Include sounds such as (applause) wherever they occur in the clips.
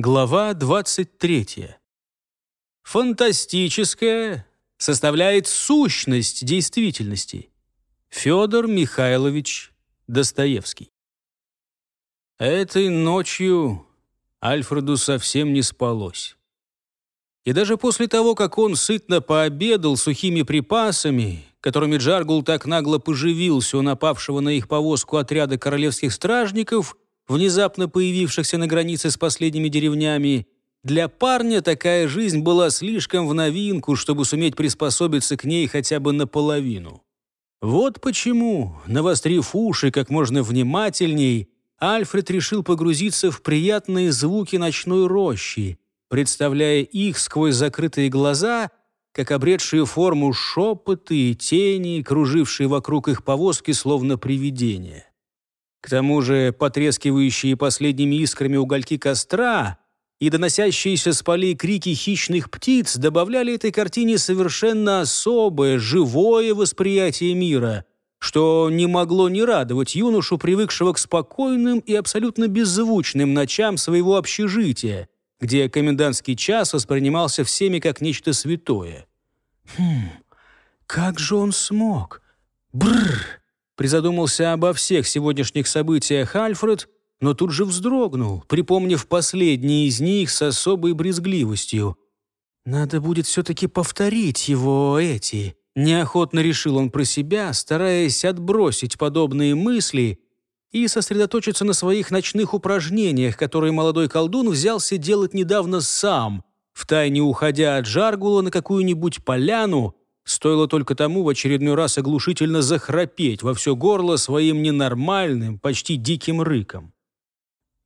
Глава 23. Фантастическое составляет сущность действительности. Федор Михайлович Достоевский. Этой ночью Альфреду совсем не спалось. И даже после того, как он сытно пообедал сухими припасами, которыми Джаргул так нагло поживил всю напавшего на их повозку отряда королевских стражников – внезапно появившихся на границе с последними деревнями. Для парня такая жизнь была слишком в новинку, чтобы суметь приспособиться к ней хотя бы наполовину. Вот почему, навострив уши как можно внимательней, Альфред решил погрузиться в приятные звуки ночной рощи, представляя их сквозь закрытые глаза, как обретшие форму шепоты и тени, кружившие вокруг их повозки словно привидения. К тому же потрескивающие последними искрами угольки костра и доносящиеся с полей крики хищных птиц добавляли этой картине совершенно особое, живое восприятие мира, что не могло не радовать юношу, привыкшего к спокойным и абсолютно беззвучным ночам своего общежития, где комендантский час воспринимался всеми как нечто святое. «Хм, как же он смог? Бррр!» призадумался обо всех сегодняшних событиях Альфред, но тут же вздрогнул, припомнив последние из них с особой брезгливостью. «Надо будет все-таки повторить его эти», — неохотно решил он про себя, стараясь отбросить подобные мысли и сосредоточиться на своих ночных упражнениях, которые молодой колдун взялся делать недавно сам, втайне уходя от Жаргула на какую-нибудь поляну Стоило только тому в очередной раз оглушительно захрапеть во все горло своим ненормальным, почти диким рыком.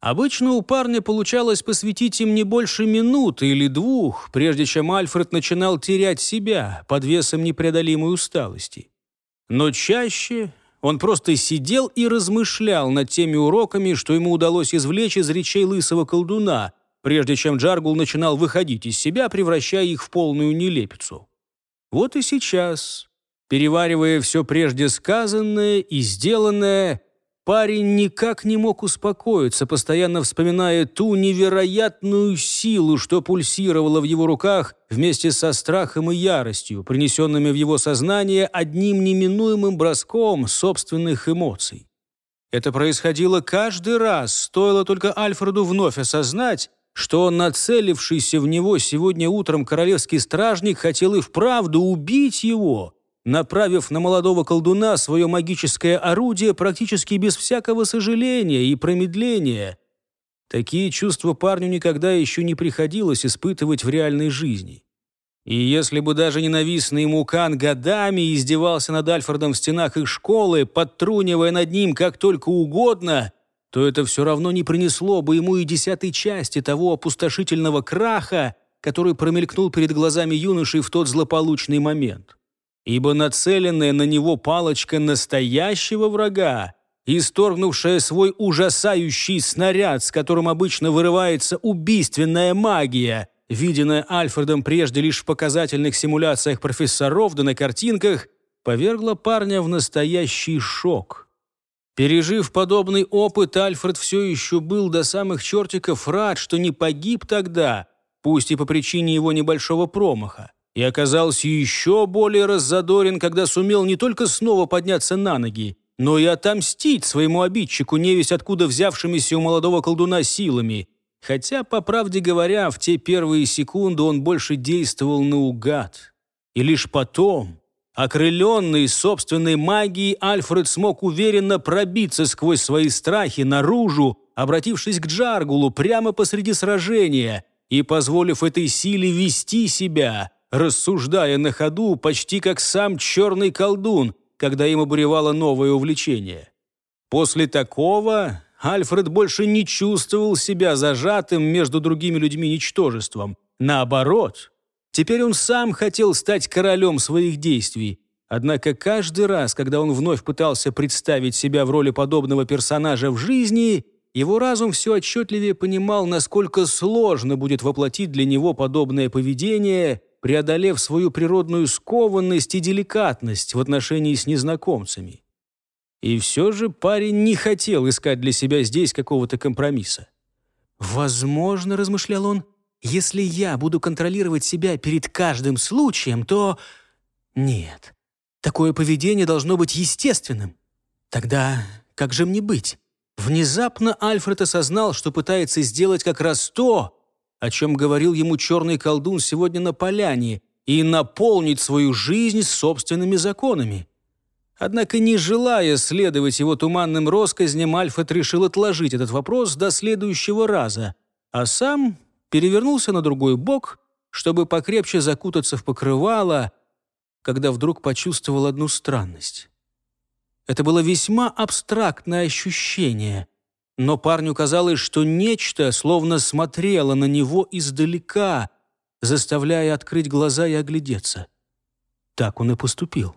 Обычно у парня получалось посвятить им не больше минуты или двух, прежде чем Альфред начинал терять себя под весом непреодолимой усталости. Но чаще он просто сидел и размышлял над теми уроками, что ему удалось извлечь из речей лысого колдуна, прежде чем Джаргул начинал выходить из себя, превращая их в полную нелепицу. Вот и сейчас, переваривая все прежде сказанное и сделанное, парень никак не мог успокоиться, постоянно вспоминая ту невероятную силу, что пульсировала в его руках вместе со страхом и яростью, принесенными в его сознание одним неминуемым броском собственных эмоций. Это происходило каждый раз, стоило только Альфреду вновь осознать, что нацелившийся в него сегодня утром королевский стражник хотел и вправду убить его, направив на молодого колдуна свое магическое орудие практически без всякого сожаления и промедления. Такие чувства парню никогда еще не приходилось испытывать в реальной жизни. И если бы даже ненавистный Мукан годами издевался над Альфредом в стенах их школы, подтрунивая над ним как только угодно, то это все равно не принесло бы ему и десятой части того опустошительного краха, который промелькнул перед глазами юноши в тот злополучный момент. Ибо нацеленная на него палочка настоящего врага, исторгнувшая свой ужасающий снаряд, с которым обычно вырывается убийственная магия, виденная Альфредом прежде лишь в показательных симуляциях профессоров да на картинках, повергла парня в настоящий шок. Пережив подобный опыт, Альфред все еще был до самых чертиков рад, что не погиб тогда, пусть и по причине его небольшого промаха, и оказался еще более раззадорен, когда сумел не только снова подняться на ноги, но и отомстить своему обидчику, невесть откуда взявшимися у молодого колдуна силами. Хотя, по правде говоря, в те первые секунды он больше действовал наугад. И лишь потом, Окрыленный собственной магией, Альфред смог уверенно пробиться сквозь свои страхи наружу, обратившись к Джаргулу прямо посреди сражения и позволив этой силе вести себя, рассуждая на ходу почти как сам черный колдун, когда им обуревало новое увлечение. После такого Альфред больше не чувствовал себя зажатым между другими людьми ничтожеством. Наоборот, Теперь он сам хотел стать королем своих действий. Однако каждый раз, когда он вновь пытался представить себя в роли подобного персонажа в жизни, его разум все отчетливее понимал, насколько сложно будет воплотить для него подобное поведение, преодолев свою природную скованность и деликатность в отношении с незнакомцами. И все же парень не хотел искать для себя здесь какого-то компромисса. «Возможно, — размышлял он, если я буду контролировать себя перед каждым случаем, то... Нет. Такое поведение должно быть естественным. Тогда как же мне быть? Внезапно Альфред осознал, что пытается сделать как раз то, о чем говорил ему черный колдун сегодня на поляне, и наполнить свою жизнь собственными законами. Однако, не желая следовать его туманным россказням, Альфред решил отложить этот вопрос до следующего раза, а сам перевернулся на другой бок, чтобы покрепче закутаться в покрывало, когда вдруг почувствовал одну странность. Это было весьма абстрактное ощущение, но парню казалось, что нечто словно смотрело на него издалека, заставляя открыть глаза и оглядеться. Так он и поступил.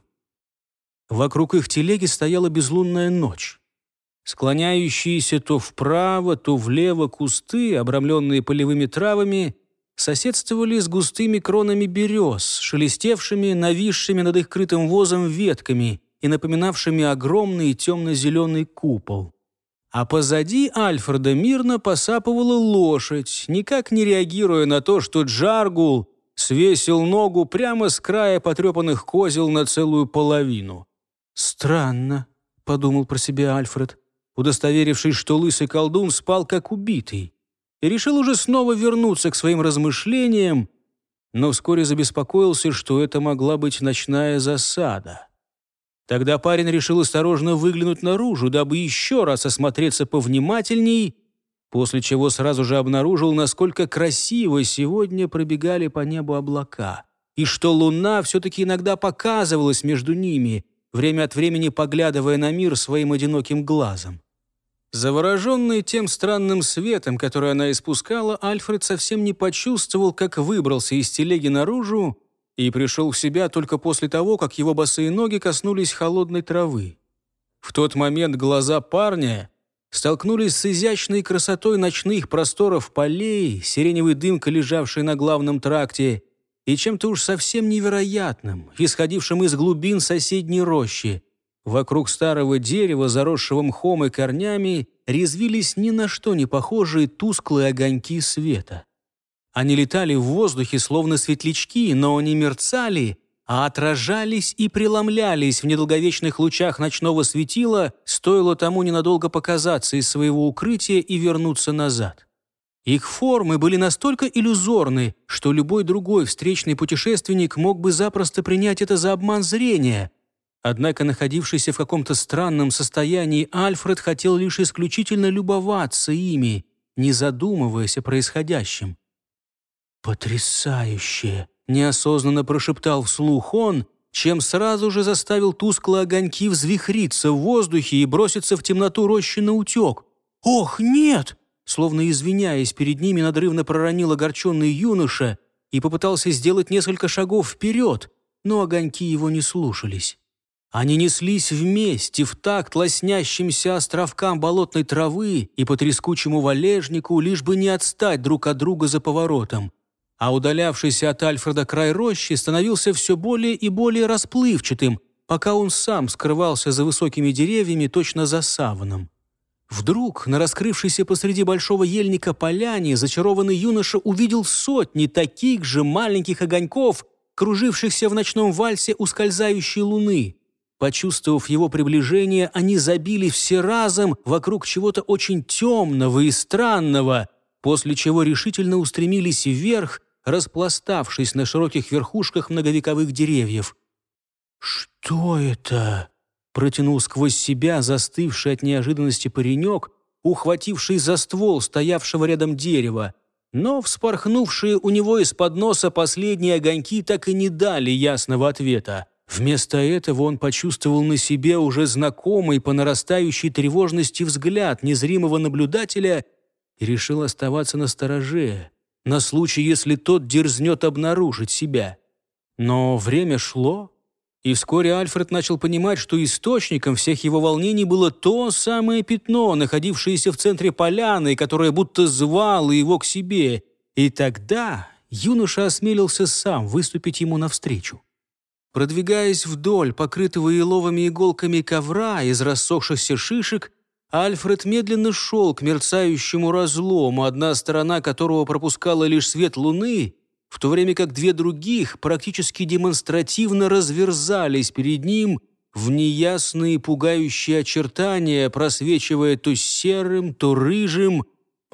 Вокруг их телеги стояла безлунная ночь. Склоняющиеся то вправо, то влево кусты, обрамленные полевыми травами, соседствовали с густыми кронами берез, шелестевшими, нависшими над их крытым возом ветками и напоминавшими огромный темно-зеленый купол. А позади Альфреда мирно посапывала лошадь, никак не реагируя на то, что Джаргул свесил ногу прямо с края потрепанных козел на целую половину. «Странно», — подумал про себя Альфред удостоверившись, что лысый колдун спал как убитый, и решил уже снова вернуться к своим размышлениям, но вскоре забеспокоился, что это могла быть ночная засада. Тогда парень решил осторожно выглянуть наружу, дабы еще раз осмотреться повнимательней, после чего сразу же обнаружил, насколько красиво сегодня пробегали по небу облака, и что луна все-таки иногда показывалась между ними, время от времени поглядывая на мир своим одиноким глазом. Завороженный тем странным светом, который она испускала, Альфред совсем не почувствовал, как выбрался из телеги наружу и пришел в себя только после того, как его босые ноги коснулись холодной травы. В тот момент глаза парня столкнулись с изящной красотой ночных просторов полей, сиреневой дымкой, лежавшей на главном тракте, и чем-то уж совсем невероятным, исходившим из глубин соседней рощи — Вокруг старого дерева, заросшего мхом и корнями, резвились ни на что не похожие тусклые огоньки света. Они летали в воздухе, словно светлячки, но не мерцали, а отражались и преломлялись в недолговечных лучах ночного светила, стоило тому ненадолго показаться из своего укрытия и вернуться назад. Их формы были настолько иллюзорны, что любой другой встречный путешественник мог бы запросто принять это за обман зрения, Однако, находившийся в каком-то странном состоянии, Альфред хотел лишь исключительно любоваться ими, не задумываясь о происходящем. «Потрясающе!» — неосознанно прошептал вслух он, чем сразу же заставил тускло огоньки взвихриться в воздухе и броситься в темноту рощи на утек. «Ох, нет!» — словно извиняясь, перед ними надрывно проронил огорченный юноша и попытался сделать несколько шагов вперед, но огоньки его не слушались. Они неслись вместе в такт лоснящимся островкам болотной травы и по трескучему валежнику, лишь бы не отстать друг от друга за поворотом. А удалявшийся от Альфреда край рощи становился все более и более расплывчатым, пока он сам скрывался за высокими деревьями точно за саваном. Вдруг на раскрывшейся посреди большого ельника поляне зачарованный юноша увидел сотни таких же маленьких огоньков, кружившихся в ночном вальсе ускользающей луны. Почувствовав его приближение, они забили все разом вокруг чего-то очень темного и странного, после чего решительно устремились вверх, распластавшись на широких верхушках многовековых деревьев. «Что это?» — протянул сквозь себя застывший от неожиданности паренек, ухвативший за ствол стоявшего рядом дерева. Но вспорхнувшие у него из-под носа последние огоньки так и не дали ясного ответа. Вместо этого он почувствовал на себе уже знакомый по нарастающей тревожности взгляд незримого наблюдателя и решил оставаться на стороже, на случай, если тот дерзнет обнаружить себя. Но время шло, и вскоре Альфред начал понимать, что источником всех его волнений было то самое пятно, находившееся в центре поляны, которое будто звало его к себе. И тогда юноша осмелился сам выступить ему навстречу. Продвигаясь вдоль покрытого еловыми иголками ковра из рассохшихся шишек, Альфред медленно шел к мерцающему разлому, одна сторона которого пропускала лишь свет луны, в то время как две других практически демонстративно разверзались перед ним в неясные пугающие очертания, просвечивая то серым, то рыжим,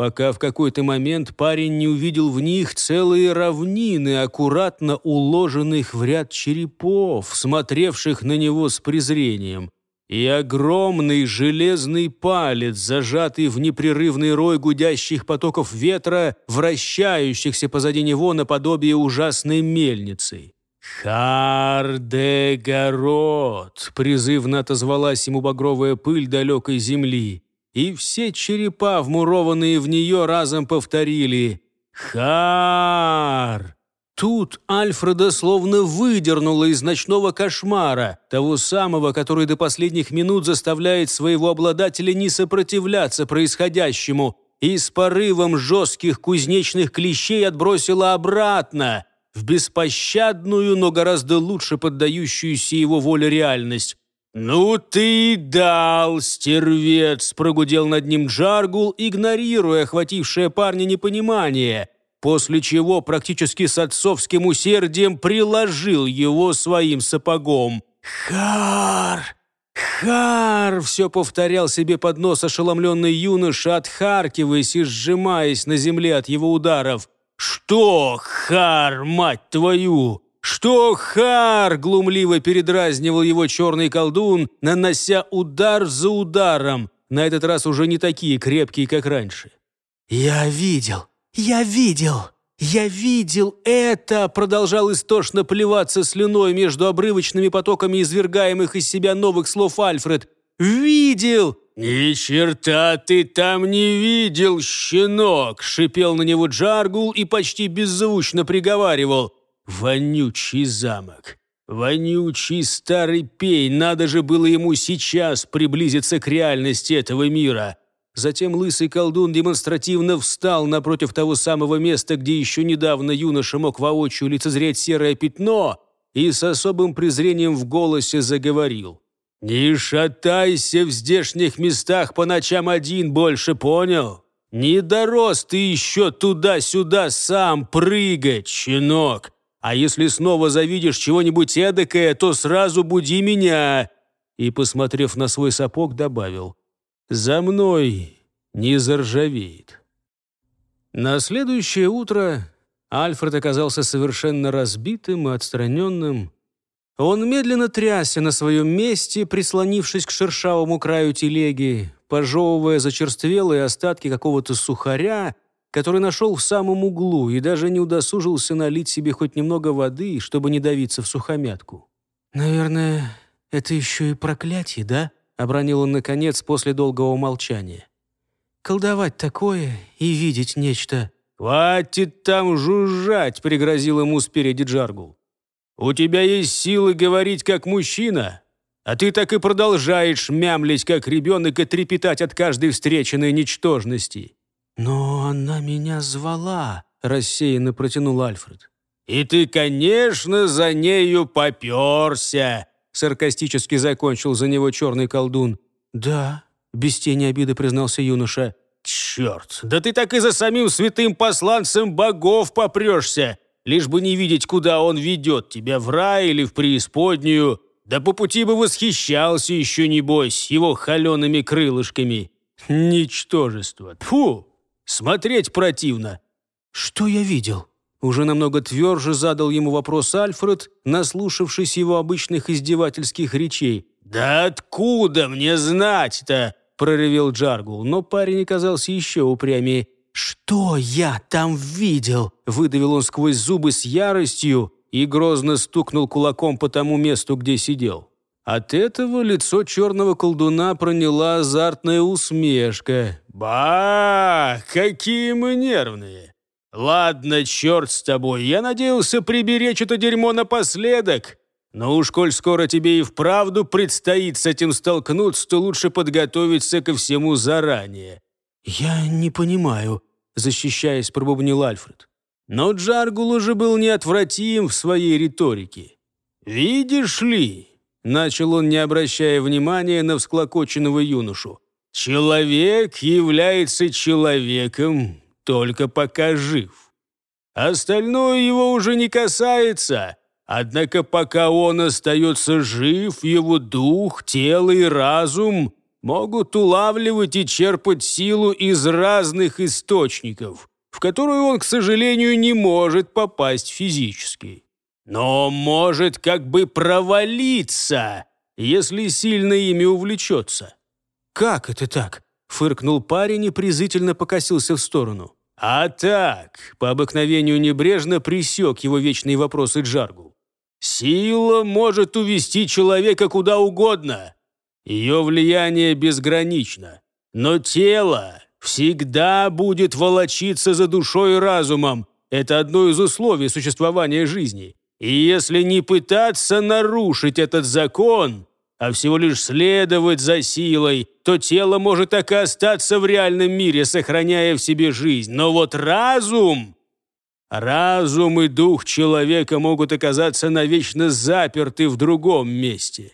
пока в какой-то момент парень не увидел в них целые равнины, аккуратно уложенных в ряд черепов, смотревших на него с презрением, и огромный железный палец, зажатый в непрерывный рой гудящих потоков ветра, вращающихся позади него наподобие ужасной мельницы. «Хардегород!» — призывно отозвалась ему багровая пыль далекой земли и все черепа, вмурованные в нее, разом повторили «Хар!». Тут Альфреда словно выдернуло из ночного кошмара, того самого, который до последних минут заставляет своего обладателя не сопротивляться происходящему, и с порывом жестких кузнечных клещей отбросило обратно, в беспощадную, но гораздо лучше поддающуюся его воле реальность. «Ну ты дал, стервец!» – прогудел над ним Джаргул, игнорируя охватившее парня непонимание, после чего практически с отцовским усердием приложил его своим сапогом. «Хар! Хар!» – все повторял себе под нос ошеломленный юноша, отхаркиваясь и сжимаясь на земле от его ударов. «Что, Хар, мать твою?» «Что, Хар!» — глумливо передразнивал его черный колдун, нанося удар за ударом, на этот раз уже не такие крепкие, как раньше. «Я видел! Я видел! Я видел это!» — продолжал истошно плеваться слюной между обрывочными потоками извергаемых из себя новых слов Альфред. «Видел!» «Ни черта ты там не видел, щенок!» — шипел на него Джаргул и почти беззвучно приговаривал. Вонючий замок. Вонючий старый пей, надо же было ему сейчас приблизиться к реальности этого мира. Затем лысый колдун демонстративно встал напротив того самого места, где еще недавно юноша мог воочию лицезреть серое пятно, и с особым презрением в голосе заговорил. «Не шатайся в здешних местах по ночам один, больше понял? Не дорос ты еще туда-сюда сам прыгать, щенок!» А если снова завидишь чего-нибудь эдакое, то сразу буди меня!» И, посмотрев на свой сапог, добавил «За мной не заржавеет». На следующее утро Альфред оказался совершенно разбитым и отстраненным. Он медленно трясся на своем месте, прислонившись к шершавому краю телеги, пожевывая зачерствелые остатки какого-то сухаря – который нашел в самом углу и даже не удосужился налить себе хоть немного воды, чтобы не давиться в сухомятку. «Наверное, это еще и проклятие, да?» — обронил он, наконец, после долгого молчания. «Колдовать такое и видеть нечто...» «Хватит там жужжать!» — пригрозил ему спереди Джаргул. «У тебя есть силы говорить как мужчина, а ты так и продолжаешь мямлить как ребенок и трепетать от каждой встреченной ничтожности. «Но она меня звала», — рассеянно протянул Альфред. «И ты, конечно, за нею попёрся. Саркастически закончил за него черный колдун. «Да», — без тени обиды признался юноша. «Черт, да ты так и за самим святым посланцем богов попрешься! Лишь бы не видеть, куда он ведет тебя, в рай или в преисподнюю. Да по пути бы восхищался еще, небось, его холеными крылышками. Ничтожество! Тьфу!» Смотреть противно». «Что я видел?» Уже намного тверже задал ему вопрос Альфред, наслушавшись его обычных издевательских речей. «Да откуда мне знать-то?» – проревел Джаргул, но парень оказался еще упрямее. «Что я там видел?» – выдавил он сквозь зубы с яростью и грозно стукнул кулаком по тому месту, где сидел. От этого лицо черного колдуна проняла азартная усмешка. «Ба! Какие мы нервные!» «Ладно, черт с тобой, я надеялся приберечь это дерьмо напоследок. Но уж коль скоро тебе и вправду предстоит с этим столкнуться, то лучше подготовиться ко всему заранее». «Я не понимаю», — защищаясь, пробубнил Альфред. Но Джаргул уже был неотвратим в своей риторике. «Видишь ли, Начал он, не обращая внимания на всклокоченного юношу. «Человек является человеком, только пока жив. Остальное его уже не касается, однако пока он остается жив, его дух, тело и разум могут улавливать и черпать силу из разных источников, в которую он, к сожалению, не может попасть физически но может как бы провалиться, если сильно ими увлечется». «Как это так?» — фыркнул парень и презрительно покосился в сторону. «А так!» — по обыкновению небрежно присек его вечные вопросы Джаргу. «Сила может увести человека куда угодно. Ее влияние безгранично. Но тело всегда будет волочиться за душой и разумом. Это одно из условий существования жизни. И если не пытаться нарушить этот закон, а всего лишь следовать за силой, то тело может так и остаться в реальном мире, сохраняя в себе жизнь. Но вот разум... Разум и дух человека могут оказаться навечно заперты в другом месте.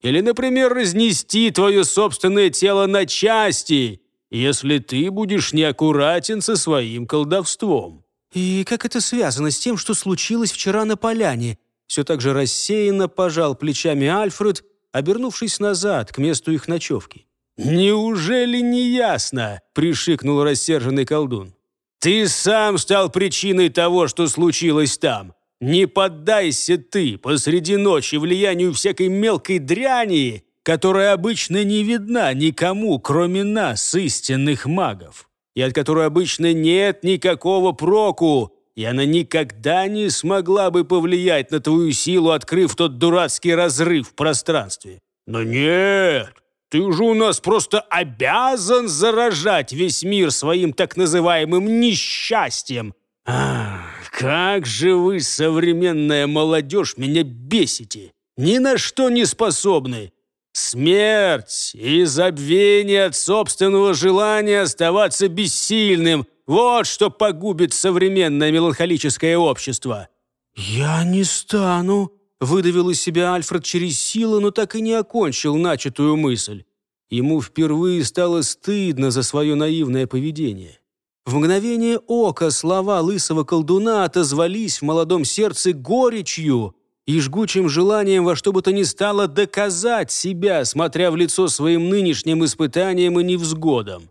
Или, например, разнести твое собственное тело на части, если ты будешь неаккуратен со своим колдовством. «И как это связано с тем, что случилось вчера на поляне?» Все так же рассеянно пожал плечами Альфред, обернувшись назад к месту их ночевки. «Неужели не ясно?» – пришикнул рассерженный колдун. «Ты сам стал причиной того, что случилось там. Не поддайся ты посреди ночи влиянию всякой мелкой дряни, которая обычно не видна никому, кроме нас, истинных магов и от которой обычно нет никакого проку, и она никогда не смогла бы повлиять на твою силу, открыв тот дурацкий разрыв в пространстве. Но нет, ты же у нас просто обязан заражать весь мир своим так называемым несчастьем. Ах, как же вы, современная молодежь, меня бесите! Ни на что не способны! Смерть и забвение от собственного желания оставаться бессильным – вот что погубит современное меланхолическое общество. «Я не стану», – выдавил из себя Альфред через силу, но так и не окончил начатую мысль. Ему впервые стало стыдно за свое наивное поведение. В мгновение ока слова лысого колдуна отозвались в молодом сердце горечью, и жгучим желанием во что бы то ни стало доказать себя, смотря в лицо своим нынешним испытаниям и невзгодам.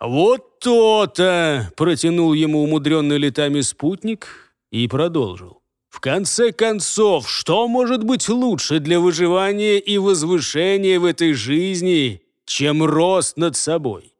«Вот то-то!» – протянул ему умудренный летами спутник и продолжил. «В конце концов, что может быть лучше для выживания и возвышения в этой жизни, чем рост над собой?»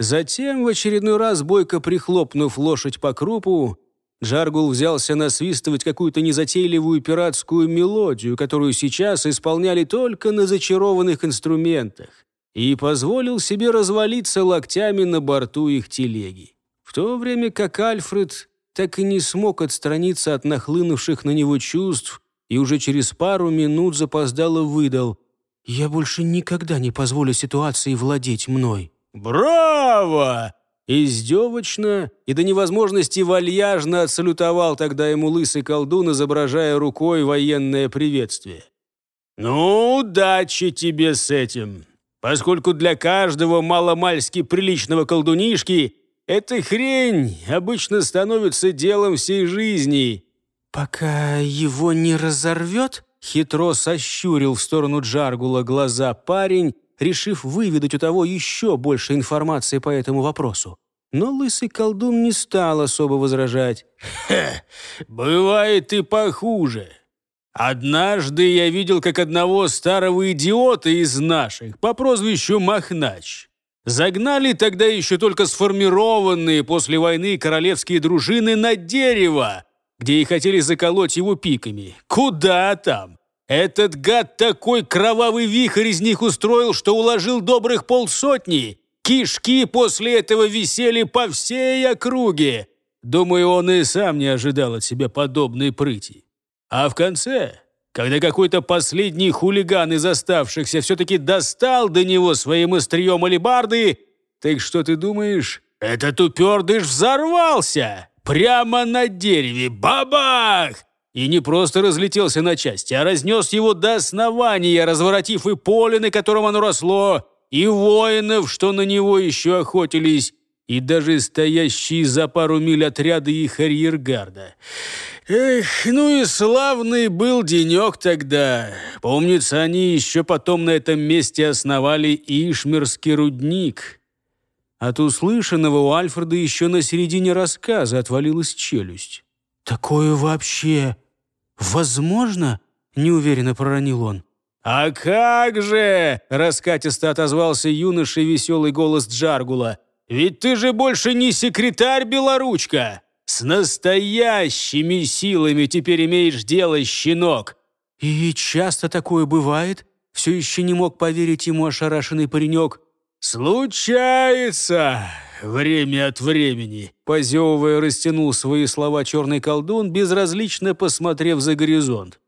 Затем, в очередной раз бойко прихлопнув лошадь по крупу, Жаргул взялся насвистывать какую-то незатейливую пиратскую мелодию, которую сейчас исполняли только на зачарованных инструментах, и позволил себе развалиться локтями на борту их телеги. В то время как Альфред так и не смог отстраниться от нахлынувших на него чувств и уже через пару минут запоздало выдал «Я больше никогда не позволю ситуации владеть мной». «Браво!» Издевочно и до невозможности вальяжно отсалютовал тогда ему лысый колдун, изображая рукой военное приветствие. «Ну, удачи тебе с этим, поскольку для каждого маломальски приличного колдунишки эта хрень обычно становится делом всей жизни». «Пока его не разорвет?» — хитро сощурил в сторону Джаргула глаза парень, решив выведать у того еще больше информации по этому вопросу. Но лысый колдун не стал особо возражать. «Хе, бывает и похуже. Однажды я видел, как одного старого идиота из наших по прозвищу Махнач загнали тогда еще только сформированные после войны королевские дружины на дерево, где и хотели заколоть его пиками. Куда там? Этот гад такой кровавый вихрь из них устроил, что уложил добрых полсотни. Кишки после этого висели по всей округе. Думаю, он и сам не ожидал от себя подобной прыти. А в конце, когда какой-то последний хулиган из оставшихся все-таки достал до него своим острием алебарды, так что ты думаешь, этот упердыш взорвался? Прямо на дереве! Бабах! И не просто разлетелся на части, а разнес его до основания, разворотив и поле, на котором оно росло, и воинов, что на него еще охотились, и даже стоящие за пару миль отряды их арьергарда. Эх, ну и славный был денек тогда. Помнится, они еще потом на этом месте основали Ишмерский рудник. От услышанного у Альфреда еще на середине рассказа отвалилась челюсть. «Такое вообще возможно?» — неуверенно проронил он. «А как же!» — раскатисто отозвался юноша веселый голос Джаргула. «Ведь ты же больше не секретарь Белоручка! С настоящими силами теперь имеешь дело, щенок!» «И часто такое бывает?» — все еще не мог поверить ему ошарашенный паренек. «Случается! время от времени», — позевывая, растянул свои слова черный колдун, безразлично посмотрев за горизонт.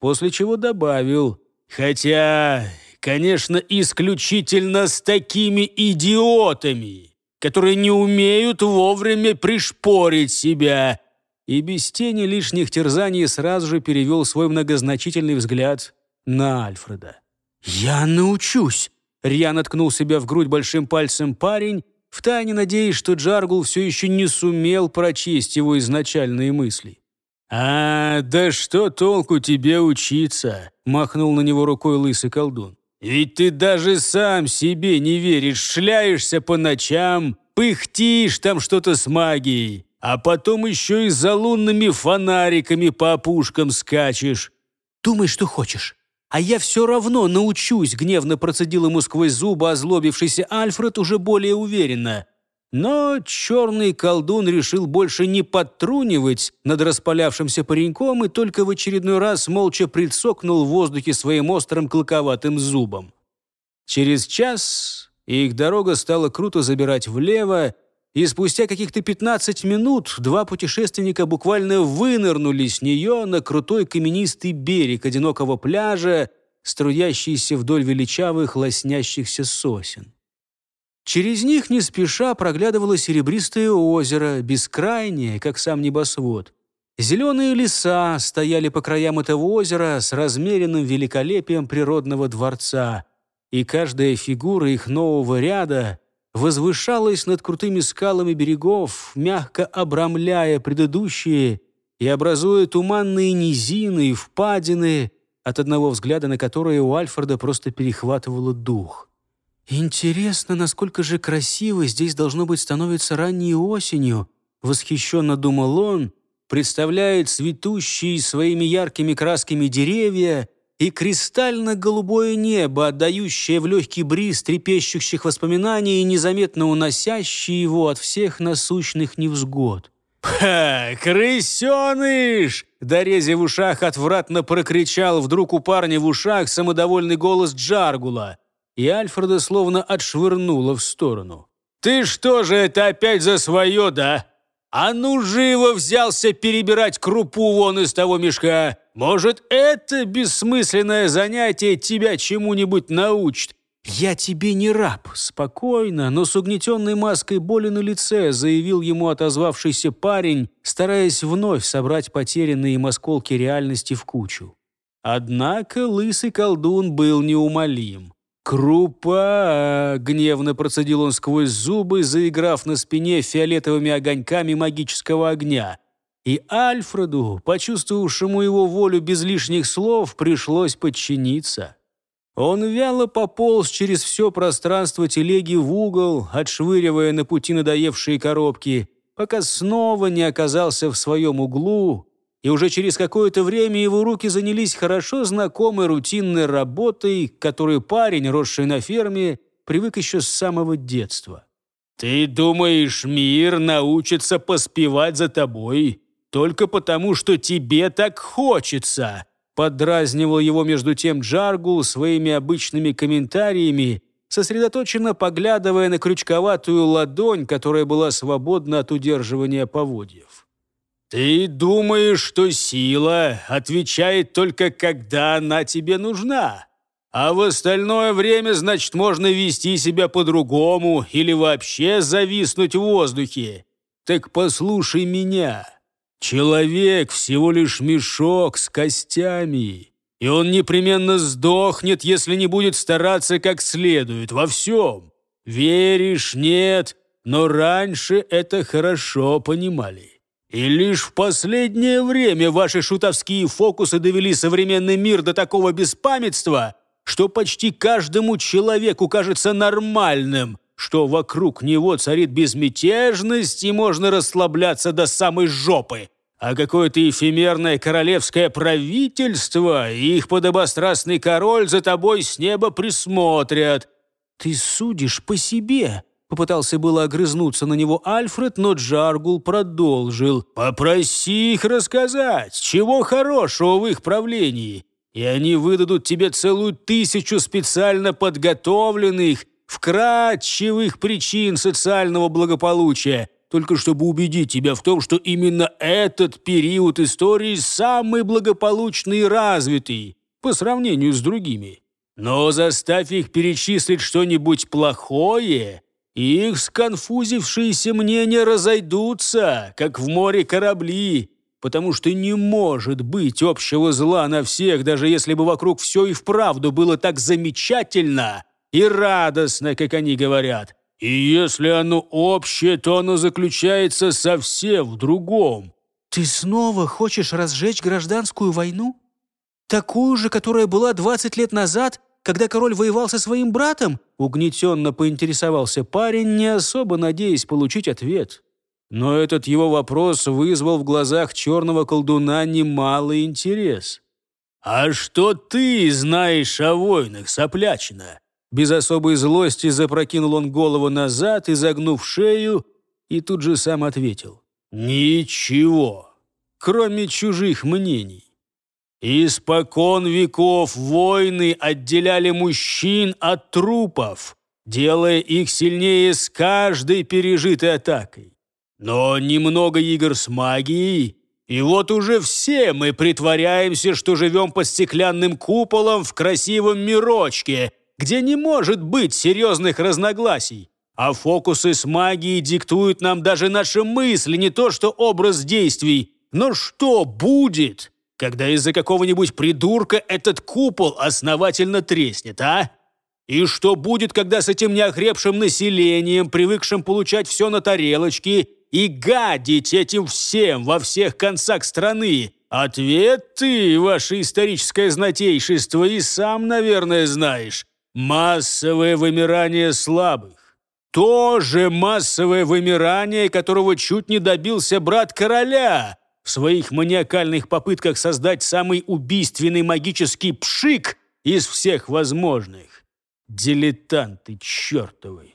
После чего добавил, «Хотя, конечно, исключительно с такими идиотами, которые не умеют вовремя пришпорить себя». И без тени лишних терзаний сразу же перевел свой многозначительный взгляд на Альфреда. «Я научусь!» Рьян откнул себя в грудь большим пальцем парень втайне надеясь, что Джаргул все еще не сумел прочесть его изначальные мысли. «А, да что толку тебе учиться?» — махнул на него рукой лысый колдун. «Ведь ты даже сам себе не веришь, шляешься по ночам, пыхтишь там что-то с магией, а потом еще и за лунными фонариками по опушкам скачешь. Думай, что хочешь. «А я все равно научусь», — гневно процедил ему сквозь зубы озлобившийся Альфред уже более уверенно. Но черный колдун решил больше не подтрунивать над распалявшимся пареньком и только в очередной раз молча прицокнул в воздухе своим острым клыковатым зубом. Через час их дорога стала круто забирать влево, и спустя каких-то 15 минут два путешественника буквально вынырнули с нее на крутой каменистый берег одинокого пляжа, струящийся вдоль величавых лоснящихся сосен. Через них не спеша проглядывало серебристое озеро, бескрайнее, как сам небосвод. Зеленые леса стояли по краям этого озера с размеренным великолепием природного дворца, и каждая фигура их нового ряда — возвышалась над крутыми скалами берегов, мягко обрамляя предыдущие и образуя туманные низины и впадины, от одного взгляда на которые у Альфреда просто перехватывало дух. «Интересно, насколько же красиво здесь должно быть становится ранней осенью», восхищенно думал он, представляя цветущие своими яркими красками деревья — и кристально-голубое небо, отдающее в легкий бриз трепещущих воспоминаний и незаметно уносящее его от всех насущных невзгод. «Ха, крысеныш!» Дорези в ушах отвратно прокричал вдруг у парня в ушах самодовольный голос Джаргула, и Альфреда словно отшвырнуло в сторону. «Ты что же это опять за свое, да? А ну живо взялся перебирать крупу вон из того мешка. Может, это бессмысленное занятие тебя чему-нибудь научит. «Я тебе не раб!» Спокойно, но с угнетенной маской боли на лице заявил ему отозвавшийся парень, стараясь вновь собрать потерянные им осколки реальности в кучу. Однако лысый колдун был неумолим. «Крупа!» — гневно процедил он сквозь зубы, заиграв на спине фиолетовыми огоньками магического огня. И Альфреду, почувствовавшему его волю без лишних слов, пришлось подчиниться. Он вяло пополз через все пространство телеги в угол, отшвыривая на пути надоевшие коробки, пока снова не оказался в своем углу, и уже через какое-то время его руки занялись хорошо знакомой рутинной работой, которую парень, росший на ферме, привык еще с самого детства. «Ты думаешь, мир научится поспевать за тобой только потому, что тебе так хочется?» Подразнивал его между тем Джаргул своими обычными комментариями, сосредоточенно поглядывая на крючковатую ладонь, которая была свободна от удерживания поводьев. Ты думаешь, что сила отвечает только когда она тебе нужна, а в остальное время, значит, можно вести себя по-другому или вообще зависнуть в воздухе. Так послушай меня. Человек всего лишь мешок с костями, и он непременно сдохнет, если не будет стараться как следует во всем. Веришь, нет, но раньше это хорошо понимали. И лишь в последнее время ваши шутовские фокусы довели современный мир до такого беспамятства, что почти каждому человеку кажется нормальным, что вокруг него царит безмятежность и можно расслабляться до самой жопы. А какое-то эфемерное королевское правительство и их подобострастный король за тобой с неба присмотрят. Ты судишь по себе, Попытался было огрызнуться на него Альфред, но Джаргул продолжил. «Попроси их рассказать, чего хорошего в их правлении, и они выдадут тебе целую тысячу специально подготовленных, вкратчивых причин социального благополучия, только чтобы убедить тебя в том, что именно этот период истории самый благополучный и развитый по сравнению с другими. Но заставь их перечислить что-нибудь плохое, и их сконфузившиеся мнения разойдутся, как в море корабли, потому что не может быть общего зла на всех, даже если бы вокруг все и вправду было так замечательно и радостно, как они говорят. И если оно общее, то оно заключается совсем в другом. Ты снова хочешь разжечь гражданскую войну? Такую же, которая была 20 лет назад, когда король воевал со своим братом? Угнетенно поинтересовался парень, не особо надеясь получить ответ. Но этот его вопрос вызвал в глазах черного колдуна немалый интерес. «А что ты знаешь о войнах, соплячина?» Без особой злости запрокинул он голову назад, изогнув шею, и тут же сам ответил. «Ничего, кроме чужих мнений. Испокон веков войны отделяли мужчин от трупов, делая их сильнее с каждой пережитой атакой. Но немного игр с магией, и вот уже все мы притворяемся, что живем под стеклянным куполом в красивом мирочке, где не может быть серьезных разногласий, а фокусы с магией диктуют нам даже наши мысли, не то что образ действий, но что будет, когда из-за какого-нибудь придурка этот купол основательно треснет, а? И что будет, когда с этим неохрепшим населением, привыкшим получать все на тарелочке и гадить этим всем во всех концах страны? Ответ ты, ваше историческое знатейшество, и сам, наверное, знаешь. Массовое вымирание слабых. Тоже массовое вымирание, которого чуть не добился брат короля, в своих маниакальных попытках создать самый убийственный магический пшик из всех возможных. Дилетанты чертовы.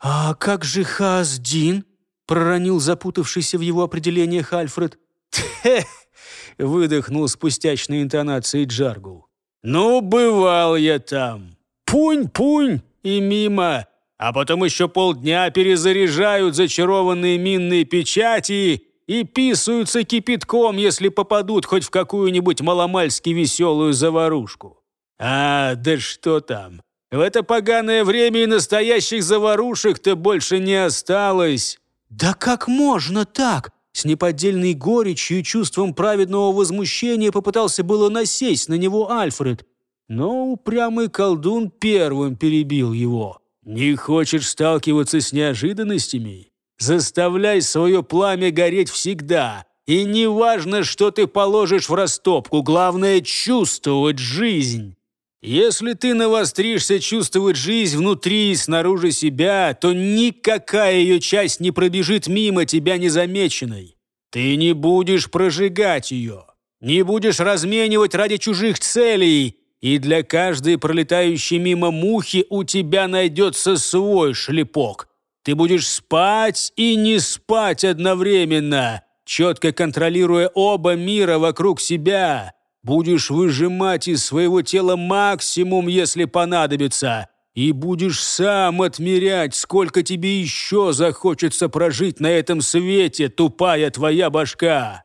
«А как же Хасдин?» — проронил запутавшийся в его определениях Альфред. «Тхе!» — выдохнул спустячной интонацией Джаргул. «Ну, бывал я там. Пунь-пунь и мимо. А потом еще полдня перезаряжают зачарованные минные печати и писаются кипятком, если попадут хоть в какую-нибудь маломальски веселую заварушку. А, да что там. В это поганое время и настоящих заварушек-то больше не осталось. Да как можно так? С неподдельной горечью и чувством праведного возмущения попытался было насесть на него Альфред. Но упрямый колдун первым перебил его. «Не хочешь сталкиваться с неожиданностями? Заставляй свое пламя гореть всегда. И не важно, что ты положишь в растопку, главное – чувствовать жизнь. Если ты навостришься чувствовать жизнь внутри и снаружи себя, то никакая ее часть не пробежит мимо тебя незамеченной. Ты не будешь прожигать ее, не будешь разменивать ради чужих целей, и для каждой пролетающей мимо мухи у тебя найдется свой шлепок, ты будешь спать и не спать одновременно, четко контролируя оба мира вокруг себя. Будешь выжимать из своего тела максимум, если понадобится, и будешь сам отмерять, сколько тебе еще захочется прожить на этом свете, тупая твоя башка».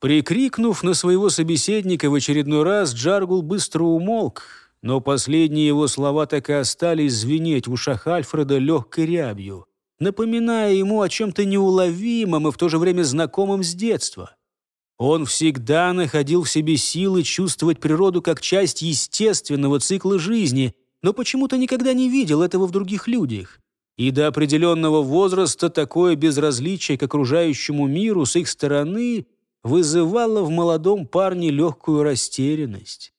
Прикрикнув на своего собеседника в очередной раз, Джаргул быстро умолк, но последние его слова так и остались звенеть в ушах Альфреда легкой рябью напоминая ему о чем-то неуловимом и в то же время знакомом с детства. Он всегда находил в себе силы чувствовать природу как часть естественного цикла жизни, но почему-то никогда не видел этого в других людях. И до определенного возраста такое безразличие к окружающему миру с их стороны вызывало в молодом парне легкую растерянность.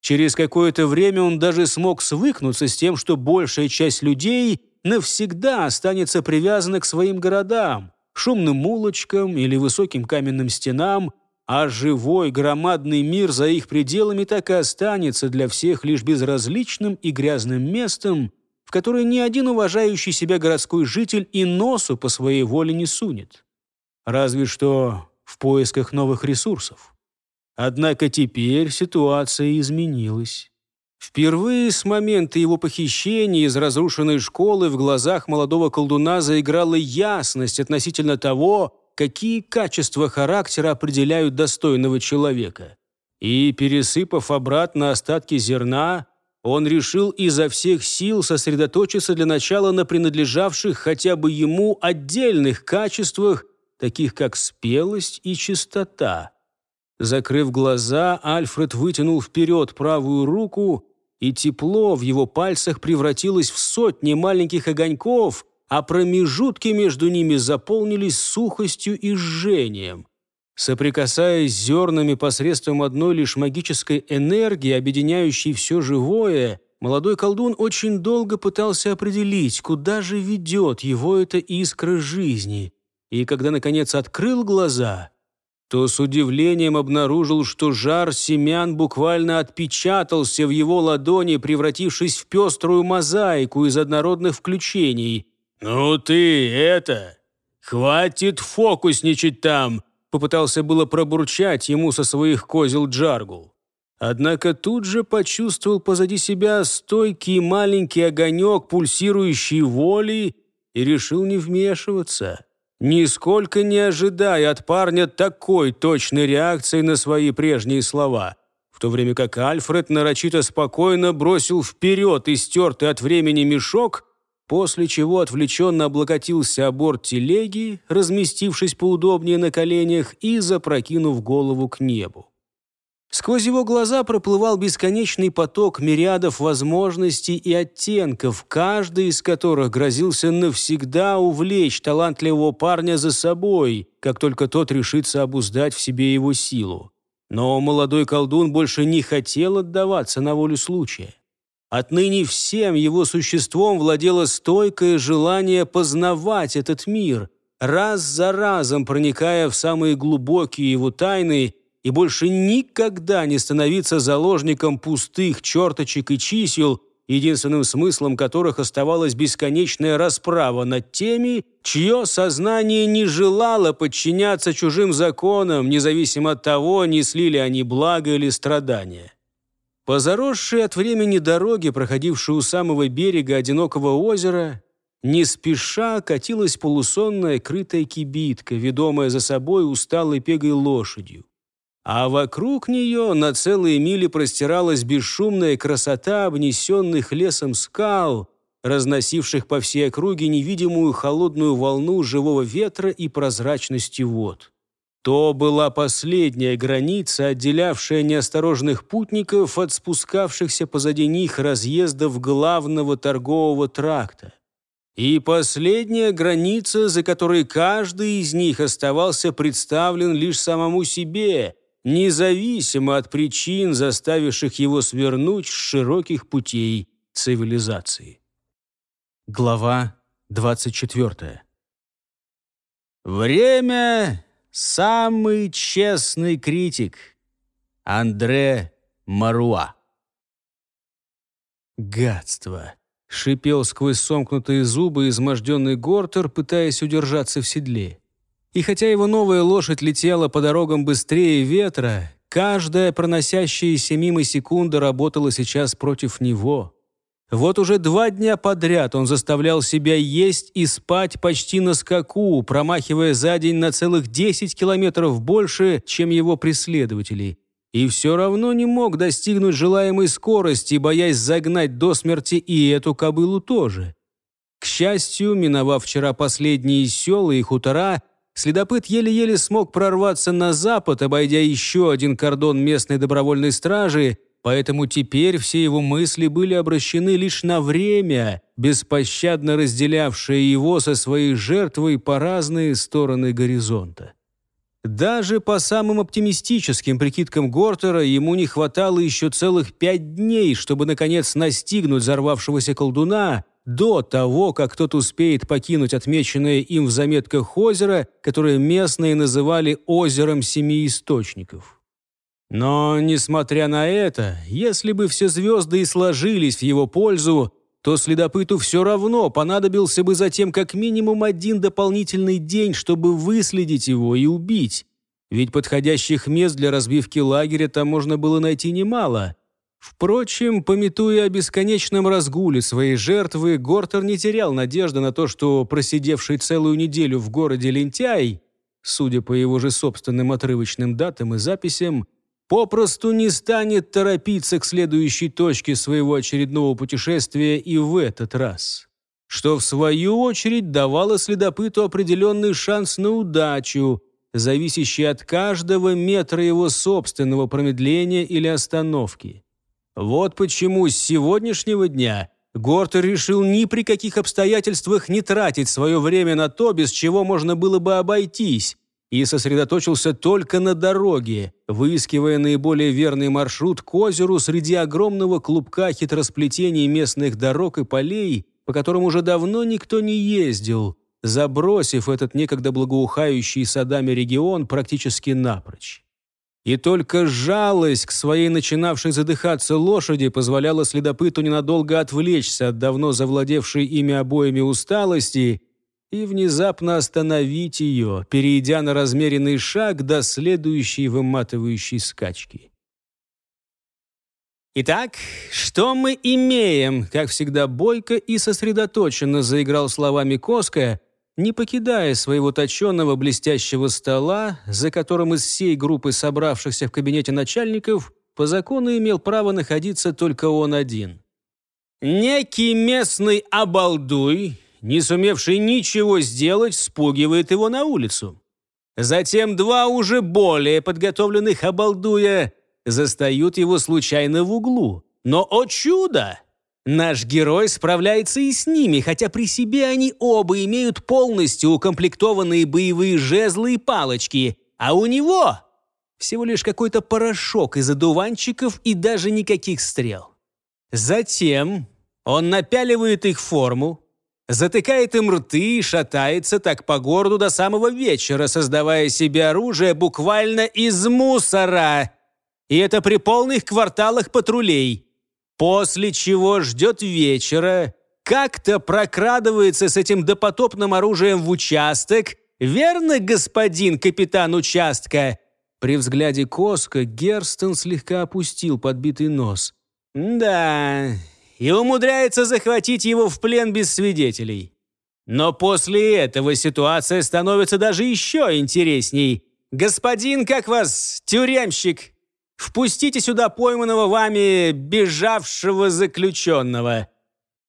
Через какое-то время он даже смог свыкнуться с тем, что большая часть людей навсегда останется привязана к своим городам, шумным улочкам или высоким каменным стенам, а живой громадный мир за их пределами так и останется для всех лишь безразличным и грязным местом, в которое ни один уважающий себя городской житель и носу по своей воле не сунет. Разве что в поисках новых ресурсов. Однако теперь ситуация изменилась. Впервые с момента его похищения из разрушенной школы в глазах молодого колдуна заиграла ясность относительно того, какие качества характера определяют достойного человека. И, пересыпав обратно остатки зерна, он решил изо всех сил сосредоточиться для начала на принадлежавших хотя бы ему отдельных качествах, таких как спелость и чистота. Закрыв глаза, Альфред вытянул вперед правую руку, и тепло в его пальцах превратилось в сотни маленьких огоньков, а промежутки между ними заполнились сухостью и жжением. Соприкасаясь с зернами посредством одной лишь магической энергии, объединяющей все живое, молодой колдун очень долго пытался определить, куда же ведет его эта искра жизни. И когда, наконец, открыл глаза – то с удивлением обнаружил, что жар семян буквально отпечатался в его ладони, превратившись в пеструю мозаику из однородных включений. «Ну ты это! Хватит фокусничать там!» Попытался было пробурчать ему со своих козел Джаргул. Однако тут же почувствовал позади себя стойкий маленький огонек пульсирующей воли и решил не вмешиваться нисколько не ожидая от парня такой точной реакции на свои прежние слова, в то время как Альфред нарочито спокойно бросил вперед истертый от времени мешок, после чего отвлеченно облокотился о борт телеги, разместившись поудобнее на коленях и запрокинув голову к небу. Сквозь его глаза проплывал бесконечный поток мириадов возможностей и оттенков, каждый из которых грозился навсегда увлечь талантливого парня за собой, как только тот решится обуздать в себе его силу. Но молодой колдун больше не хотел отдаваться на волю случая. Отныне всем его существом владело стойкое желание познавать этот мир, раз за разом проникая в самые глубокие его тайны – и больше никогда не становиться заложником пустых черточек и чисел, единственным смыслом которых оставалась бесконечная расправа над теми, чье сознание не желало подчиняться чужим законам, независимо от того, несли ли они благо или страдания. По заросшей от времени дороге, проходившей у самого берега одинокого озера, не спеша катилась полусонная крытая кибитка, ведомая за собой усталой пегой лошадью а вокруг нее на целые мили простиралась бесшумная красота обнесенных лесом скал, разносивших по всей округе невидимую холодную волну живого ветра и прозрачности вод. То была последняя граница, отделявшая неосторожных путников от спускавшихся позади них разъездов главного торгового тракта. И последняя граница, за которой каждый из них оставался представлен лишь самому себе – независимо от причин, заставивших его свернуть с широких путей цивилизации. Глава 24. Время – самый честный критик. Андре Маруа. Гадство. Шипел сквозь сомкнутые зубы изможденный Гортер, пытаясь удержаться в седле. И хотя его новая лошадь летела по дорогам быстрее ветра, каждая проносящаяся мимо секунда работала сейчас против него. Вот уже два дня подряд он заставлял себя есть и спать почти на скаку, промахивая за день на целых 10 километров больше, чем его преследователи. И все равно не мог достигнуть желаемой скорости, боясь загнать до смерти и эту кобылу тоже. К счастью, миновав вчера последние селы и хутора, следопыт еле-еле смог прорваться на запад, обойдя еще один кордон местной добровольной стражи, поэтому теперь все его мысли были обращены лишь на время, беспощадно разделявшее его со своей жертвой по разные стороны горизонта. Даже по самым оптимистическим прикидкам Гортера ему не хватало еще целых пять дней, чтобы, наконец, настигнуть взорвавшегося колдуна — до того, как тот успеет покинуть отмеченное им в заметках озеро, которое местные называли «озером семи источников». Но, несмотря на это, если бы все звезды и сложились в его пользу, то следопыту все равно понадобился бы затем как минимум один дополнительный день, чтобы выследить его и убить. Ведь подходящих мест для разбивки лагеря там можно было найти немало – Впрочем, пометуя о бесконечном разгуле своей жертвы, Гортер не терял надежды на то, что просидевший целую неделю в городе лентяй, судя по его же собственным отрывочным датам и записям, попросту не станет торопиться к следующей точке своего очередного путешествия и в этот раз. Что, в свою очередь, давало следопыту определенный шанс на удачу, зависящий от каждого метра его собственного промедления или остановки. Вот почему с сегодняшнего дня Гортер решил ни при каких обстоятельствах не тратить свое время на то, без чего можно было бы обойтись, и сосредоточился только на дороге, выискивая наиболее верный маршрут к озеру среди огромного клубка хитросплетений местных дорог и полей, по которым уже давно никто не ездил, забросив этот некогда благоухающий садами регион практически напрочь. И только жалость к своей начинавшей задыхаться лошади позволяла следопыту ненадолго отвлечься от давно завладевшей ими обоими усталости и внезапно остановить ее, перейдя на размеренный шаг до следующей выматывающей скачки. «Итак, что мы имеем?» Как всегда, бойко и сосредоточенно заиграл словами Коска, не покидая своего точенного блестящего стола, за которым из всей группы собравшихся в кабинете начальников по закону имел право находиться только он один. Некий местный обалдуй, не сумевший ничего сделать, спугивает его на улицу. Затем два уже более подготовленных обалдуя застают его случайно в углу. Но, о чудо! Наш герой справляется и с ними, хотя при себе они оба имеют полностью укомплектованные боевые жезлы и палочки. А у него всего лишь какой-то порошок из одуванчиков и даже никаких стрел. Затем он напяливает их форму, затыкает им рты и шатается так по городу до самого вечера, создавая себе оружие буквально из мусора. И это при полных кварталах патрулей – После чего ждет вечера, как-то прокрадывается с этим допотопным оружием в участок, верно, господин капитан участка?» При взгляде Коска Герстон слегка опустил подбитый нос. «Да, и умудряется захватить его в плен без свидетелей. Но после этого ситуация становится даже еще интересней. Господин, как вас, тюремщик?» Впустите сюда пойманного вами бежавшего заключенного!»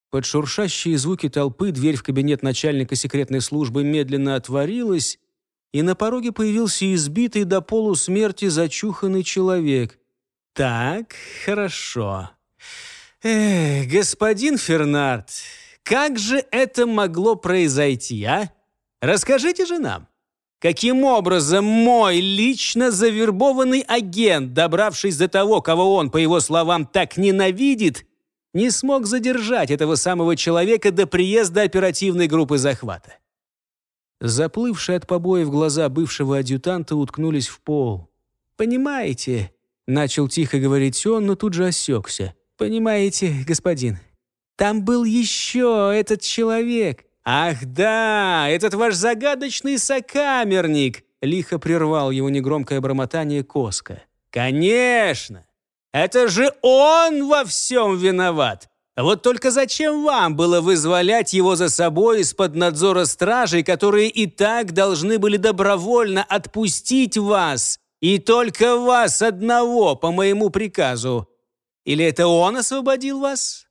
Под шуршащие звуки толпы дверь в кабинет начальника секретной службы медленно отворилась, и на пороге появился избитый до полусмерти зачуханный человек. «Так, хорошо. Эх, господин Фернард, как же это могло произойти, а? Расскажите же нам!» Каким образом мой лично завербованный агент, добравшись до того, кого он, по его словам, так ненавидит, не смог задержать этого самого человека до приезда оперативной группы захвата? Заплывшие от побоев глаза бывшего адъютанта уткнулись в пол. «Понимаете», — начал тихо говорить он, но тут же осекся. «Понимаете, господин, там был еще этот человек. «Ах да, этот ваш загадочный сокамерник!» Лихо прервал его негромкое бормотание Коска. «Конечно! Это же он во всем виноват! Вот только зачем вам было вызволять его за собой из-под надзора стражей, которые и так должны были добровольно отпустить вас, и только вас одного по моему приказу? Или это он освободил вас?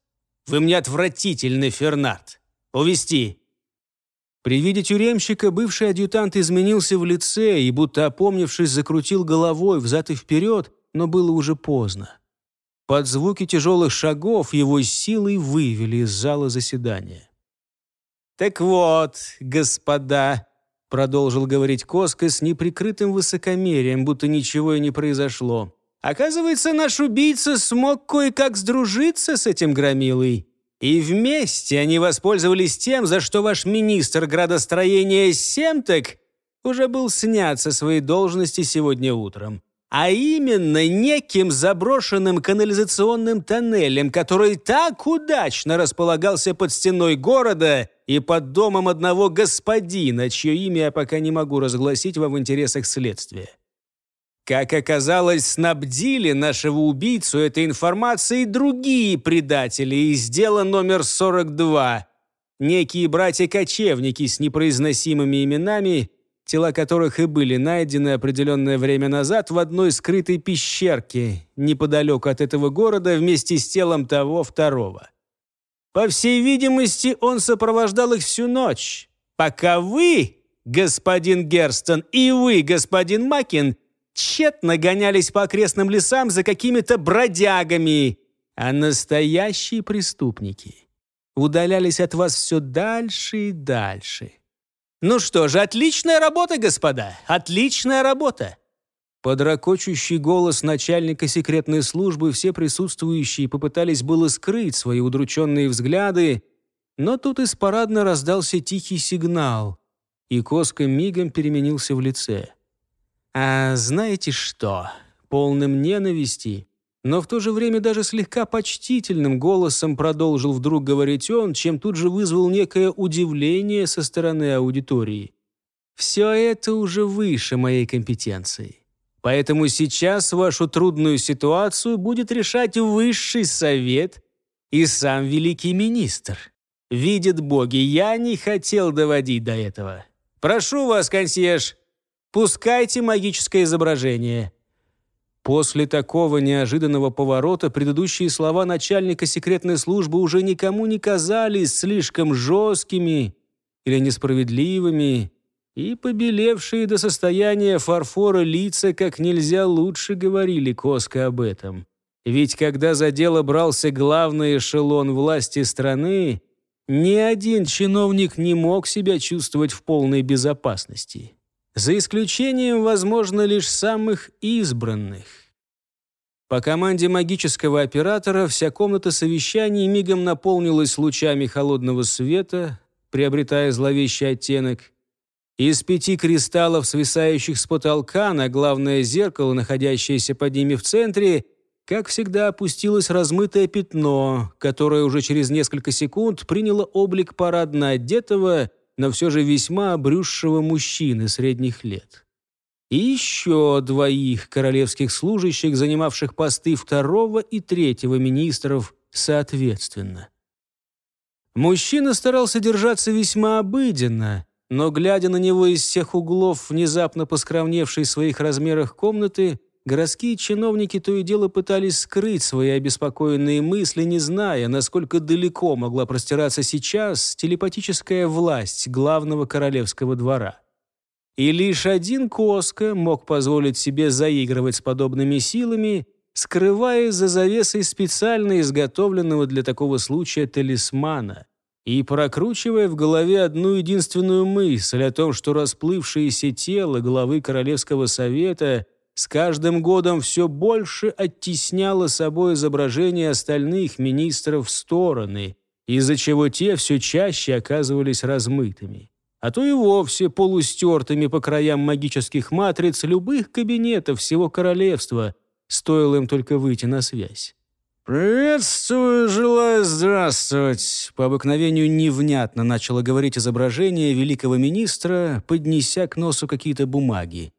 Вы мне отвратительный Фернат. Увести. При виде тюремщика бывший адъютант изменился в лице и, будто опомнившись, закрутил головой взад и вперед, но было уже поздно. Под звуки тяжелых шагов его силой вывели из зала заседания. «Так вот, господа», — продолжил говорить Коска с неприкрытым высокомерием, будто ничего и не произошло. «Оказывается, наш убийца смог кое-как сдружиться с этим громилой. И вместе они воспользовались тем, за что ваш министр градостроения Семтек уже был снят со своей должности сегодня утром. А именно неким заброшенным канализационным тоннелем, который так удачно располагался под стеной города и под домом одного господина, чье имя я пока не могу разгласить вам в интересах следствия. Как оказалось, снабдили нашего убийцу этой информацией другие предатели из дела номер 42. Некие братья-кочевники с непроизносимыми именами, тела которых и были найдены определенное время назад в одной скрытой пещерке неподалеку от этого города вместе с телом того второго. По всей видимости, он сопровождал их всю ночь, пока вы, господин Герстон, и вы, господин Макин, тщетно гонялись по окрестным лесам за какими-то бродягами, а настоящие преступники удалялись от вас все дальше и дальше. Ну что же, отличная работа, господа, отличная работа. Под ракочущий голос начальника секретной службы все присутствующие попытались было скрыть свои удрученные взгляды, но тут из парадно раздался тихий сигнал, и Коска мигом переменился в лице а знаете что, полным ненависти, но в то же время даже слегка почтительным голосом продолжил вдруг говорить он, чем тут же вызвал некое удивление со стороны аудитории. «Все это уже выше моей компетенции. Поэтому сейчас вашу трудную ситуацию будет решать высший совет и сам великий министр. Видит боги, я не хотел доводить до этого. Прошу вас, консьерж, пускайте магическое изображение». После такого неожиданного поворота предыдущие слова начальника секретной службы уже никому не казались слишком жесткими или несправедливыми, и побелевшие до состояния фарфора лица как нельзя лучше говорили Коска об этом. Ведь когда за дело брался главный эшелон власти страны, ни один чиновник не мог себя чувствовать в полной безопасности за исключением, возможно, лишь самых избранных. По команде магического оператора вся комната совещаний мигом наполнилась лучами холодного света, приобретая зловещий оттенок. Из пяти кристаллов, свисающих с потолка на главное зеркало, находящееся под ними в центре, как всегда, опустилось размытое пятно, которое уже через несколько секунд приняло облик парадно одетого но все же весьма обрюзшего мужчины средних лет. И еще двоих королевских служащих, занимавших посты второго и третьего министров соответственно. Мужчина старался держаться весьма обыденно, но, глядя на него из всех углов внезапно поскромневшей в своих размерах комнаты, Городские чиновники то и дело пытались скрыть свои обеспокоенные мысли, не зная, насколько далеко могла простираться сейчас телепатическая власть главного королевского двора. И лишь один Коска мог позволить себе заигрывать с подобными силами, скрывая за завесой специально изготовленного для такого случая талисмана и прокручивая в голове одну единственную мысль о том, что расплывшееся тело главы Королевского Совета – с каждым годом все больше оттесняло собой изображение остальных министров в стороны, из-за чего те все чаще оказывались размытыми, а то и вовсе полустертыми по краям магических матриц любых кабинетов всего королевства, стоило им только выйти на связь. «Приветствую, желаю здравствовать!» По обыкновению невнятно начало говорить изображение великого министра, поднеся к носу какие-то бумаги.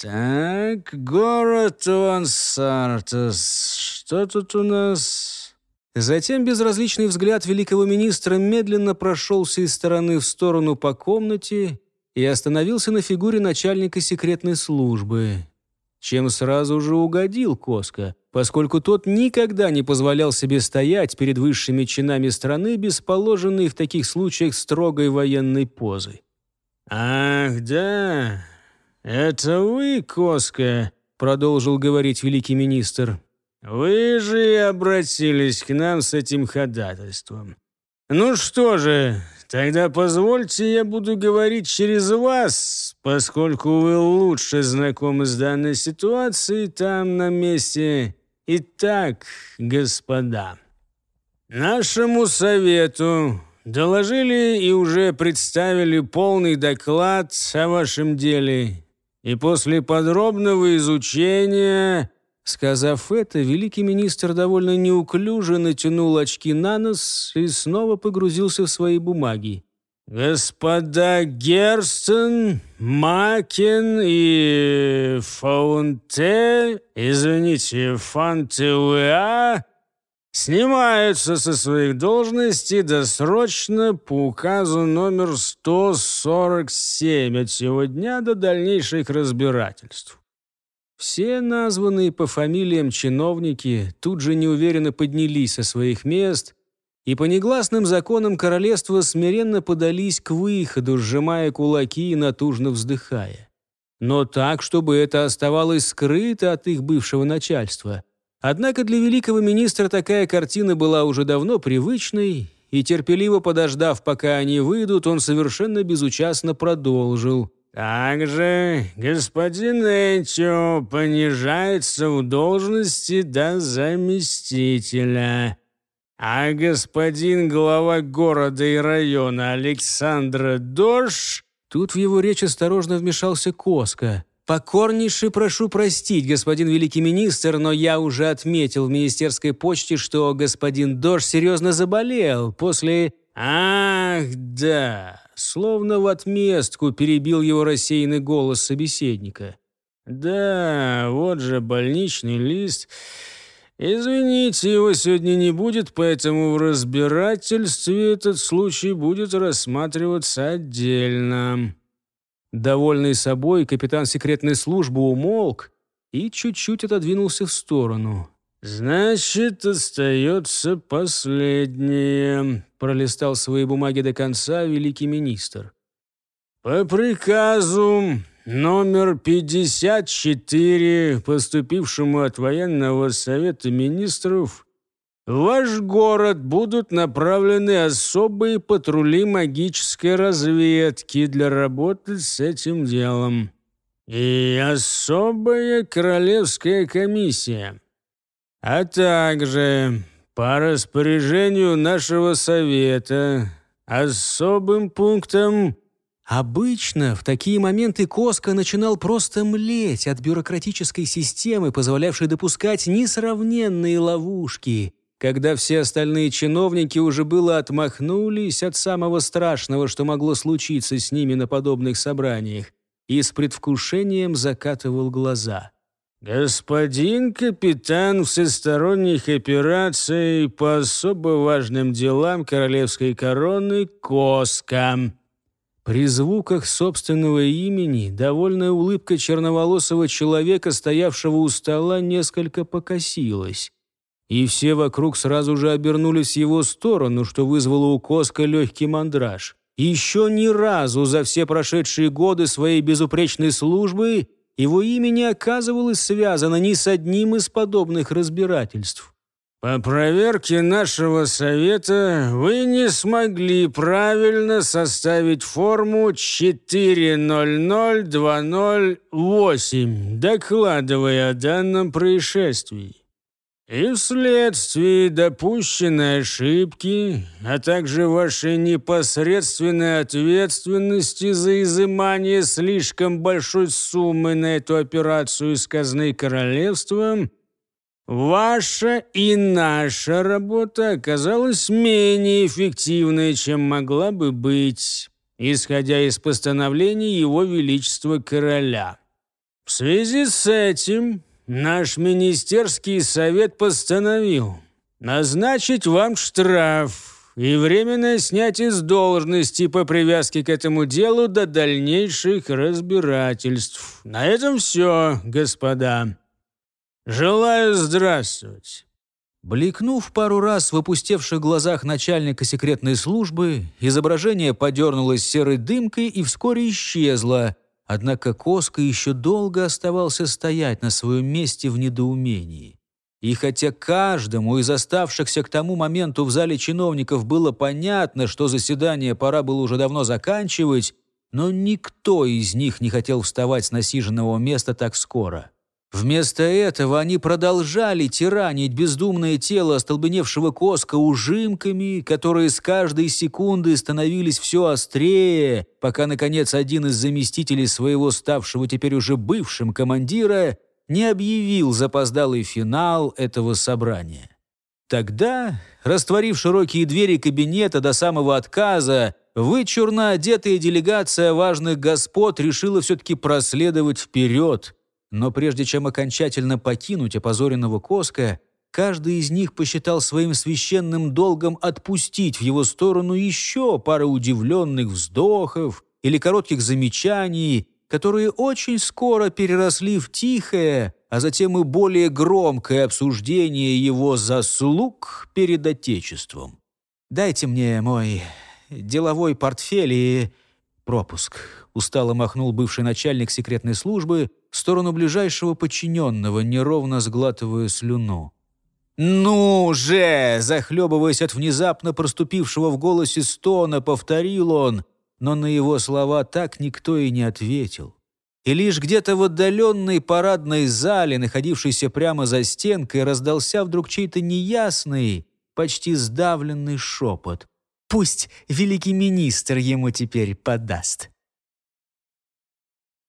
Так, город Уансартес. Что тут у нас? Затем безразличный взгляд великого министра медленно прошелся из стороны в сторону по комнате и остановился на фигуре начальника секретной службы, чем сразу же угодил Коска, поскольку тот никогда не позволял себе стоять перед высшими чинами страны без положенной в таких случаях строгой военной позы. «Ах, да, «Это вы, Коска», — продолжил говорить великий министр. «Вы же и обратились к нам с этим ходатайством. Ну что же, тогда позвольте я буду говорить через вас, поскольку вы лучше знакомы с данной ситуацией там на месте. Итак, господа, нашему совету доложили и уже представили полный доклад о вашем деле и после подробного изучения...» Сказав это, великий министр довольно неуклюже натянул очки на нос и снова погрузился в свои бумаги. «Господа Герстен, Макин и Фаунте, извините, Фантеуа, Снимаются со своих должностей досрочно по указу номер 147 от сего дня до дальнейших разбирательств. Все названные по фамилиям чиновники тут же неуверенно поднялись со своих мест и по негласным законам королевства смиренно подались к выходу, сжимая кулаки и натужно вздыхая. Но так, чтобы это оставалось скрыто от их бывшего начальства – Однако для великого министра такая картина была уже давно привычной, и терпеливо подождав, пока они выйдут, он совершенно безучастно продолжил. «Также господин Этио понижается в должности до заместителя». А господин глава города и района Александра Дорж... Тут в его речь осторожно вмешался Коска. «Покорнейше прошу простить, господин великий министр, но я уже отметил в министерской почте, что господин Дож серьезно заболел после...» «Ах, да!» Словно в отместку перебил его рассеянный голос собеседника. «Да, вот же больничный лист. Извините, его сегодня не будет, поэтому в разбирательстве этот случай будет рассматриваться отдельно». Довольный собой, капитан секретной службы умолк и чуть-чуть отодвинулся в сторону. «Значит, остается последнее», — пролистал свои бумаги до конца великий министр. «По приказу номер 54, поступившему от военного совета министров, в ваш город будут направлены особые патрули магической разведки для работы с этим делом. И особая королевская комиссия. А также по распоряжению нашего совета особым пунктом... Обычно в такие моменты Коска начинал просто млеть от бюрократической системы, позволявшей допускать несравненные ловушки когда все остальные чиновники уже было отмахнулись от самого страшного, что могло случиться с ними на подобных собраниях, и с предвкушением закатывал глаза. «Господин капитан всесторонних операций по особо важным делам королевской короны Коска». При звуках собственного имени довольная улыбка черноволосого человека, стоявшего у стола, несколько покосилась и все вокруг сразу же обернулись в его сторону, что вызвало у Коска легкий мандраж. Еще ни разу за все прошедшие годы своей безупречной службы его имя не оказывалось связано ни с одним из подобных разбирательств. «По проверке нашего совета вы не смогли правильно составить форму 400208, докладывая о данном происшествии и вследствие допущенной ошибки, а также вашей непосредственной ответственности за изымание слишком большой суммы на эту операцию из казны королевства, ваша и наша работа оказалась менее эффективной, чем могла бы быть, исходя из постановлений Его Величества Короля. В связи с этим Наш министерский совет постановил назначить вам штраф и временно снять из должности по привязке к этому делу до дальнейших разбирательств. На этом все, господа. Желаю здравствовать». Бликнув пару раз в опустевших глазах начальника секретной службы, изображение подернулось серой дымкой и вскоре исчезло – Однако Коска еще долго оставался стоять на своем месте в недоумении. И хотя каждому из оставшихся к тому моменту в зале чиновников было понятно, что заседание пора было уже давно заканчивать, но никто из них не хотел вставать с насиженного места так скоро. Вместо этого они продолжали тиранить бездумное тело остолбеневшего коска ужимками, которые с каждой секунды становились все острее, пока, наконец, один из заместителей своего ставшего теперь уже бывшим командира не объявил запоздалый финал этого собрания. Тогда, растворив широкие двери кабинета до самого отказа, вычурно одетая делегация важных господ решила все-таки проследовать вперед – но прежде чем окончательно покинуть опозоренного Коска, каждый из них посчитал своим священным долгом отпустить в его сторону еще пару удивленных вздохов или коротких замечаний, которые очень скоро переросли в тихое, а затем и более громкое обсуждение его заслуг перед Отечеством. «Дайте мне мой деловой портфель и пропуск», — устало махнул бывший начальник секретной службы, в сторону ближайшего подчиненного, неровно сглатывая слюну. «Ну же!» — захлебываясь от внезапно проступившего в голосе стона, повторил он, но на его слова так никто и не ответил. И лишь где-то в отдаленной парадной зале, находившейся прямо за стенкой, раздался вдруг чей-то неясный, почти сдавленный шепот. «Пусть великий министр ему теперь подаст».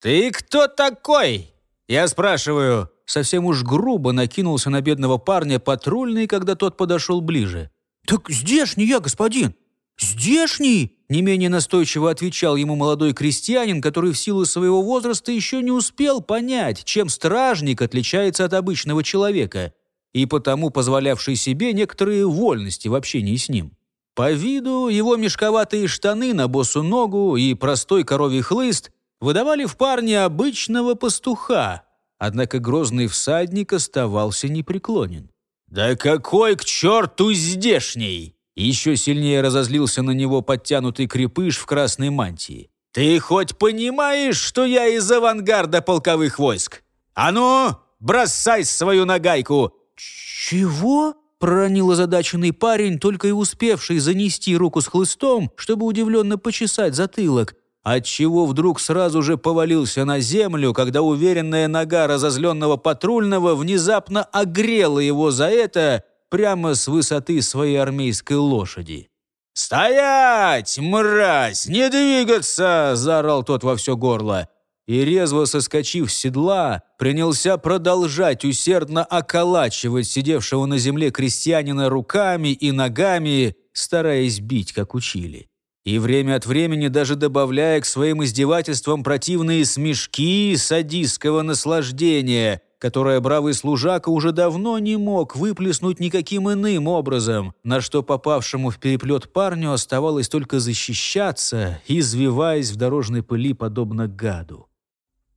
«Ты кто такой?» Я спрашиваю. Совсем уж грубо накинулся на бедного парня патрульный, когда тот подошел ближе. «Так здешний я, господин!» «Здешний?» – не менее настойчиво отвечал ему молодой крестьянин, который в силу своего возраста еще не успел понять, чем стражник отличается от обычного человека, и потому позволявший себе некоторые вольности в общении с ним. По виду его мешковатые штаны на босу ногу и простой коровий хлыст выдавали в парне обычного пастуха, однако грозный всадник оставался непреклонен. «Да какой к черту здешний!» Еще сильнее разозлился на него подтянутый крепыш в красной мантии. «Ты хоть понимаешь, что я из авангарда полковых войск? А ну, бросай свою нагайку!» «Чего?» — проронил озадаченный парень, только и успевший занести руку с хлыстом, чтобы удивленно почесать затылок отчего вдруг сразу же повалился на землю, когда уверенная нога разозленного патрульного внезапно огрела его за это прямо с высоты своей армейской лошади. «Стоять, мразь! Не двигаться!» – заорал тот во все горло. И, резво соскочив с седла, принялся продолжать усердно околачивать сидевшего на земле крестьянина руками и ногами, стараясь бить, как учили и время от времени даже добавляя к своим издевательствам противные смешки садистского наслаждения, которое бравый служака уже давно не мог выплеснуть никаким иным образом, на что попавшему в переплет парню оставалось только защищаться, извиваясь в дорожной пыли подобно гаду.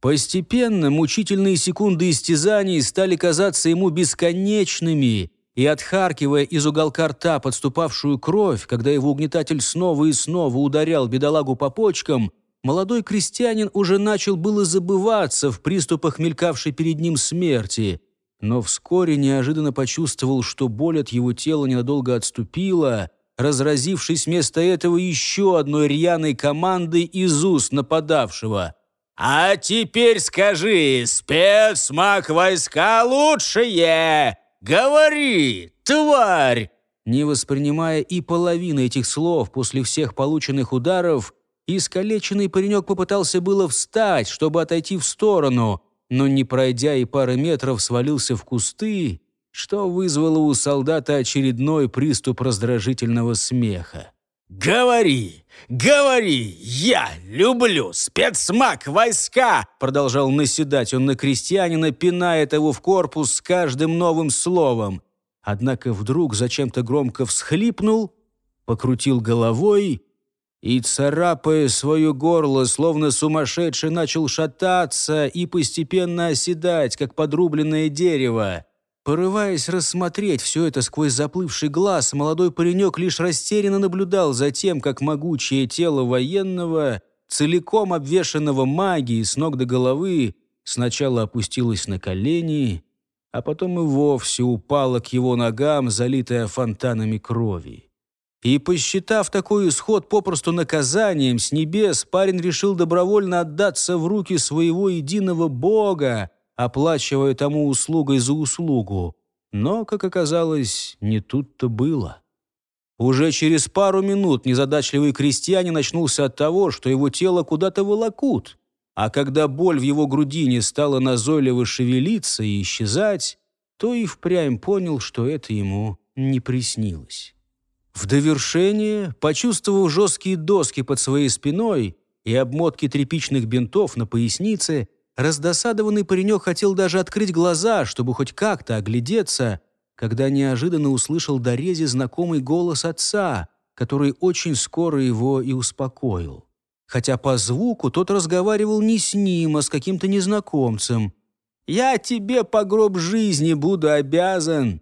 Постепенно мучительные секунды истязаний стали казаться ему бесконечными, и, отхаркивая из уголка рта подступавшую кровь, когда его угнетатель снова и снова ударял бедолагу по почкам, молодой крестьянин уже начал было забываться в приступах мелькавшей перед ним смерти, но вскоре неожиданно почувствовал, что боль от его тела ненадолго отступила, разразившись вместо этого еще одной рьяной командой из уст нападавшего. «А теперь скажи, спецмаг войска лучшие!» «Говори, тварь!» Не воспринимая и половины этих слов после всех полученных ударов, искалеченный паренек попытался было встать, чтобы отойти в сторону, но не пройдя и пары метров свалился в кусты, что вызвало у солдата очередной приступ раздражительного смеха. «Говори, говори, я люблю спецмаг войска!» Продолжал наседать он на крестьянина, пиная его в корпус с каждым новым словом. Однако вдруг зачем-то громко всхлипнул, покрутил головой и, царапая свое горло, словно сумасшедший, начал шататься и постепенно оседать, как подрубленное дерево. Порываясь рассмотреть все это сквозь заплывший глаз, молодой паренек лишь растерянно наблюдал за тем, как могучее тело военного, целиком обвешанного магией с ног до головы, сначала опустилось на колени, а потом и вовсе упало к его ногам, залитое фонтанами крови. И, посчитав такой исход попросту наказанием с небес, парень решил добровольно отдаться в руки своего единого бога, оплачивая тому услугой за услугу. Но, как оказалось, не тут-то было. Уже через пару минут незадачливый крестьянин начнулся от того, что его тело куда-то волокут. А когда боль в его грудине стала назойливо шевелиться и исчезать, то и впрямь понял, что это ему не приснилось. В довершение, почувствовав жесткие доски под своей спиной и обмотки тряпичных бинтов на пояснице, Раздосадованный паренек хотел даже открыть глаза, чтобы хоть как-то оглядеться, когда неожиданно услышал до рези знакомый голос отца, который очень скоро его и успокоил. Хотя по звуку тот разговаривал не с ним, а с каким-то незнакомцем. «Я тебе по гроб жизни буду обязан!»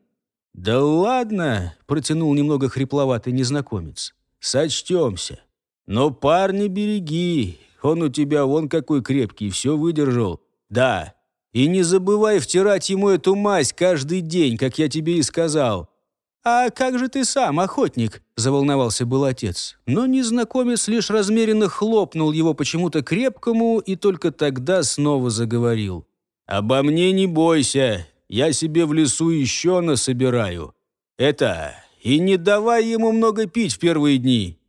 «Да ладно!» — протянул немного хрипловатый незнакомец. «Сочтемся!» «Но, парни, береги! Он у тебя вон какой крепкий, все выдержал. Да. И не забывай втирать ему эту мазь каждый день, как я тебе и сказал». «А как же ты сам, охотник?» – заволновался был отец. Но незнакомец лишь размеренно хлопнул его почему-то крепкому и только тогда снова заговорил. «Обо мне не бойся, я себе в лесу еще насобираю. Это, и не давай ему много пить в первые дни,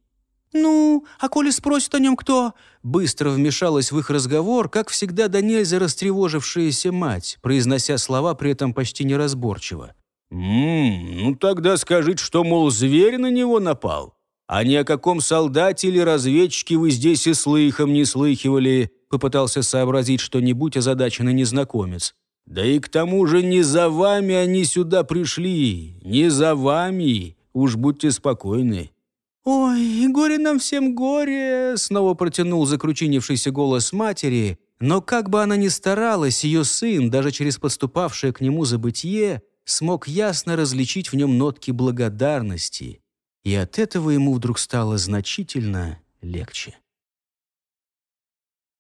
«Ну, а коли спросит о нем кто?» Быстро вмешалась в их разговор, как всегда до нельзя растревожившаяся мать, произнося слова при этом почти неразборчиво. «Ммм, ну тогда скажите, что, мол, зверь на него напал? А ни о каком солдате или разведчике вы здесь и слыхом не слыхивали?» Попытался сообразить что-нибудь озадаченный незнакомец. «Да и к тому же не за вами они сюда пришли, не за вами, уж будьте спокойны». «Ой, горе нам всем, горе!» — снова протянул закручинившийся голос матери. Но как бы она ни старалась, ее сын, даже через подступавшее к нему забытье, смог ясно различить в нем нотки благодарности. И от этого ему вдруг стало значительно легче.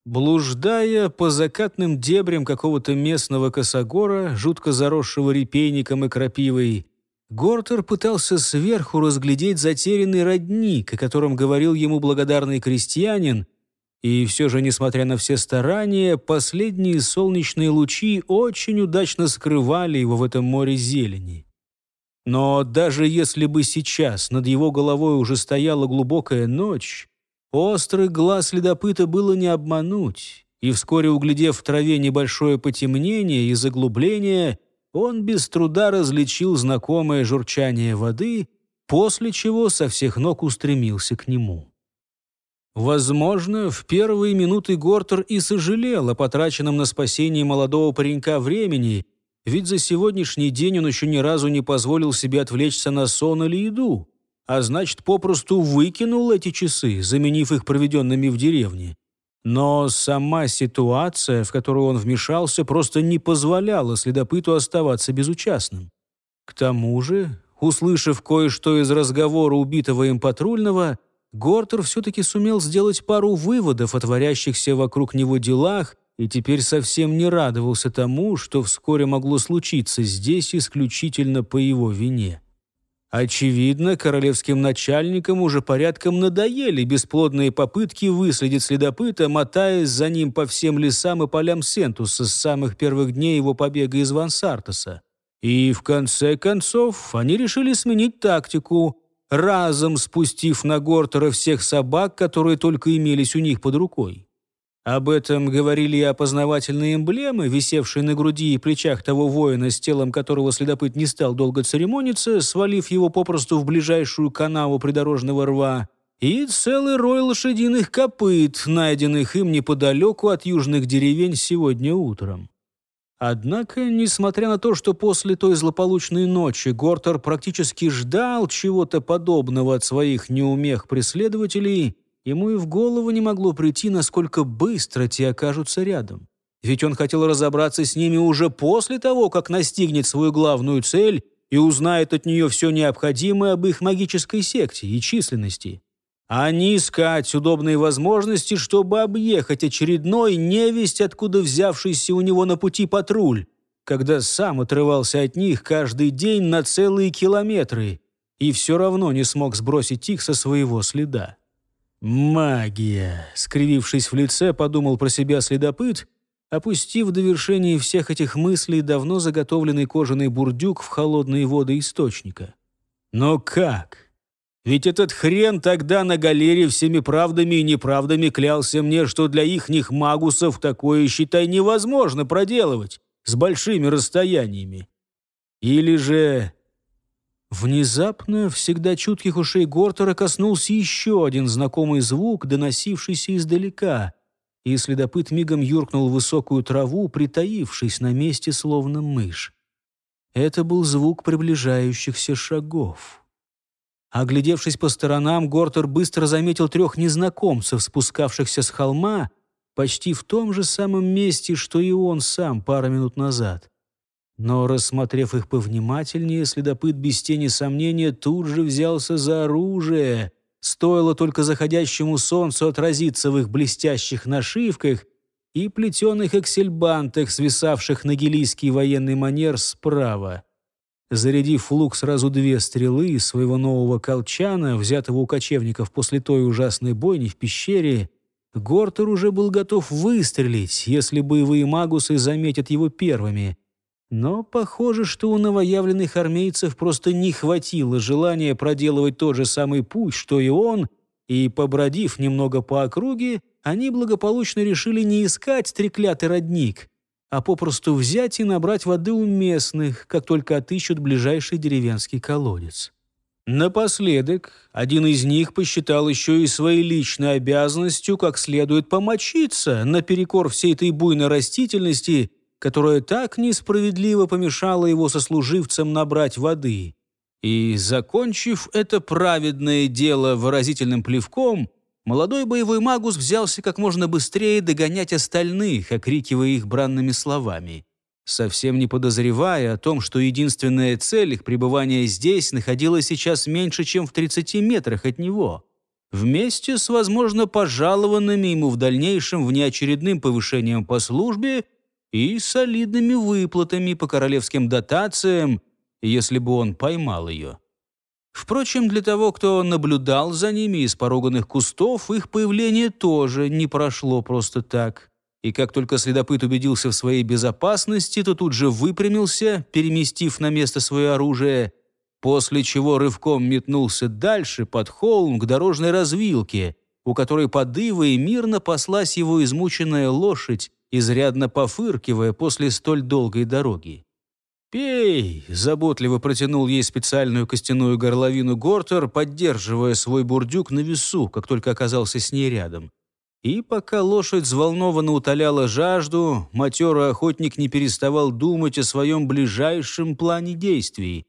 Блуждая по закатным дебрям какого-то местного косогора, жутко заросшего репейником и крапивой, Гортер пытался сверху разглядеть затерянный родник, о котором говорил ему благодарный крестьянин, и все же, несмотря на все старания, последние солнечные лучи очень удачно скрывали его в этом море зелени. Но даже если бы сейчас над его головой уже стояла глубокая ночь, острый глаз ледопыта было не обмануть, и вскоре, углядев в траве небольшое потемнение и заглубление, он без труда различил знакомое журчание воды, после чего со всех ног устремился к нему. Возможно, в первые минуты Гортер и сожалел о потраченном на спасение молодого паренька времени, ведь за сегодняшний день он еще ни разу не позволил себе отвлечься на сон или еду, а значит, попросту выкинул эти часы, заменив их проведенными в деревне. Но сама ситуация, в которую он вмешался, просто не позволяла следопыту оставаться безучастным. К тому же, услышав кое-что из разговора убитого им патрульного, Гортер все-таки сумел сделать пару выводов о творящихся вокруг него делах и теперь совсем не радовался тому, что вскоре могло случиться здесь исключительно по его вине. Очевидно, королевским начальникам уже порядком надоели бесплодные попытки выследить следопыта, мотаясь за ним по всем лесам и полям Сентуса с самых первых дней его побега из Вансартеса. И в конце концов они решили сменить тактику, разом спустив на Гортера всех собак, которые только имелись у них под рукой. Об этом говорили и опознавательные эмблемы, висевшие на груди и плечах того воина, с телом которого следопыт не стал долго церемониться, свалив его попросту в ближайшую канаву придорожного рва, и целый рой лошадиных копыт, найденных им неподалеку от южных деревень сегодня утром. Однако, несмотря на то, что после той злополучной ночи Гортер практически ждал чего-то подобного от своих неумех преследователей, Ему и в голову не могло прийти, насколько быстро те окажутся рядом. Ведь он хотел разобраться с ними уже после того, как настигнет свою главную цель и узнает от нее все необходимое об их магической секте и численности. А не искать удобные возможности, чтобы объехать очередной невесть, откуда взявшийся у него на пути патруль, когда сам отрывался от них каждый день на целые километры и все равно не смог сбросить их со своего следа. «Магия!» — скривившись в лице, подумал про себя следопыт, опустив в вершения всех этих мыслей давно заготовленный кожаный бурдюк в холодные воды источника. «Но как?» Ведь этот хрен тогда на галере всеми правдами и неправдами клялся мне, что для ихних магусов такое, считай, невозможно проделывать с большими расстояниями. Или же Внезапно всегда чутких ушей Гортера коснулся еще один знакомый звук, доносившийся издалека, и следопыт мигом юркнул в высокую траву, притаившись на месте, словно мышь. Это был звук приближающихся шагов. Оглядевшись по сторонам, Гортер быстро заметил трех незнакомцев, спускавшихся с холма, почти в том же самом месте, что и он сам пару минут назад. Но, рассмотрев их повнимательнее, следопыт без тени сомнения тут же взялся за оружие. Стоило только заходящему солнцу отразиться в их блестящих нашивках и плетеных эксельбантах, свисавших на гелийский военный манер справа. Зарядив лук сразу две стрелы своего нового колчана, взятого у кочевников после той ужасной бойни в пещере, Гортер уже был готов выстрелить, если боевые магусы заметят его первыми. Но похоже, что у новоявленных армейцев просто не хватило желания проделывать тот же самый путь, что и он, и, побродив немного по округе, они благополучно решили не искать треклятый родник, а попросту взять и набрать воды у местных, как только отыщут ближайший деревенский колодец. Напоследок, один из них посчитал еще и своей личной обязанностью как следует помочиться наперекор всей этой буйной растительности – которая так несправедливо помешала его сослуживцам набрать воды. И, закончив это праведное дело выразительным плевком, молодой боевой магус взялся как можно быстрее догонять остальных, окрикивая их бранными словами, совсем не подозревая о том, что единственная цель их пребывания здесь находилась сейчас меньше, чем в 30 метрах от него — вместе с, возможно, пожалованными ему в дальнейшем внеочередным повышением по службе и солидными выплатами по королевским дотациям, если бы он поймал ее. Впрочем, для того, кто наблюдал за ними из пороганных кустов, их появление тоже не прошло просто так. И как только следопыт убедился в своей безопасности, то тут же выпрямился, переместив на место свое оружие, после чего рывком метнулся дальше под холм к дорожной развилке, у которой подыва и мирно паслась его измученная лошадь, изрядно пофыркивая после столь долгой дороги. «Пей!» — заботливо протянул ей специальную костяную горловину Гортер, поддерживая свой бурдюк на весу, как только оказался с ней рядом. И пока лошадь взволнованно утоляла жажду, матерый охотник не переставал думать о своем ближайшем плане действий.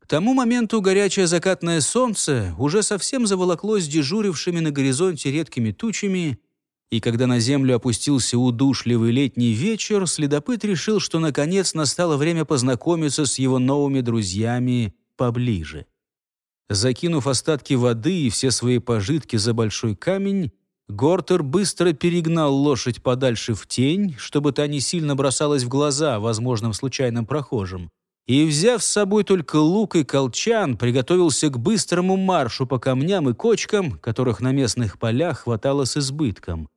К тому моменту горячее закатное солнце уже совсем заволоклось дежурившими на горизонте редкими тучами — и когда на землю опустился удушливый летний вечер, следопыт решил, что наконец настало время познакомиться с его новыми друзьями поближе. Закинув остатки воды и все свои пожитки за большой камень, Гортер быстро перегнал лошадь подальше в тень, чтобы та не сильно бросалась в глаза возможным случайным прохожим, и, взяв с собой только лук и колчан, приготовился к быстрому маршу по камням и кочкам, которых на местных полях хватало с избытком.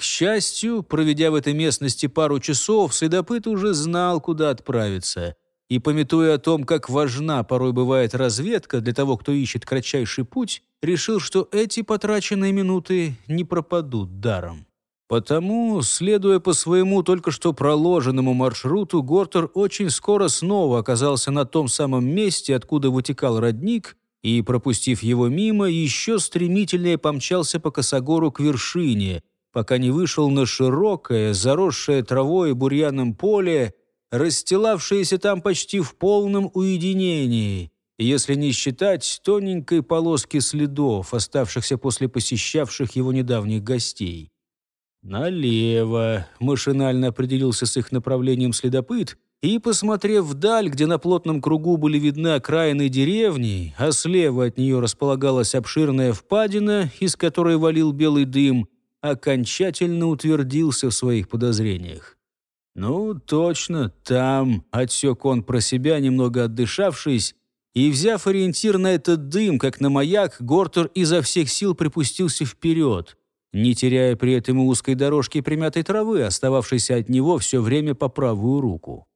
К счастью, проведя в этой местности пару часов, следопыт уже знал, куда отправиться. И, пометуя о том, как важна порой бывает разведка для того, кто ищет кратчайший путь, решил, что эти потраченные минуты не пропадут даром. Потому, следуя по своему только что проложенному маршруту, Гортер очень скоро снова оказался на том самом месте, откуда вытекал родник, и, пропустив его мимо, еще стремительнее помчался по косогору к вершине, пока не вышел на широкое, заросшее травой и бурьяном поле, расстилавшееся там почти в полном уединении, если не считать тоненькой полоски следов, оставшихся после посещавших его недавних гостей. «Налево», — машинально определился с их направлением следопыт, и, посмотрев вдаль, где на плотном кругу были видны окраины деревни, а слева от нее располагалась обширная впадина, из которой валил белый дым — окончательно утвердился в своих подозрениях. «Ну, точно, там», — отсек он про себя, немного отдышавшись, и, взяв ориентир на этот дым, как на маяк, Гортер изо всех сил припустился вперед, не теряя при этом узкой дорожки примятой травы, остававшейся от него все время по правую руку.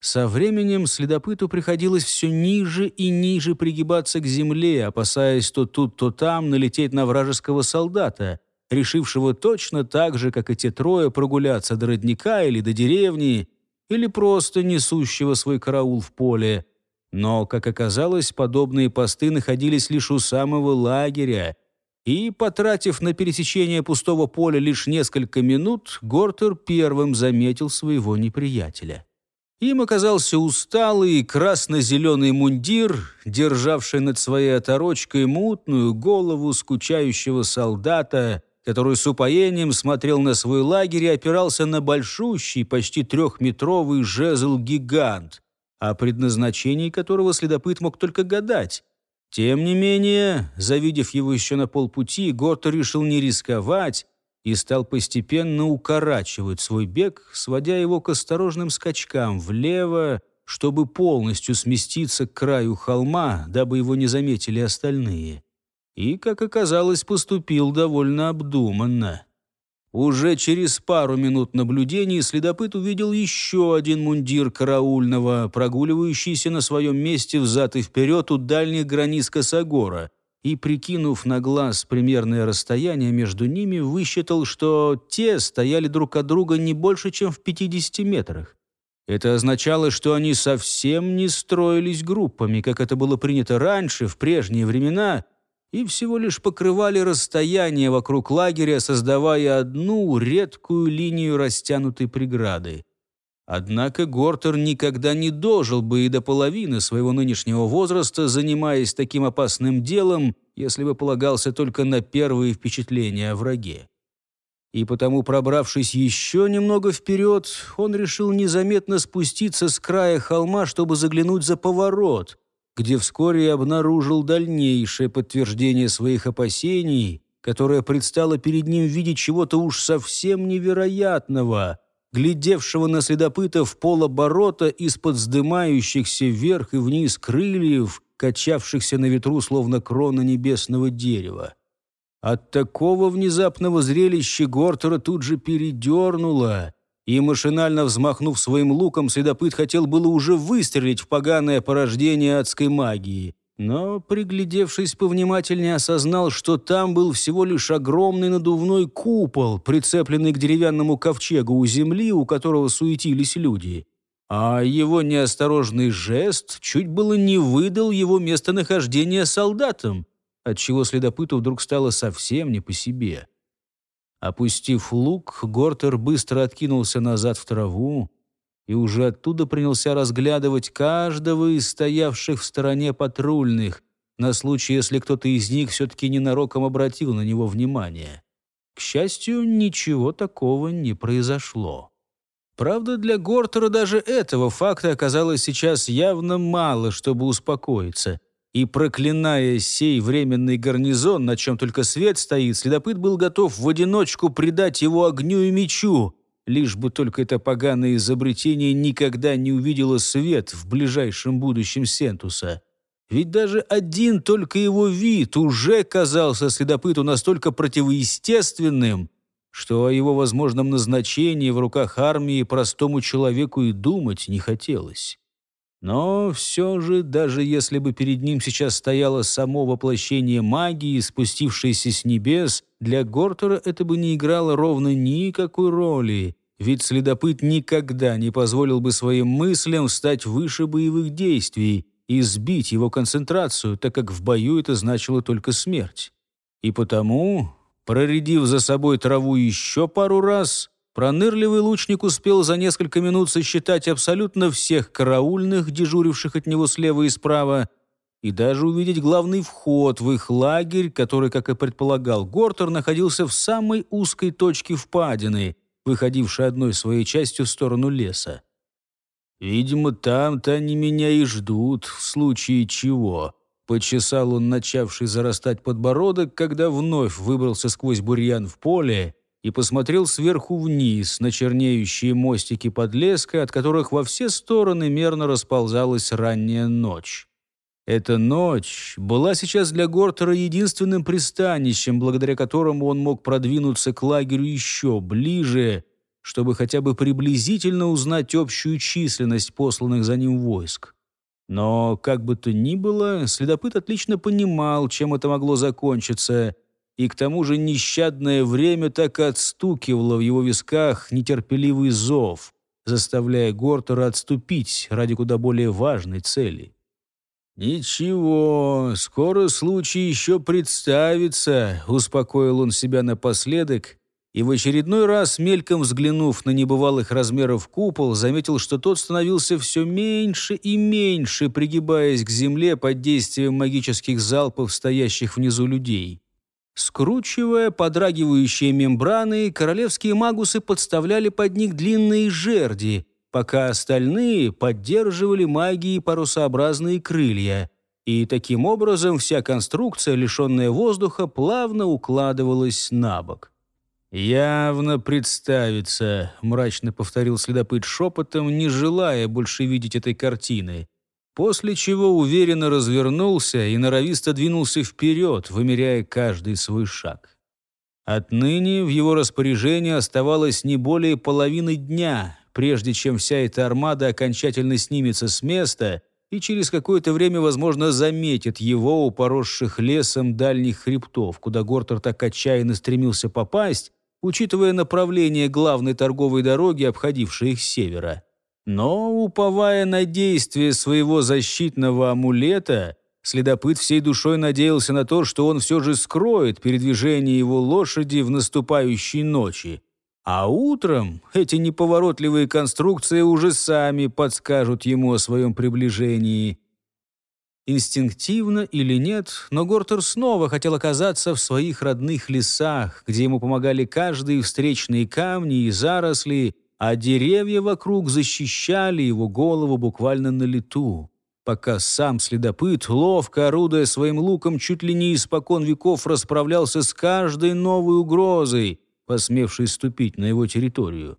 Со временем следопыту приходилось все ниже и ниже пригибаться к земле, опасаясь то тут, то там налететь на вражеского солдата — решившего точно так же, как эти трое, прогуляться до родника или до деревни, или просто несущего свой караул в поле. Но, как оказалось, подобные посты находились лишь у самого лагеря, и, потратив на пересечение пустого поля лишь несколько минут, Гортер первым заметил своего неприятеля. Им оказался усталый красно-зеленый мундир, державший над своей оторочкой мутную голову скучающего солдата, который с упоением смотрел на свой лагерь и опирался на большущий, почти трехметровый жезл-гигант, о предназначении которого следопыт мог только гадать. Тем не менее, завидев его еще на полпути, Горто решил не рисковать и стал постепенно укорачивать свой бег, сводя его к осторожным скачкам влево, чтобы полностью сместиться к краю холма, дабы его не заметили остальные и, как оказалось, поступил довольно обдуманно. Уже через пару минут наблюдений следопыт увидел еще один мундир караульного, прогуливающийся на своем месте взад и вперед у дальних границ Косогора, и, прикинув на глаз примерное расстояние между ними, высчитал, что те стояли друг от друга не больше, чем в 50 метрах. Это означало, что они совсем не строились группами, как это было принято раньше, в прежние времена — и всего лишь покрывали расстояние вокруг лагеря, создавая одну редкую линию растянутой преграды. Однако Гортер никогда не дожил бы и до половины своего нынешнего возраста, занимаясь таким опасным делом, если бы полагался только на первые впечатления о враге. И потому, пробравшись еще немного вперед, он решил незаметно спуститься с края холма, чтобы заглянуть за поворот — где вскоре обнаружил дальнейшее подтверждение своих опасений, которое предстало перед ним в виде чего-то уж совсем невероятного, глядевшего на следопыта в полоборота из-под вздымающихся вверх и вниз крыльев, качавшихся на ветру, словно крона небесного дерева. От такого внезапного зрелища Гортера тут же передернуло — и, машинально взмахнув своим луком, следопыт хотел было уже выстрелить в поганое порождение адской магии. Но, приглядевшись повнимательнее, осознал, что там был всего лишь огромный надувной купол, прицепленный к деревянному ковчегу у земли, у которого суетились люди. А его неосторожный жест чуть было не выдал его местонахождение солдатам, отчего следопыту вдруг стало совсем не по себе. Опустив лук, Гортер быстро откинулся назад в траву и уже оттуда принялся разглядывать каждого из стоявших в стороне патрульных на случай, если кто-то из них все-таки ненароком обратил на него внимание. К счастью, ничего такого не произошло. Правда, для Гортера даже этого факта оказалось сейчас явно мало, чтобы успокоиться — и проклиная сей временный гарнизон, на чем только свет стоит, следопыт был готов в одиночку предать его огню и мечу, лишь бы только это поганое изобретение никогда не увидело свет в ближайшем будущем Сентуса. Ведь даже один только его вид уже казался следопыту настолько противоестественным, что о его возможном назначении в руках армии простому человеку и думать не хотелось. Но все же, даже если бы перед ним сейчас стояло само воплощение магии, спустившееся с небес, для Гортера это бы не играло ровно никакой роли, ведь следопыт никогда не позволил бы своим мыслям стать выше боевых действий и сбить его концентрацию, так как в бою это значило только смерть. И потому, проредив за собой траву еще пару раз, Пронырливый лучник успел за несколько минут сосчитать абсолютно всех караульных, дежуривших от него слева и справа, и даже увидеть главный вход в их лагерь, который, как и предполагал Гортер, находился в самой узкой точке впадины, выходившей одной своей частью в сторону леса. «Видимо, там-то они меня и ждут, в случае чего», — почесал он начавший зарастать подбородок, когда вновь выбрался сквозь бурьян в поле и посмотрел сверху вниз на чернеющие мостики под леской, от которых во все стороны мерно расползалась ранняя ночь. Эта ночь была сейчас для Гортера единственным пристанищем, благодаря которому он мог продвинуться к лагерю еще ближе, чтобы хотя бы приблизительно узнать общую численность посланных за ним войск. Но, как бы то ни было, следопыт отлично понимал, чем это могло закончиться, и к тому же нещадное время так и отстукивало в его висках нетерпеливый зов, заставляя Гортера отступить ради куда более важной цели. «Ничего, скоро случай еще представится», — успокоил он себя напоследок, и в очередной раз, мельком взглянув на небывалых размеров купол, заметил, что тот становился все меньше и меньше, пригибаясь к земле под действием магических залпов стоящих внизу людей. Скручивая подрагивающие мембраны, королевские магусы подставляли под них длинные жерди, пока остальные поддерживали магии парусообразные крылья. И таким образом вся конструкция, лишенная воздуха, плавно укладывалась на бок. «Явно представится», — мрачно повторил следопыт шепотом, не желая больше видеть этой картины — после чего уверенно развернулся и норовисто двинулся вперед, вымеряя каждый свой шаг. Отныне в его распоряжении оставалось не более половины дня, прежде чем вся эта армада окончательно снимется с места и через какое-то время, возможно, заметит его у поросших лесом дальних хребтов, куда Гортер так отчаянно стремился попасть, учитывая направление главной торговой дороги, обходившей их с севера. Но, уповая на действие своего защитного амулета, следопыт всей душой надеялся на то, что он все же скроет передвижение его лошади в наступающей ночи. А утром эти неповоротливые конструкции уже сами подскажут ему о своем приближении. Инстинктивно или нет, но Гортер снова хотел оказаться в своих родных лесах, где ему помогали каждые встречные камни и заросли, а деревья вокруг защищали его голову буквально на лету, пока сам следопыт, ловко орудуя своим луком, чуть ли не испокон веков расправлялся с каждой новой угрозой, посмевшей ступить на его территорию.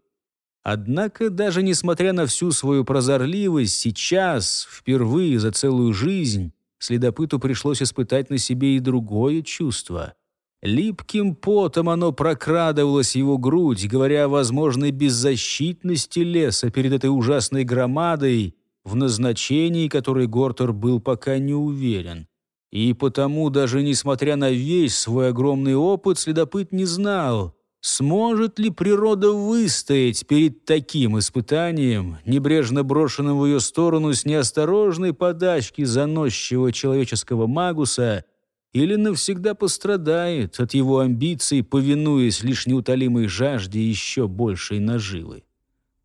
Однако, даже несмотря на всю свою прозорливость, сейчас, впервые за целую жизнь, следопыту пришлось испытать на себе и другое чувство Липким потом оно прокрадывалось его грудь, говоря о возможной беззащитности леса перед этой ужасной громадой, в назначении которой Гортер был пока не уверен. И потому, даже несмотря на весь свой огромный опыт, следопыт не знал, сможет ли природа выстоять перед таким испытанием, небрежно брошенным в ее сторону с неосторожной подачки заносчивого человеческого магуса — или навсегда пострадает от его амбиций, повинуясь лишь неутолимой жажде еще большей наживы.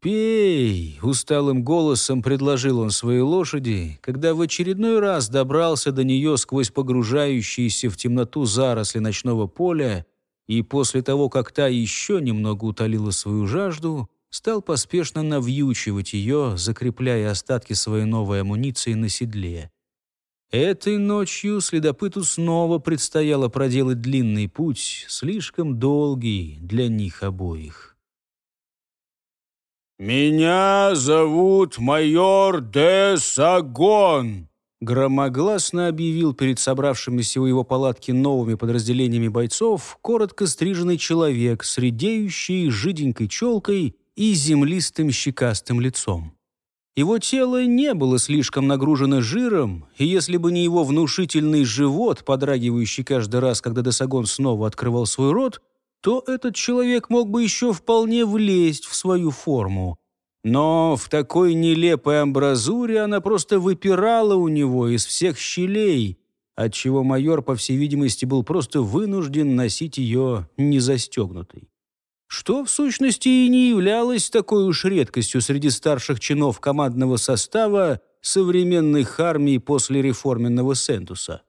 «Пей!» — усталым голосом предложил он своей лошади, когда в очередной раз добрался до нее сквозь погружающиеся в темноту заросли ночного поля, и после того, как та еще немного утолила свою жажду, стал поспешно навьючивать ее, закрепляя остатки своей новой амуниции на седле. Этой ночью следопыту снова предстояло проделать длинный путь, слишком долгий для них обоих. «Меня зовут майор де Сагон», — громогласно объявил перед собравшимися у его палатки новыми подразделениями бойцов коротко стриженный человек с редеющей жиденькой челкой и землистым щекастым лицом. Его тело не было слишком нагружено жиром, и если бы не его внушительный живот, подрагивающий каждый раз, когда Досагон снова открывал свой рот, то этот человек мог бы еще вполне влезть в свою форму. Но в такой нелепой амбразуре она просто выпирала у него из всех щелей, отчего майор, по всей видимости, был просто вынужден носить ее незастегнутой что в сущности и не являлось такой уж редкостью среди старших чинов командного состава современных армий после реформенного Сентуса.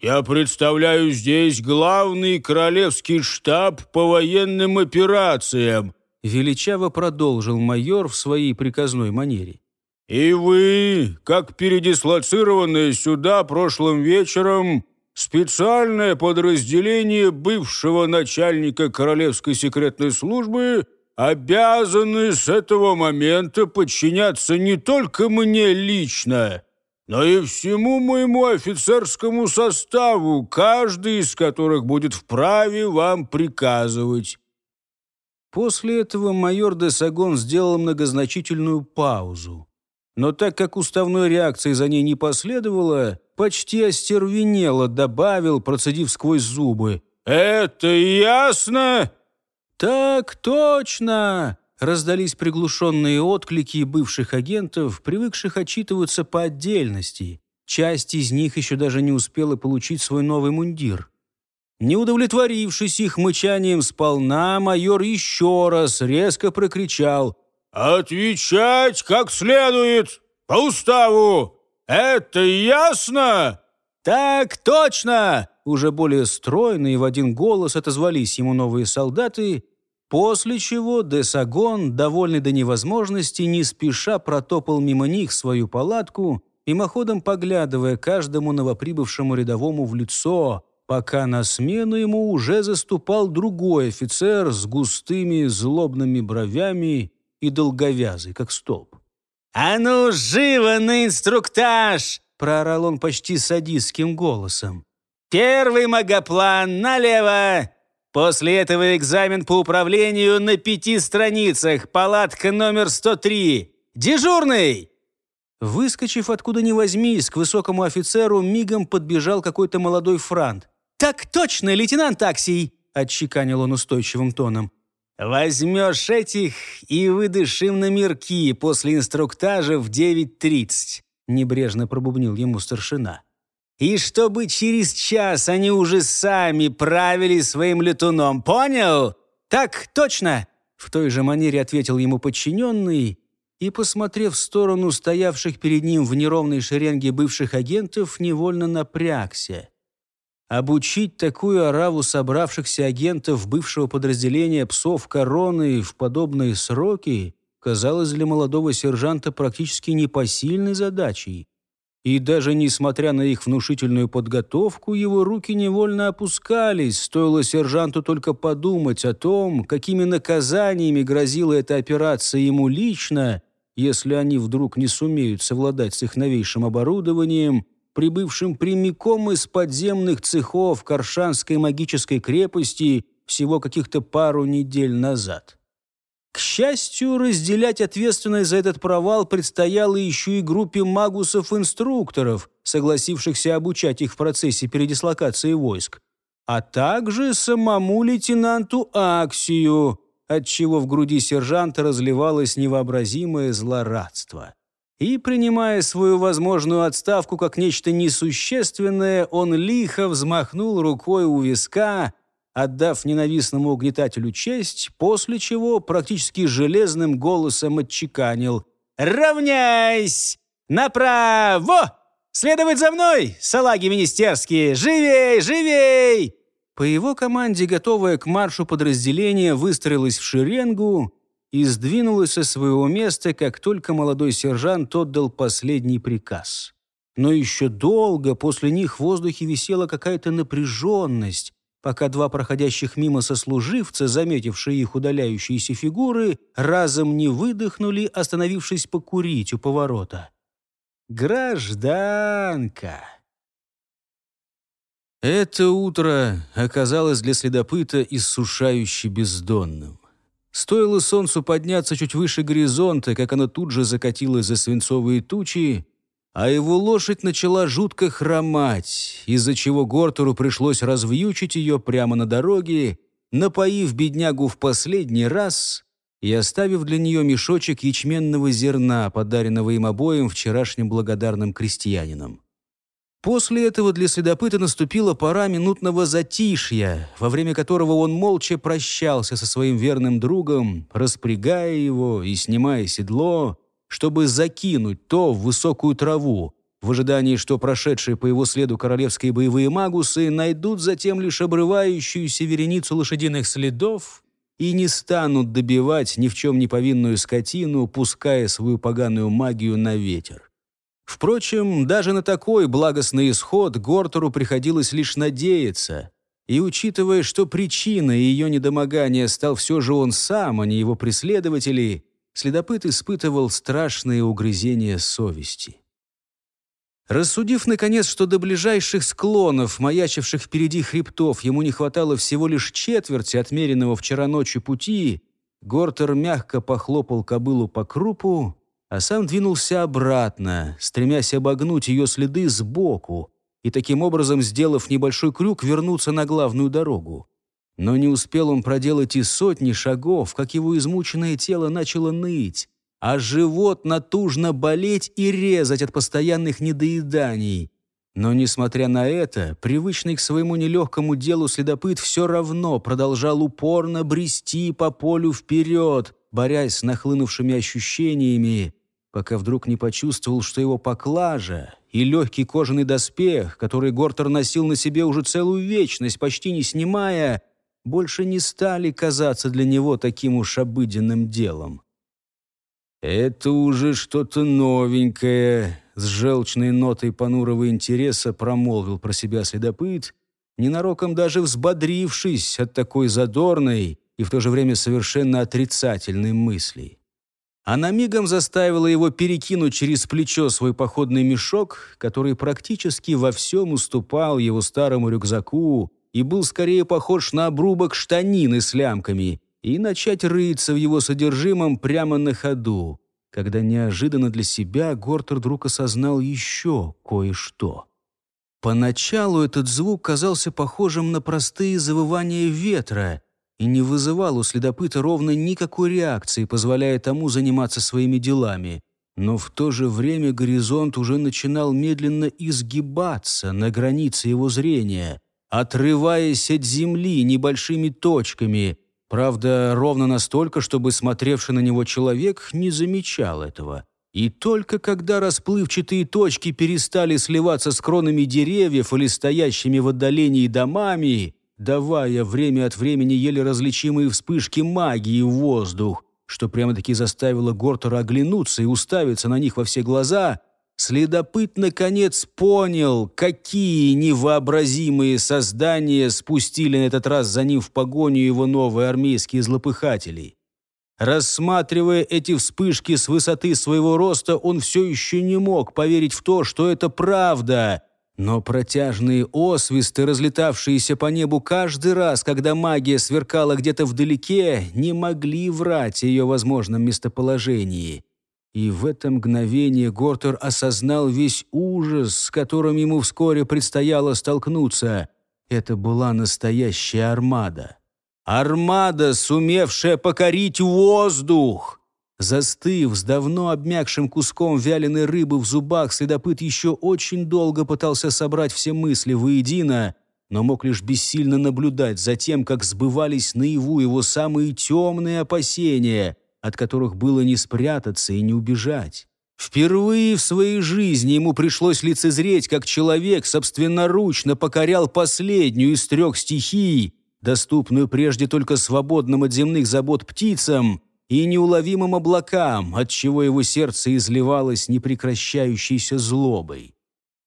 «Я представляю здесь главный королевский штаб по военным операциям», величаво продолжил майор в своей приказной манере. «И вы, как передислоцированные сюда прошлым вечером, Специальное подразделение бывшего начальника Королевской секретной службы обязаны с этого момента подчиняться не только мне лично, но и всему моему офицерскому составу, каждый из которых будет вправе вам приказывать». После этого майор де Сагон сделал многозначительную паузу. Но так как уставной реакции за ней не последовало, почти остервенело добавил, процедив сквозь зубы. «Это ясно?» «Так точно!» Раздались приглушенные отклики бывших агентов, привыкших отчитываться по отдельности. Часть из них еще даже не успела получить свой новый мундир. Не удовлетворившись их мычанием сполна, майор еще раз резко прокричал «Отвечать как следует! По уставу!» Это ясно?» «Так точно!» Уже более стройно и в один голос отозвались ему новые солдаты, после чего Десагон, довольный до невозможности, не спеша протопал мимо них свою палатку, мимоходом поглядывая каждому новоприбывшему рядовому в лицо, пока на смену ему уже заступал другой офицер с густыми злобными бровями и долговязый, как столб. «А ну, живо на инструктаж!» — проорал он почти садистским голосом. «Первый магоплан налево! После этого экзамен по управлению на пяти страницах, палатка номер 103. Дежурный!» Выскочив откуда ни возьмись, к высокому офицеру мигом подбежал какой-то молодой франт. «Так точно, лейтенант Аксий!» — отчеканил он устойчивым тоном. Возьмешь этих и выдышим на мирки после инструктажа в 9.30», — небрежно пробубнил ему старшина. «И чтобы через час они уже сами правили своим летуном, понял?» «Так точно!» — в той же манере ответил ему подчиненный и, посмотрев в сторону стоявших перед ним в неровной шеренге бывших агентов, невольно напрягся. Обучить такую ораву собравшихся агентов бывшего подразделения псов короны в подобные сроки казалось для молодого сержанта практически непосильной задачей. И даже несмотря на их внушительную подготовку, его руки невольно опускались, стоило сержанту только подумать о том, какими наказаниями грозила эта операция ему лично, если они вдруг не сумеют совладать с их новейшим оборудованием прибывшим прямиком из подземных цехов Коршанской магической крепости всего каких-то пару недель назад. К счастью, разделять ответственность за этот провал предстояло еще и группе магусов-инструкторов, согласившихся обучать их в процессе передислокации войск, а также самому лейтенанту Аксию, отчего в груди сержанта разливалось невообразимое злорадство и, принимая свою возможную отставку как нечто несущественное, он лихо взмахнул рукой у виска, отдав ненавистному угнетателю честь, после чего практически железным голосом отчеканил «Равняйсь! Направо! Следовать за мной, салаги министерские! Живей, живей!» По его команде, готовое к маршу подразделение, выстроилось в шеренгу, и сдвинулась со своего места, как только молодой сержант отдал последний приказ. Но еще долго после них в воздухе висела какая-то напряженность, пока два проходящих мимо сослуживца, заметившие их удаляющиеся фигуры, разом не выдохнули, остановившись покурить у поворота. «Гражданка!» Это утро оказалось для следопыта иссушающе бездонным. Стоило солнцу подняться чуть выше горизонта, как оно тут же закатилось за свинцовые тучи, а его лошадь начала жутко хромать, из-за чего Гортеру пришлось развьючить ее прямо на дороге, напоив беднягу в последний раз и оставив для нее мешочек ячменного зерна, подаренного им обоим вчерашним благодарным крестьянином. После этого для следопыта наступила пора минутного затишья, во время которого он молча прощался со своим верным другом, распрягая его и снимая седло, чтобы закинуть то в высокую траву, в ожидании, что прошедшие по его следу королевские боевые магусы найдут затем лишь обрывающуюся вереницу лошадиных следов и не станут добивать ни в чем не повинную скотину, пуская свою поганую магию на ветер. Впрочем, даже на такой благостный исход Гортеру приходилось лишь надеяться. И учитывая, что причиной ее недомогания стал все же он сам, а не его преследователи, следопыт испытывал страшные угрызения совести. Рассудив, наконец, что до ближайших склонов, маячивших впереди хребтов, ему не хватало всего лишь четверти отмеренного вчера ночью пути, Гортер мягко похлопал кобылу по крупу а сам двинулся обратно, стремясь обогнуть ее следы сбоку и таким образом, сделав небольшой крюк, вернуться на главную дорогу. Но не успел он проделать и сотни шагов, как его измученное тело начало ныть, а живот натужно болеть и резать от постоянных недоеданий. Но, несмотря на это, привычный к своему нелегкому делу следопыт все равно продолжал упорно брести по полю вперед, борясь с нахлынувшими ощущениями, пока вдруг не почувствовал, что его поклажа и легкий кожаный доспех, который Гортер носил на себе уже целую вечность, почти не снимая, больше не стали казаться для него таким уж обыденным делом. «Это уже что-то новенькое», — с желчной нотой понурого интереса промолвил про себя следопыт, ненароком даже взбодрившись от такой задорной и в то же время совершенно отрицательной мысли. Она мигом заставила его перекинуть через плечо свой походный мешок, который практически во всем уступал его старому рюкзаку и был скорее похож на обрубок штанины с лямками, и начать рыться в его содержимом прямо на ходу, когда неожиданно для себя Гортер вдруг осознал еще кое-что. Поначалу этот звук казался похожим на простые завывания ветра — и не вызывал у следопыта ровно никакой реакции, позволяя тому заниматься своими делами. Но в то же время горизонт уже начинал медленно изгибаться на границе его зрения, отрываясь от земли небольшими точками. Правда, ровно настолько, чтобы смотревший на него человек не замечал этого. И только когда расплывчатые точки перестали сливаться с кронами деревьев или стоящими в отдалении домами, давая время от времени еле различимые вспышки магии в воздух, что прямо-таки заставило Гортера оглянуться и уставиться на них во все глаза, следопыт наконец понял, какие невообразимые создания спустили на этот раз за ним в погоню его новые армейские злопыхатели. Рассматривая эти вспышки с высоты своего роста, он все еще не мог поверить в то, что это правда — но протяжные освисты, разлетавшиеся по небу каждый раз, когда магия сверкала где-то вдалеке, не могли врать о ее возможном местоположении. И в это мгновение Гортер осознал весь ужас, с которым ему вскоре предстояло столкнуться. Это была настоящая армада. Армада, сумевшая покорить воздух! Застыв с давно обмякшим куском вяленой рыбы в зубах, следопыт еще очень долго пытался собрать все мысли воедино, но мог лишь бессильно наблюдать за тем, как сбывались наяву его самые темные опасения, от которых было не спрятаться и не убежать. Впервые в своей жизни ему пришлось лицезреть, как человек собственноручно покорял последнюю из трех стихий, доступную прежде только свободным от земных забот птицам — и неуловимым облакам, отчего его сердце изливалось непрекращающейся злобой.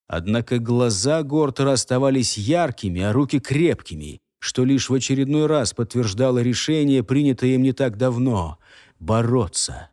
Однако глаза Гортера оставались яркими, а руки крепкими, что лишь в очередной раз подтверждало решение, принятое им не так давно — бороться.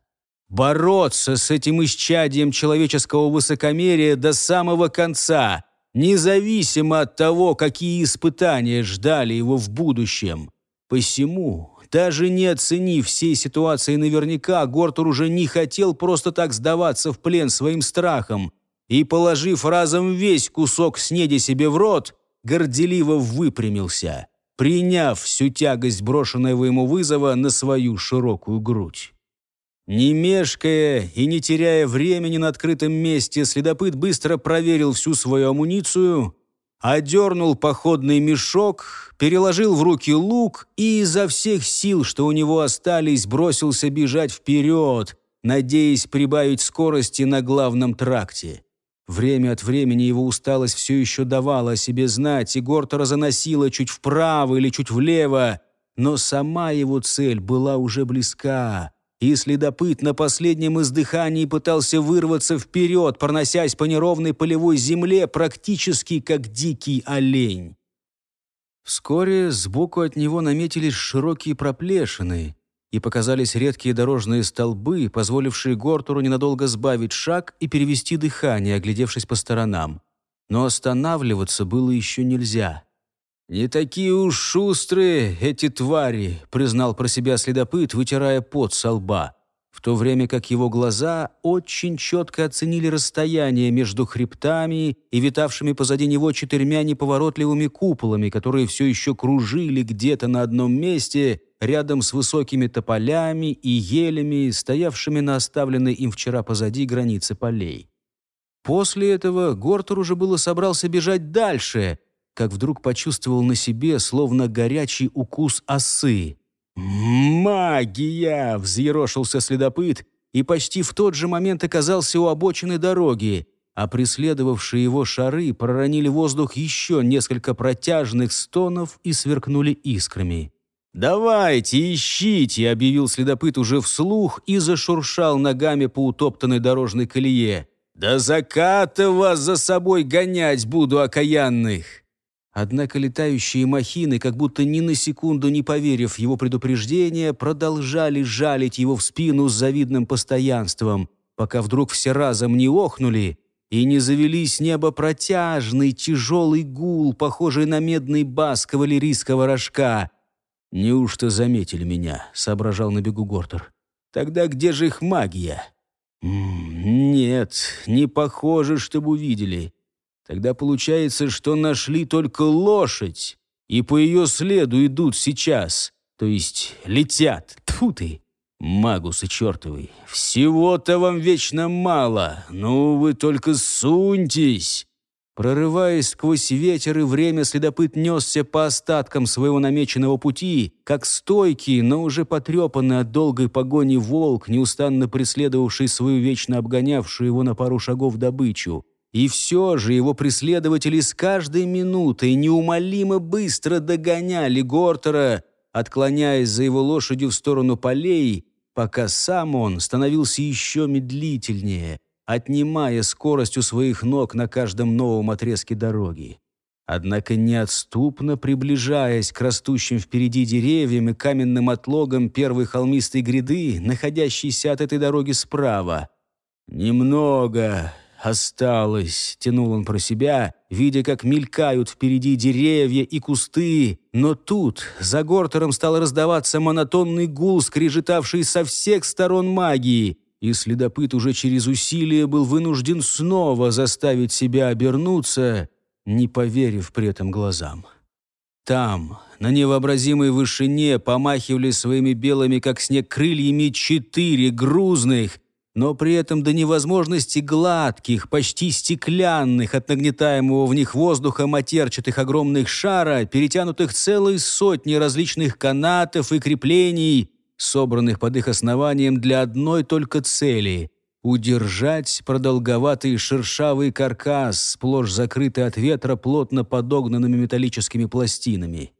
Бороться с этим исчадием человеческого высокомерия до самого конца, независимо от того, какие испытания ждали его в будущем. Посему даже не оценив всей ситуации наверняка, Гортур уже не хотел просто так сдаваться в плен своим страхом. И, положив разом весь кусок снеди себе в рот, горделиво выпрямился, приняв всю тягость брошенного ему вызова на свою широкую грудь. Не мешкая и не теряя времени на открытом месте, следопыт быстро проверил всю свою амуницию, одернул походный мешок, переложил в руки лук и изо всех сил, что у него остались, бросился бежать вперед, надеясь прибавить скорости на главном тракте. Время от времени его усталость все еще давала о себе знать, и Гортера заносила чуть вправо или чуть влево, но сама его цель была уже близка и следопыт на последнем издыхании пытался вырваться вперед, проносясь по неровной полевой земле практически как дикий олень. Вскоре сбоку от него наметились широкие проплешины, и показались редкие дорожные столбы, позволившие Гортуру ненадолго сбавить шаг и перевести дыхание, оглядевшись по сторонам. Но останавливаться было еще нельзя. «Не такие уж шустрые эти твари», — признал про себя следопыт, вытирая пот со лба, в то время как его глаза очень четко оценили расстояние между хребтами и витавшими позади него четырьмя неповоротливыми куполами, которые все еще кружили где-то на одном месте рядом с высокими тополями и елями, стоявшими на оставленной им вчера позади границе полей. После этого Гортер уже было собрался бежать дальше — как вдруг почувствовал на себе словно горячий укус осы. «Магия!» — взъерошился следопыт и почти в тот же момент оказался у обочины дороги, а преследовавшие его шары проронили воздух еще несколько протяжных стонов и сверкнули искрами. «Давайте, ищите!» — объявил следопыт уже вслух и зашуршал ногами по утоптанной дорожной колее. До заката вас за собой гонять буду, окаянных!» Однако летающие махины, как будто ни на секунду не поверив его предупреждение, продолжали жалить его в спину с завидным постоянством, пока вдруг все разом не охнули и не завели с неба протяжный тяжелый гул, похожий на медный бас кавалерийского рожка. «Неужто заметили меня?» — соображал на бегу Гортер. «Тогда где же их магия?» «Нет, не похоже, чтобы увидели». Тогда получается, что нашли только лошадь, и по ее следу идут сейчас, то есть летят. Тьфу ты! Магусы чертовы, всего-то вам вечно мало, ну вы только суньтесь!» Прорываясь сквозь ветер и время, следопыт несся по остаткам своего намеченного пути, как стойкий, но уже потрепанный от долгой погони волк, неустанно преследовавший свою вечно обгонявшую его на пару шагов добычу. И все же его преследователи с каждой минутой неумолимо быстро догоняли Гортера, отклоняясь за его лошадью в сторону полей, пока сам он становился еще медлительнее, отнимая скорость у своих ног на каждом новом отрезке дороги. Однако неотступно приближаясь к растущим впереди деревьям и каменным отлогам первой холмистой гряды, находящейся от этой дороги справа. «Немного, «Осталось», — тянул он про себя, видя, как мелькают впереди деревья и кусты. Но тут за Гортером стал раздаваться монотонный гул, скрежетавший со всех сторон магии. И следопыт уже через усилие был вынужден снова заставить себя обернуться, не поверив при этом глазам. Там, на невообразимой вышине, помахивали своими белыми, как снег, крыльями четыре грузных, но при этом до невозможности гладких, почти стеклянных от нагнетаемого в них воздуха матерчатых огромных шара, перетянутых целой сотней различных канатов и креплений, собранных под их основанием для одной только цели — удержать продолговатый шершавый каркас, сплошь закрытый от ветра плотно подогнанными металлическими пластинами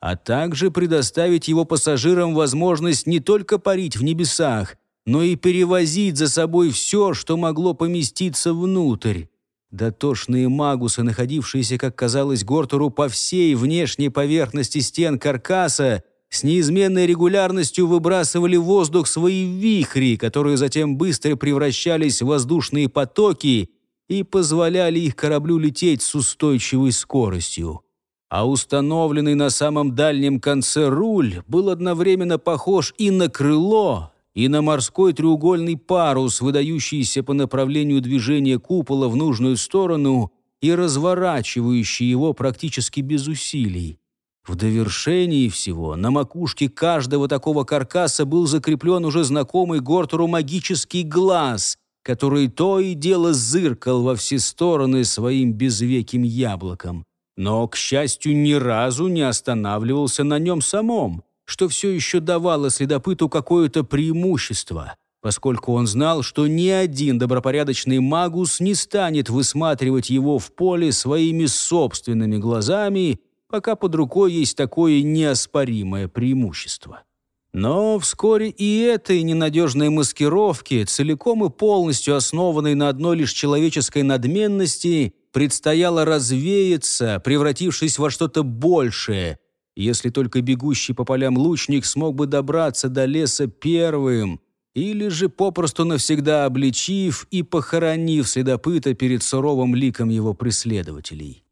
а также предоставить его пассажирам возможность не только парить в небесах, но и перевозить за собой все, что могло поместиться внутрь. Дотошные магусы, находившиеся, как казалось Гортуру, по всей внешней поверхности стен каркаса, с неизменной регулярностью выбрасывали в воздух свои вихри, которые затем быстро превращались в воздушные потоки и позволяли их кораблю лететь с устойчивой скоростью. А установленный на самом дальнем конце руль был одновременно похож и на крыло, и на морской треугольный парус, выдающийся по направлению движения купола в нужную сторону и разворачивающий его практически без усилий. В довершении всего на макушке каждого такого каркаса был закреплен уже знакомый Гортеру магический глаз, который то и дело зыркал во все стороны своим безвеким яблоком. Но, к счастью, ни разу не останавливался на нем самом что все еще давало следопыту какое-то преимущество, поскольку он знал, что ни один добропорядочный магус не станет высматривать его в поле своими собственными глазами, пока под рукой есть такое неоспоримое преимущество. Но вскоре и этой ненадежной маскировки, целиком и полностью основанной на одной лишь человеческой надменности, предстояло развеяться, превратившись во что-то большее – если только бегущий по полям лучник смог бы добраться до леса первым, или же попросту навсегда обличив и похоронив следопыта перед суровым ликом его преследователей.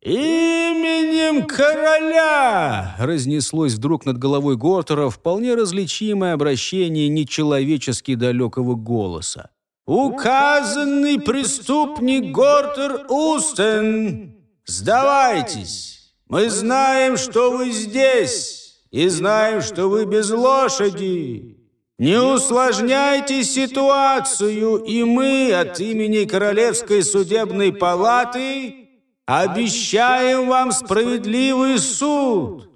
«Именем короля!» — разнеслось вдруг над головой Гортера вполне различимое обращение нечеловечески далекого голоса. «Указанный преступник Гортер Устен! Сдавайтесь!» Мы знаем, что вы здесь, и знаем, что вы без лошади. Не усложняйте ситуацию, и мы от имени Королевской судебной палаты обещаем вам справедливый суд».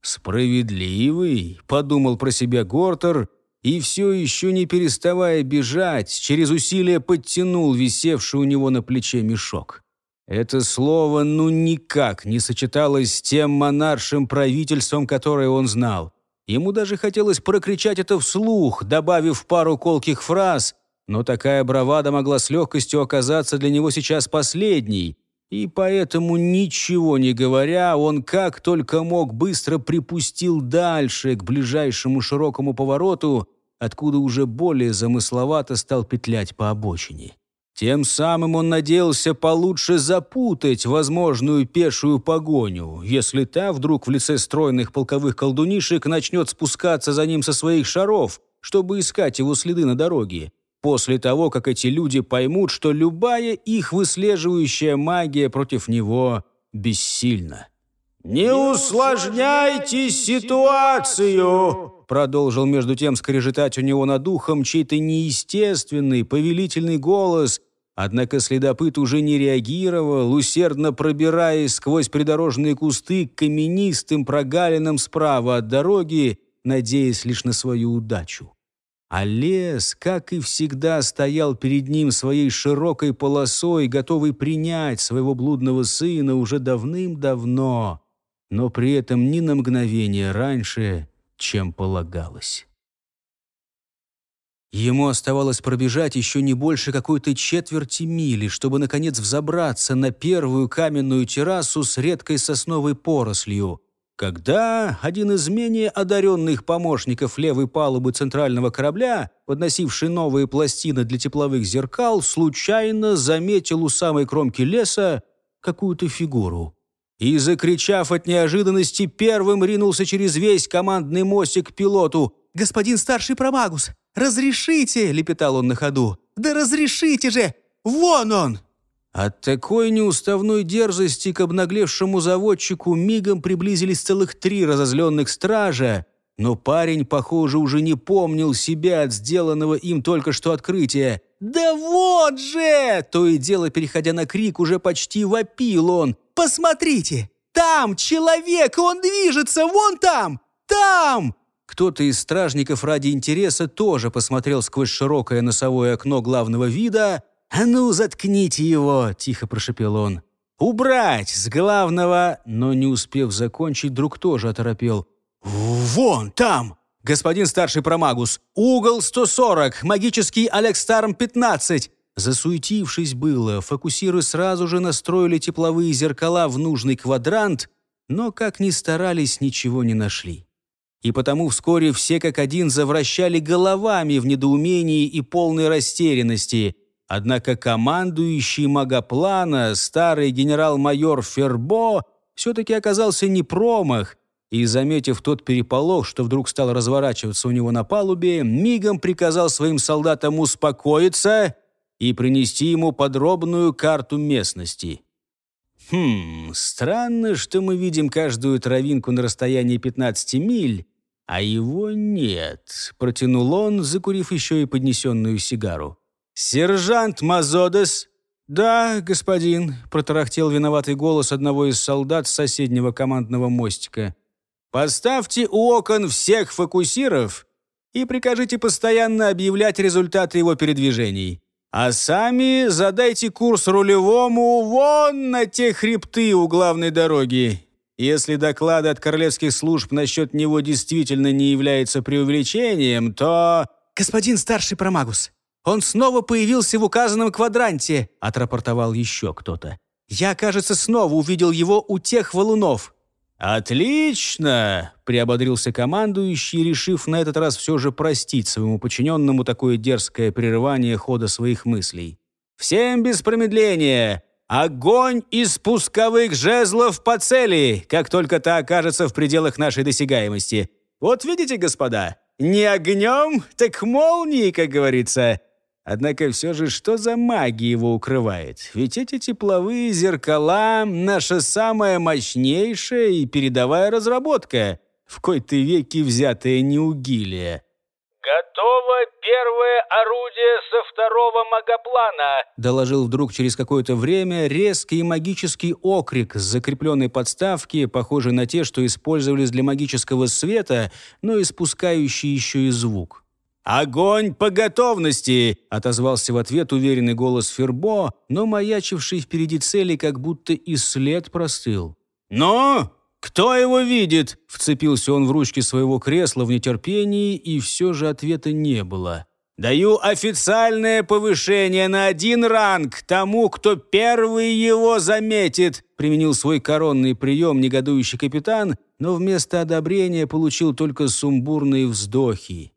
«Справедливый?» – подумал про себя Гортер – и все еще не переставая бежать, через усилие подтянул висевший у него на плече мешок. Это слово ну никак не сочеталось с тем монаршим правительством, которое он знал. Ему даже хотелось прокричать это вслух, добавив пару колких фраз, но такая бравада могла с легкостью оказаться для него сейчас последней, и поэтому, ничего не говоря, он как только мог быстро припустил дальше к ближайшему широкому повороту, откуда уже более замысловато стал петлять по обочине. Тем самым он надеялся получше запутать возможную пешую погоню, если та вдруг в лице стройных полковых колдунишек начнет спускаться за ним со своих шаров, чтобы искать его следы на дороге. После того, как эти люди поймут, что любая их выслеживающая магия против него бессильна. «Не усложняйте ситуацию!» Продолжил между тем скрежетать у него над ухом чей-то неестественный, повелительный голос. Однако следопыт уже не реагировал, усердно пробираясь сквозь придорожные кусты к каменистым прогалинам справа от дороги, надеясь лишь на свою удачу. А лес, как и всегда, стоял перед ним своей широкой полосой, готовый принять своего блудного сына уже давным-давно но при этом ни на мгновение раньше, чем полагалось. Ему оставалось пробежать еще не больше какой-то четверти мили, чтобы, наконец, взобраться на первую каменную террасу с редкой сосновой порослью, когда один из менее одаренных помощников левой палубы центрального корабля, подносивший новые пластины для тепловых зеркал, случайно заметил у самой кромки леса какую-то фигуру и, закричав от неожиданности, первым ринулся через весь командный мостик к пилоту. «Господин старший промагус, разрешите!» — лепетал он на ходу. «Да разрешите же! Вон он!» От такой неуставной дерзости к обнаглевшему заводчику мигом приблизились целых три разозленных стража, но парень, похоже, уже не помнил себя от сделанного им только что открытия. «Да вот же!» То и дело, переходя на крик, уже почти вопил он. «Посмотрите! Там человек! Он движется! Вон там! Там!» Кто-то из стражников ради интереса тоже посмотрел сквозь широкое носовое окно главного вида. «А ну, заткните его!» – тихо прошепел он. «Убрать с главного!» Но не успев закончить, друг тоже оторопел – «Вон там!» «Господин старший промагус, угол 140, магический Алекстарм 15!» Засуетившись было, фокусиры сразу же настроили тепловые зеркала в нужный квадрант, но, как ни старались, ничего не нашли. И потому вскоре все как один завращали головами в недоумении и полной растерянности. Однако командующий магоплана, старый генерал-майор Фербо, все-таки оказался не промах, и, заметив тот переполох, что вдруг стал разворачиваться у него на палубе, мигом приказал своим солдатам успокоиться и принести ему подробную карту местности. «Хм, странно, что мы видим каждую травинку на расстоянии 15 миль, а его нет», — протянул он, закурив еще и поднесенную сигару. «Сержант Мазодес!» «Да, господин», — протарахтел виноватый голос одного из солдат с соседнего командного мостика. Поставьте у окон всех фокусиров и прикажите постоянно объявлять результаты его передвижений. А сами задайте курс рулевому вон на те хребты у главной дороги. Если доклады от королевских служб насчет него действительно не являются преувеличением, то... «Господин старший промагус, он снова появился в указанном квадранте», отрапортовал еще кто-то. «Я, кажется, снова увидел его у тех валунов». «Отлично!» — приободрился командующий, решив на этот раз все же простить своему подчиненному такое дерзкое прерывание хода своих мыслей. «Всем без промедления! Огонь из пусковых жезлов по цели, как только та окажется в пределах нашей досягаемости! Вот видите, господа, не огнем, так молнией, как говорится!» Однако все же, что за магия его укрывает? Ведь эти тепловые зеркала — наша самая мощнейшая и передовая разработка, в кои-то веки взятая не у Гилия. «Готово первое орудие со второго магоплана!» доложил вдруг через какое-то время резкий магический окрик с закрепленной подставки, похожей на те, что использовались для магического света, но испускающий еще и звук. «Огонь по готовности!» — отозвался в ответ уверенный голос Фербо, но маячивший впереди цели как будто и след простыл. «Ну, кто его видит?» — вцепился он в ручки своего кресла в нетерпении, и все же ответа не было. «Даю официальное повышение на один ранг тому, кто первый его заметит!» — применил свой коронный прием негодующий капитан, но вместо одобрения получил только сумбурные вздохи.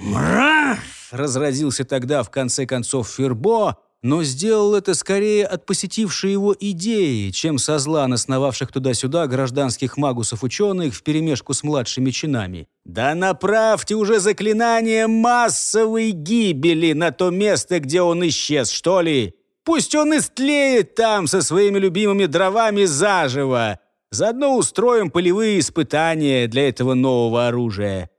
«Мрах!» — разразился тогда в конце концов Фербо, но сделал это скорее от посетившей его идеи, чем со зла насновавших туда-сюда гражданских магусов-ученых вперемешку с младшими чинами. «Да направьте уже заклинание массовой гибели на то место, где он исчез, что ли! Пусть он истлеет там со своими любимыми дровами заживо! Заодно устроим полевые испытания для этого нового оружия!»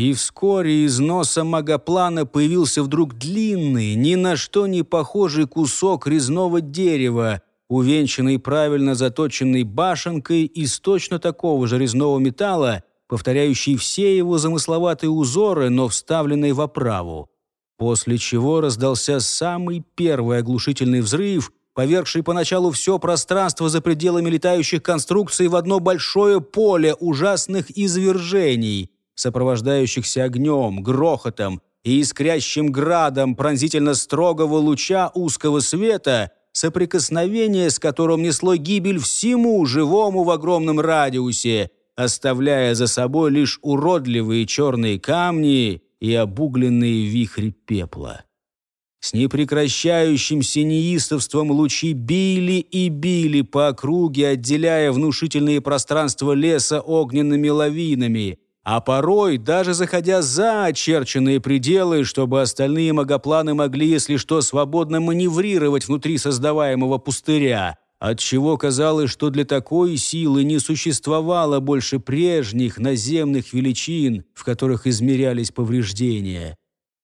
И вскоре из носа магоплана появился вдруг длинный, ни на что не похожий кусок резного дерева, увенчанный правильно заточенной башенкой из точно такого же резного металла, повторяющий все его замысловатые узоры, но вставленные в оправу. После чего раздался самый первый оглушительный взрыв, повергший поначалу все пространство за пределами летающих конструкций в одно большое поле ужасных извержений – сопровождающихся огнем, грохотом и искрящим градом пронзительно строгого луча узкого света, соприкосновение с которым несло гибель всему живому в огромном радиусе, оставляя за собой лишь уродливые черные камни и обугленные вихри пепла. С непрекращающимся неистовством лучи били и били по округе, отделяя внушительные пространства леса огненными лавинами а порой даже заходя за очерченные пределы, чтобы остальные магопланы могли, если что, свободно маневрировать внутри создаваемого пустыря, отчего казалось, что для такой силы не существовало больше прежних наземных величин, в которых измерялись повреждения.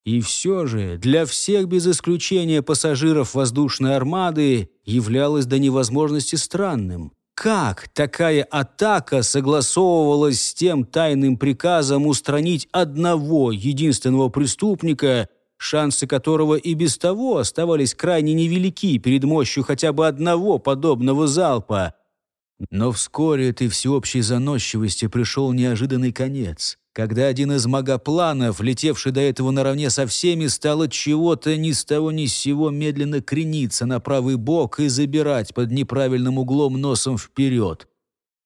И все же для всех без исключения пассажиров воздушной армады являлось до невозможности странным – как такая атака согласовывалась с тем тайным приказом устранить одного единственного преступника, шансы которого и без того оставались крайне невелики перед мощью хотя бы одного подобного залпа? Но вскоре этой всеобщей заносчивости пришел неожиданный конец когда один из магопланов, летевший до этого наравне со всеми, стал от чего-то ни с того ни с сего медленно крениться на правый бок и забирать под неправильным углом носом вперед.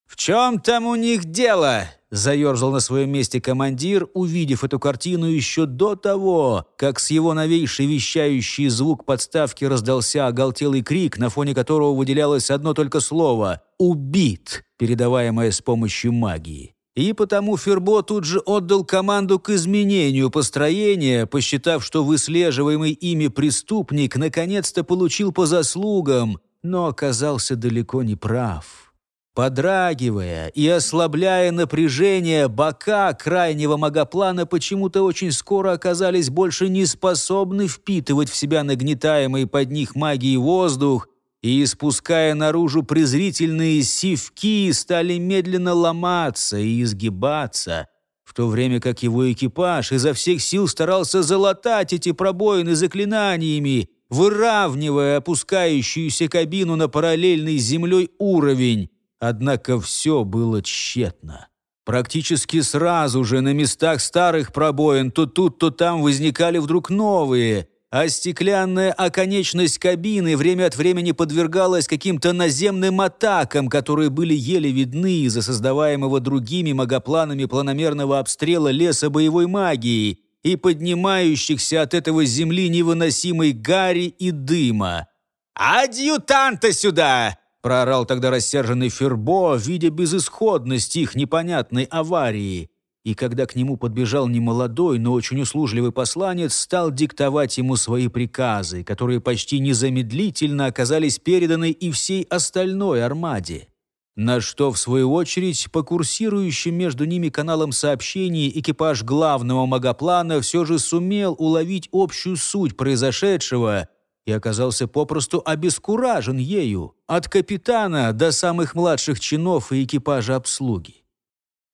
«В чем там у них дело?» — заерзал на своем месте командир, увидев эту картину еще до того, как с его новейшей вещающий звук подставки раздался оголтелый крик, на фоне которого выделялось одно только слово «убит», передаваемое с помощью магии. И потому Фербо тут же отдал команду к изменению построения, посчитав, что выслеживаемый ими преступник наконец-то получил по заслугам, но оказался далеко не прав. Подрагивая и ослабляя напряжение, бока крайнего магоплана почему-то очень скоро оказались больше не способны впитывать в себя нагнетаемый под них магией воздух, и, испуская наружу презрительные сивки, стали медленно ломаться и изгибаться, в то время как его экипаж изо всех сил старался залатать эти пробоины заклинаниями, выравнивая опускающуюся кабину на параллельный с землей уровень. Однако все было тщетно. Практически сразу же на местах старых пробоин то тут, то там возникали вдруг новые, а стеклянная оконечность кабины время от времени подвергалась каким-то наземным атакам, которые были еле видны из-за создаваемого другими магопланами планомерного обстрела леса боевой магии и поднимающихся от этого земли невыносимой гари и дыма. «Адъютанта сюда!» – проорал тогда рассерженный Фербо, видя безысходность их непонятной аварии и когда к нему подбежал немолодой, но очень услужливый посланец, стал диктовать ему свои приказы, которые почти незамедлительно оказались переданы и всей остальной армаде. На что, в свою очередь, по курсирующим между ними каналам сообщений экипаж главного магоплана все же сумел уловить общую суть произошедшего и оказался попросту обескуражен ею от капитана до самых младших чинов и экипажа обслуги.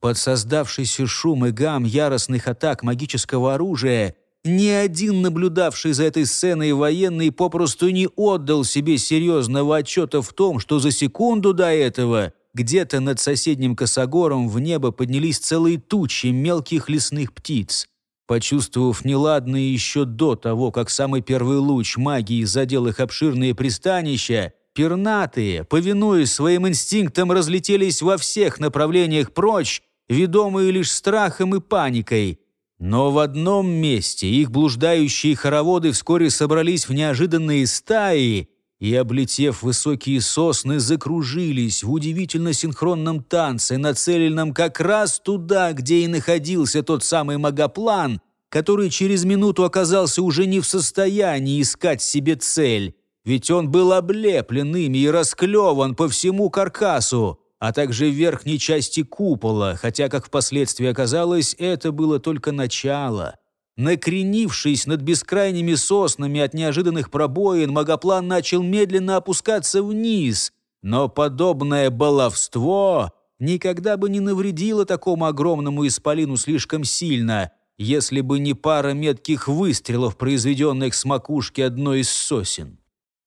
Под создавшийся шум и гам яростных атак магического оружия ни один наблюдавший за этой сценой военный попросту не отдал себе серьезного отчета в том, что за секунду до этого где-то над соседним косогором в небо поднялись целые тучи мелких лесных птиц. Почувствовав неладное еще до того, как самый первый луч магии задел их обширные пристанища, пернатые, повинуясь своим инстинктам, разлетелись во всех направлениях прочь, ведомые лишь страхом и паникой. Но в одном месте их блуждающие хороводы вскоре собрались в неожиданные стаи и, облетев высокие сосны, закружились в удивительно синхронном танце, нацеленном как раз туда, где и находился тот самый магоплан, который через минуту оказался уже не в состоянии искать себе цель ведь он был облеплен ими и расклеван по всему каркасу а также верхней части купола, хотя, как впоследствии оказалось, это было только начало. Накренившись над бескрайними соснами от неожиданных пробоин, Магоплан начал медленно опускаться вниз, но подобное баловство никогда бы не навредило такому огромному исполину слишком сильно, если бы не пара метких выстрелов, произведенных с макушки одной из сосен.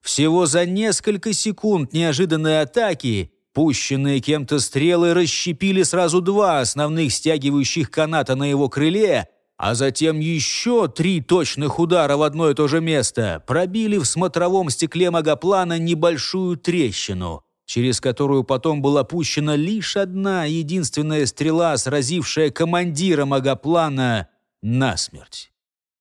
Всего за несколько секунд неожиданной атаки Пущенные кем-то стрелы расщепили сразу два основных стягивающих каната на его крыле, а затем еще три точных удара в одно и то же место пробили в смотровом стекле магоплана небольшую трещину, через которую потом была пущена лишь одна единственная стрела, сразившая командира магоплана насмерть.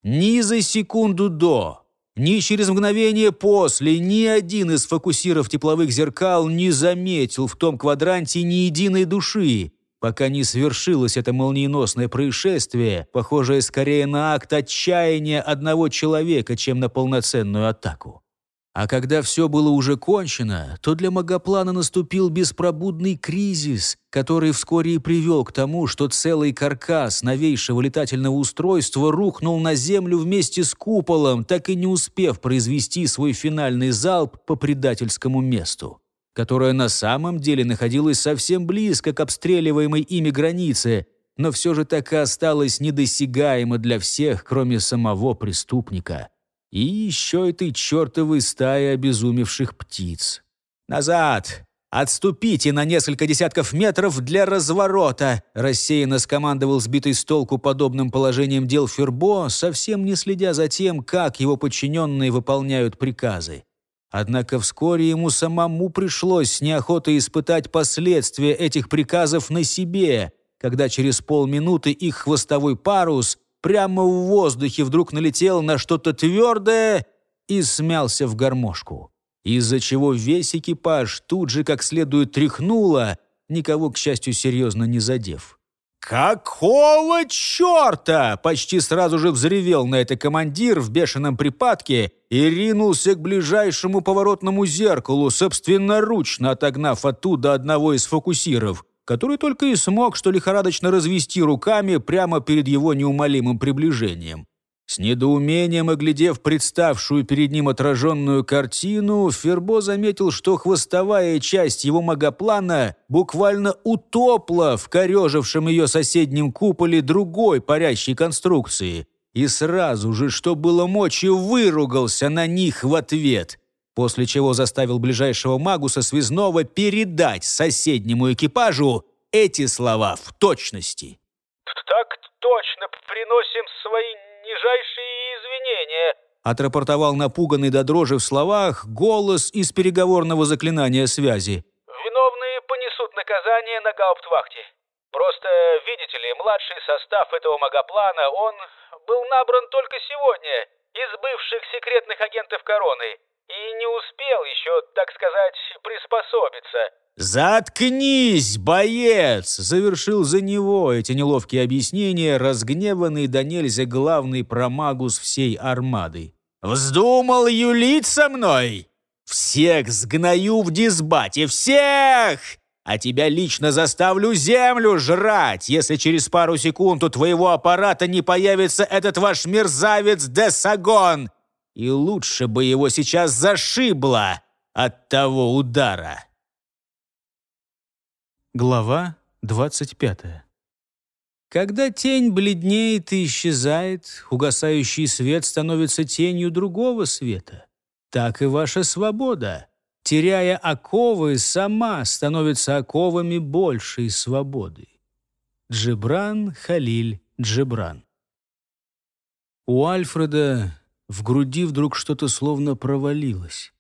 Ни за секунду до ни через мгновение после ни один из фокусиров тепловых зеркал не заметил в том квадранте ни единой души, пока не свершилось это молниеносное происшествие, похожее скорее на акт отчаяния одного человека, чем на полноценную атаку. А когда все было уже кончено, то для Магоплана наступил беспробудный кризис, который вскоре и привел к тому, что целый каркас новейшего летательного устройства рухнул на землю вместе с куполом, так и не успев произвести свой финальный залп по предательскому месту, которое на самом деле находилось совсем близко к обстреливаемой ими границе, но все же так и осталось недосягаемо для всех, кроме самого преступника – и еще этой чертовой стаи обезумевших птиц. «Назад! Отступите на несколько десятков метров для разворота!» рассеянно скомандовал сбитый с толку подобным положением дел Фербо, совсем не следя за тем, как его подчиненные выполняют приказы. Однако вскоре ему самому пришлось с неохотой испытать последствия этих приказов на себе, когда через полминуты их хвостовой парус прямо в воздухе вдруг налетел на что-то твердое и смялся в гармошку, из-за чего весь экипаж тут же как следует тряхнуло, никого, к счастью, серьезно не задев. «Какого черта?» — почти сразу же взревел на это командир в бешеном припадке и ринулся к ближайшему поворотному зеркалу, собственноручно отогнав оттуда одного из фокусиров — который только и смог что лихорадочно развести руками прямо перед его неумолимым приближением. С недоумением оглядев представшую перед ним отраженную картину, Фербо заметил, что хвостовая часть его магоплана буквально утопла в корежившем ее соседнем куполе другой парящей конструкции. И сразу же, что было мочи, выругался на них в ответ – после чего заставил ближайшего магуса связного передать соседнему экипажу эти слова в точности. «Так точно, приносим свои нижайшие извинения», отрапортовал напуганный до дрожи в словах голос из переговорного заклинания связи. «Виновные понесут наказание на гауптвахте. Просто, видите ли, младший состав этого магоплана, он был набран только сегодня из бывших секретных агентов Короны и не успел еще, так сказать, приспособиться». «Заткнись, боец!» – завершил за него эти неловкие объяснения, разгневанный до нельзя главный промагус всей армады. «Вздумал юлить со мной? Всех сгною в дисбате, всех! А тебя лично заставлю землю жрать, если через пару секунд у твоего аппарата не появится этот ваш мерзавец Десагон!» и лучше бы его сейчас зашибло от того удара. Глава 25 Когда тень бледнеет и исчезает, угасающий свет становится тенью другого света. Так и ваша свобода, теряя оковы, сама становится оковами большей свободы. Джебран Халиль Джебран. У Альфреда в груди вдруг что-то словно провалилось.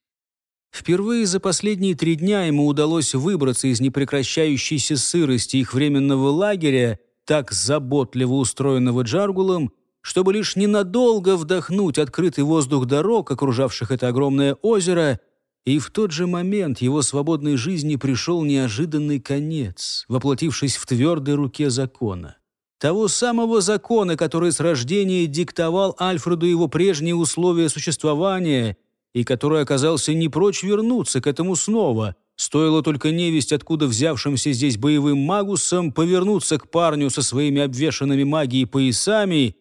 Впервые за последние три дня ему удалось выбраться из непрекращающейся сырости их временного лагеря, так заботливо устроенного Джаргулом, чтобы лишь ненадолго вдохнуть открытый воздух дорог, окружавших это огромное озеро, и в тот же момент его свободной жизни пришел неожиданный конец, воплотившись в твердой руке закона того самого закона, который с рождения диктовал Альфреду его прежние условия существования и который оказался не прочь вернуться к этому снова. Стоило только невесть, откуда взявшимся здесь боевым магусом, повернуться к парню со своими обвешанными магией поясами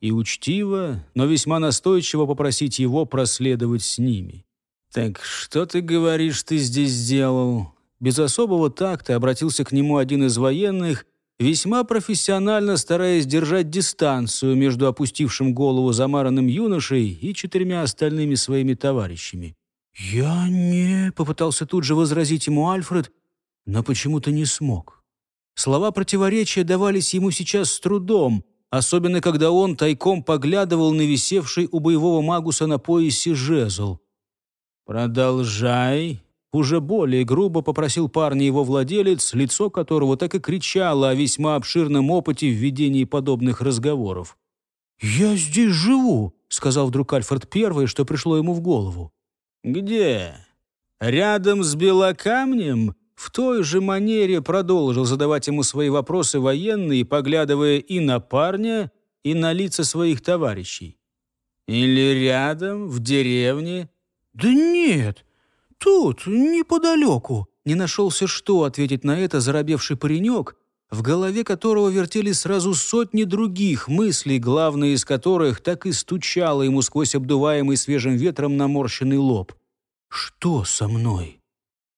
и учтиво, но весьма настойчиво попросить его проследовать с ними. «Так что ты говоришь, ты здесь сделал?» Без особого такта обратился к нему один из военных, весьма профессионально стараясь держать дистанцию между опустившим голову замаранным юношей и четырьмя остальными своими товарищами. «Я не...» — попытался тут же возразить ему Альфред, но почему-то не смог. Слова противоречия давались ему сейчас с трудом, особенно когда он тайком поглядывал на висевший у боевого магуса на поясе жезл. «Продолжай уже более грубо попросил парня его владелец, лицо которого так и кричало о весьма обширном опыте в ведении подобных разговоров. «Я здесь живу», — сказал вдруг Альфред первое, что пришло ему в голову. «Где? Рядом с Белокамнем?» В той же манере продолжил задавать ему свои вопросы военные, поглядывая и на парня, и на лица своих товарищей. «Или рядом, в деревне?» «Да нет», «Тут, неподалеку», — не нашелся что ответить на это заробевший паренек, в голове которого вертели сразу сотни других мыслей, главные из которых так и стучала ему сквозь обдуваемый свежим ветром наморщенный лоб. «Что со мной?»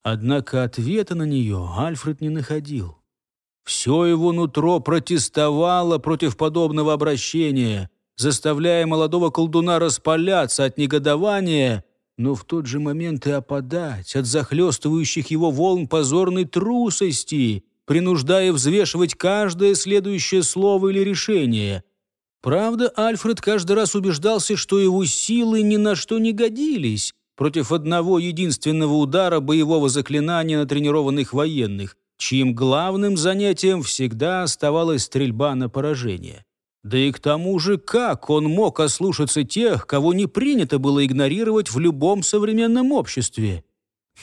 Однако ответа на нее Альфред не находил. Все его нутро протестовало против подобного обращения, заставляя молодого колдуна распаляться от негодования — но в тот же момент и опадать от захлестывающих его волн позорной трусости, принуждая взвешивать каждое следующее слово или решение. Правда, Альфред каждый раз убеждался, что его силы ни на что не годились против одного единственного удара боевого заклинания на тренированных военных, чьим главным занятием всегда оставалась стрельба на поражение. Да и к тому же, как он мог ослушаться тех, кого не принято было игнорировать в любом современном обществе?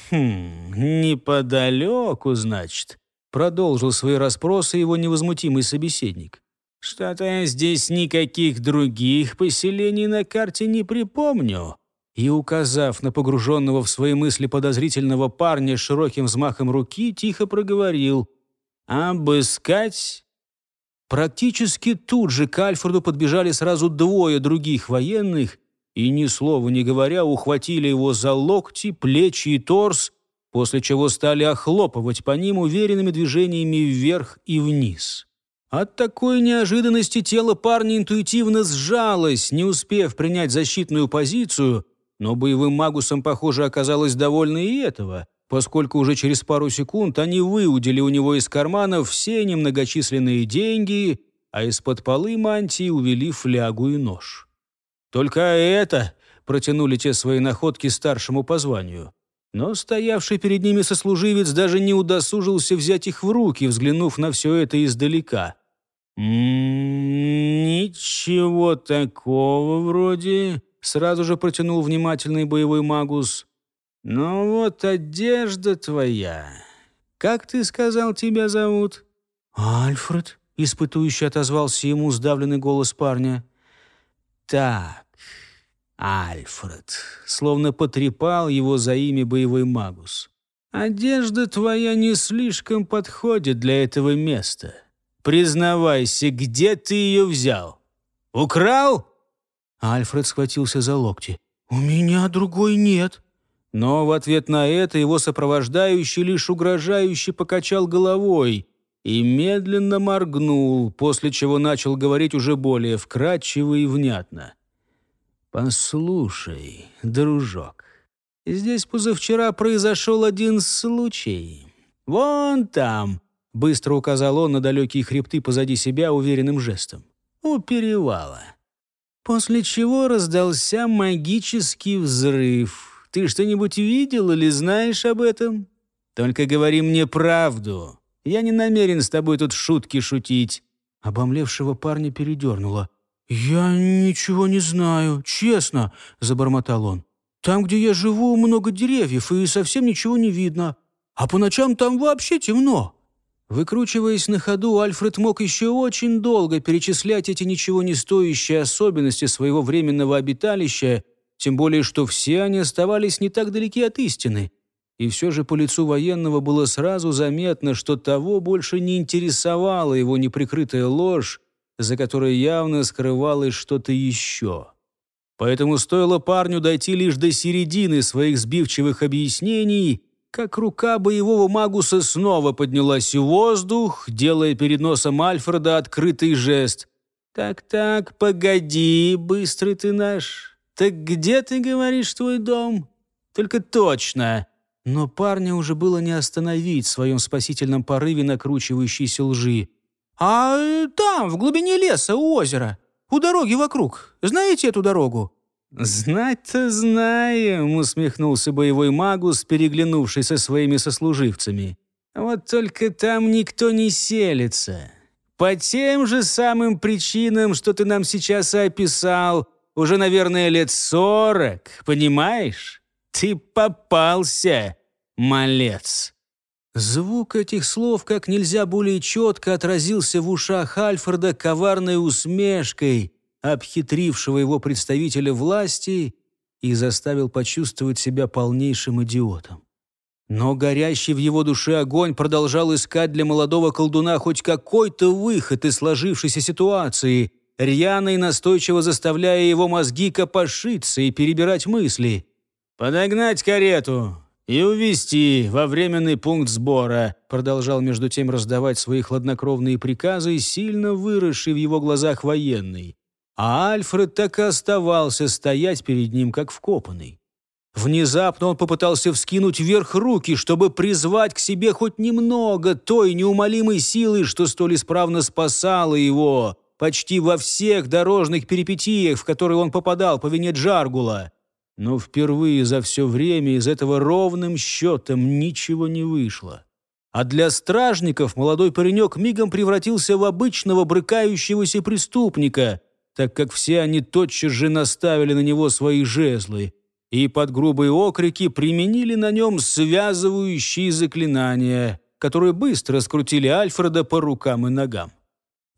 «Хм, неподалеку, значит», — продолжил свои расспросы его невозмутимый собеседник. «Что-то я здесь никаких других поселений на карте не припомню». И, указав на погруженного в свои мысли подозрительного парня широким взмахом руки, тихо проговорил «Обыскать Практически тут же к Альфреду подбежали сразу двое других военных и, ни слова не говоря, ухватили его за локти, плечи и торс, после чего стали охлопывать по ним уверенными движениями вверх и вниз. От такой неожиданности тело парня интуитивно сжалось, не успев принять защитную позицию, но боевым магусом, похоже, оказалось довольно и этого — поскольку уже через пару секунд они выудили у него из карманов все немногочисленные деньги, а из-под полы мантии увели флягу и нож. «Только это!» — протянули те свои находки старшему по званию. Но стоявший перед ними сослуживец даже не удосужился взять их в руки, взглянув на все это издалека. «М -м «Ничего такого вроде...» — сразу же протянул внимательный боевой магус. Ну вот одежда твоя. Как ты сказал, тебя зовут?» «Альфред», — испытующе отозвался ему сдавленный голос парня. «Так, Альфред», — словно потрепал его за имя боевой магус. «Одежда твоя не слишком подходит для этого места. Признавайся, где ты ее взял? Украл?» Альфред схватился за локти. «У меня другой нет», но в ответ на это его сопровождающий лишь угрожающе покачал головой и медленно моргнул, после чего начал говорить уже более вкрадчиво и внятно. «Послушай, дружок, здесь позавчера произошел один случай. Вон там!» — быстро указал он на далекие хребты позади себя уверенным жестом. «У перевала». После чего раздался магический взрыв — ты что-нибудь видел или знаешь об этом? Только говори мне правду. Я не намерен с тобой тут шутки шутить». Обомлевшего парня передернуло. «Я ничего не знаю, честно», — забормотал он. «Там, где я живу, много деревьев, и совсем ничего не видно. А по ночам там вообще темно». Выкручиваясь на ходу, Альфред мог еще очень долго перечислять эти ничего не стоящие особенности своего временного обиталища тем более, что все они оставались не так далеки от истины. И все же по лицу военного было сразу заметно, что того больше не интересовала его неприкрытая ложь, за которой явно скрывалось что-то еще. Поэтому стоило парню дойти лишь до середины своих сбивчивых объяснений, как рука боевого магуса снова поднялась в воздух, делая перед носом Альфреда открытый жест. «Так-так, погоди, быстрый ты наш, «Так где, ты говоришь, твой дом?» «Только точно!» Но парня уже было не остановить в своем спасительном порыве накручивающейся лжи. «А э, там, в глубине леса, у озера, у дороги вокруг. Знаете эту дорогу?» «Знать-то знаем», — усмехнулся боевой магус, переглянувшись со своими сослуживцами. «Вот только там никто не селится. По тем же самым причинам, что ты нам сейчас описал, уже, наверное, лет сорок, понимаешь? Ты попался, малец!» Звук этих слов как нельзя более четко отразился в ушах Альфреда коварной усмешкой, обхитрившего его представителя власти, и заставил почувствовать себя полнейшим идиотом. Но горящий в его душе огонь продолжал искать для молодого колдуна хоть какой-то выход из сложившейся ситуации, рьяно и настойчиво заставляя его мозги копошиться и перебирать мысли. «Подогнать карету и увести во временный пункт сбора», продолжал между тем раздавать свои хладнокровные приказы, сильно выросший в его глазах военный. А Альфред так и оставался стоять перед ним, как вкопанный. Внезапно он попытался вскинуть вверх руки, чтобы призвать к себе хоть немного той неумолимой силы, что столь исправно спасала его почти во всех дорожных перипетиях, в которые он попадал по вине Джаргула. Но впервые за все время из этого ровным счетом ничего не вышло. А для стражников молодой паренек мигом превратился в обычного брыкающегося преступника, так как все они тотчас же наставили на него свои жезлы и под грубые окрики применили на нем связывающие заклинания, которые быстро скрутили Альфреда по рукам и ногам.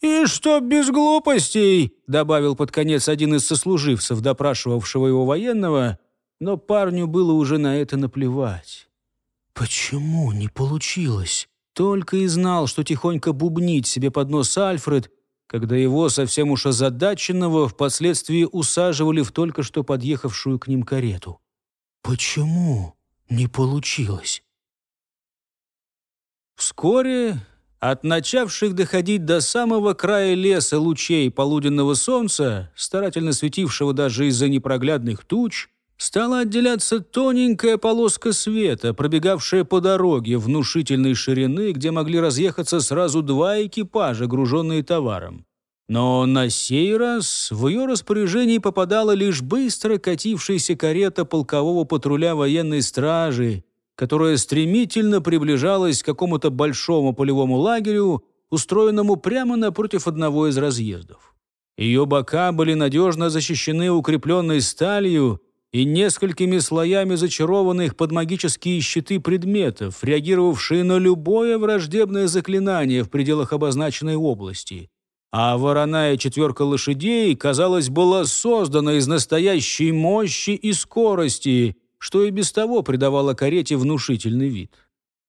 «И чтоб без глупостей», — добавил под конец один из сослуживцев, допрашивавшего его военного, но парню было уже на это наплевать. «Почему не получилось?» Только и знал, что тихонько бубнит себе под нос Альфред, когда его, совсем уж озадаченного, впоследствии усаживали в только что подъехавшую к ним карету. «Почему не получилось?» Вскоре от начавших доходить до самого края леса лучей полуденного солнца, старательно светившего даже из-за непроглядных туч, стала отделяться тоненькая полоска света, пробегавшая по дороге внушительной ширины, где могли разъехаться сразу два экипажа, груженные товаром. Но на сей раз в ее распоряжении попадала лишь быстро катившаяся карета полкового патруля военной стражи, которая стремительно приближалась к какому-то большому полевому лагерю, устроенному прямо напротив одного из разъездов. Ее бока были надежно защищены укрепленной сталью и несколькими слоями зачарованных под магические щиты предметов, реагировавшие на любое враждебное заклинание в пределах обозначенной области. А вороная четверка лошадей, казалось, была создана из настоящей мощи и скорости, что и без того придавало карете внушительный вид.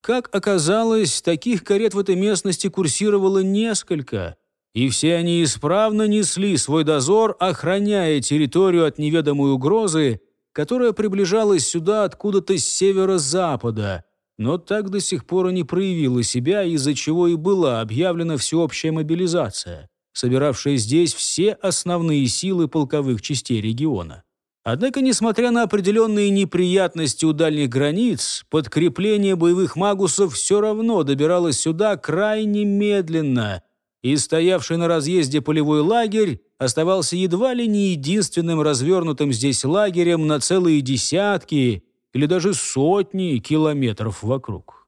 Как оказалось, таких карет в этой местности курсировало несколько, и все они исправно несли свой дозор, охраняя территорию от неведомой угрозы, которая приближалась сюда откуда-то с северо-запада, но так до сих пор и не проявила себя, из-за чего и была объявлена всеобщая мобилизация, собиравшая здесь все основные силы полковых частей региона. Однако, несмотря на определенные неприятности у дальних границ, подкрепление боевых магусов все равно добиралось сюда крайне медленно, и стоявший на разъезде полевой лагерь оставался едва ли не единственным развернутым здесь лагерем на целые десятки или даже сотни километров вокруг.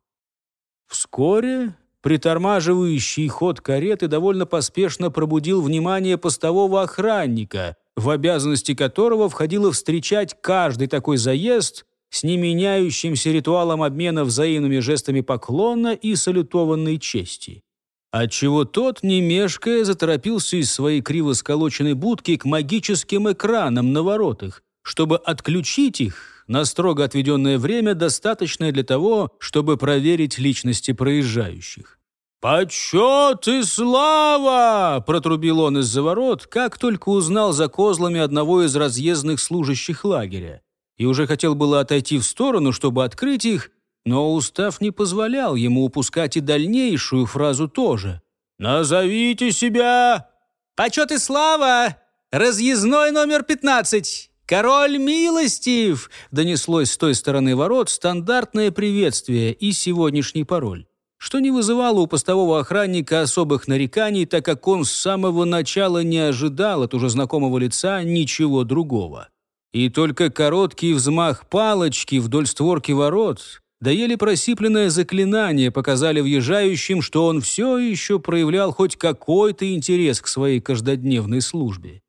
Вскоре притормаживающий ход кареты довольно поспешно пробудил внимание постового охранника — в обязанности которого входило встречать каждый такой заезд с неменяющимся ритуалом обмена взаимными жестами поклона и салютованной чести. Отчего тот, не мешкая, заторопился из своей криво сколоченной будки к магическим экранам на воротах, чтобы отключить их на строго отведенное время, достаточное для того, чтобы проверить личности проезжающих. «Почет и слава!» — протрубил он из-за ворот, как только узнал за козлами одного из разъездных служащих лагеря. И уже хотел было отойти в сторону, чтобы открыть их, но устав не позволял ему упускать и дальнейшую фразу тоже. «Назовите себя!» «Почет и слава! Разъездной номер 15! Король милостив!» — донеслось с той стороны ворот стандартное приветствие и сегодняшний пароль что не вызывало у постового охранника особых нареканий, так как он с самого начала не ожидал от уже знакомого лица ничего другого. И только короткий взмах палочки вдоль створки ворот, да еле просипленное заклинание показали въезжающим, что он все еще проявлял хоть какой-то интерес к своей каждодневной службе.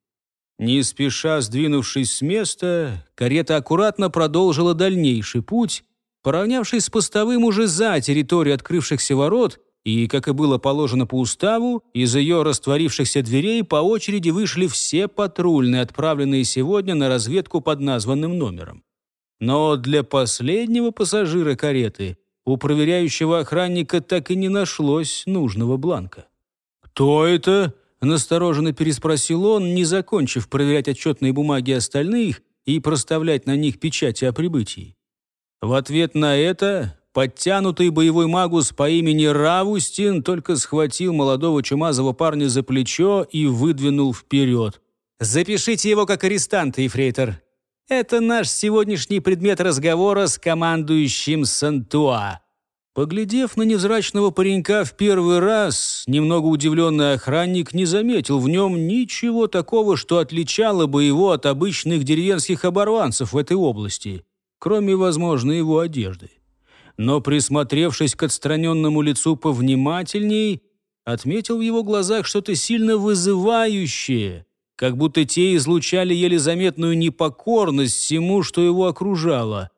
Не спеша сдвинувшись с места, карета аккуратно продолжила дальнейший путь, Поравнявшись с постовым уже за территорию открывшихся ворот, и, как и было положено по уставу, из ее растворившихся дверей по очереди вышли все патрульные, отправленные сегодня на разведку под названным номером. Но для последнего пассажира кареты у проверяющего охранника так и не нашлось нужного бланка. «Кто это?» — настороженно переспросил он, не закончив проверять отчетные бумаги остальных и проставлять на них печати о прибытии. В ответ на это подтянутый боевой магус по имени Равустин только схватил молодого чумазого парня за плечо и выдвинул вперед. «Запишите его как арестанта, ефрейтор. Это наш сегодняшний предмет разговора с командующим Сантуа». Поглядев на невзрачного паренька в первый раз, немного удивленный охранник не заметил в нем ничего такого, что отличало бы его от обычных деревенских оборванцев в этой области – кроме, возможно, его одежды. Но, присмотревшись к отстраненному лицу повнимательней, отметил в его глазах что-то сильно вызывающее, как будто те излучали еле заметную непокорность всему, что его окружало.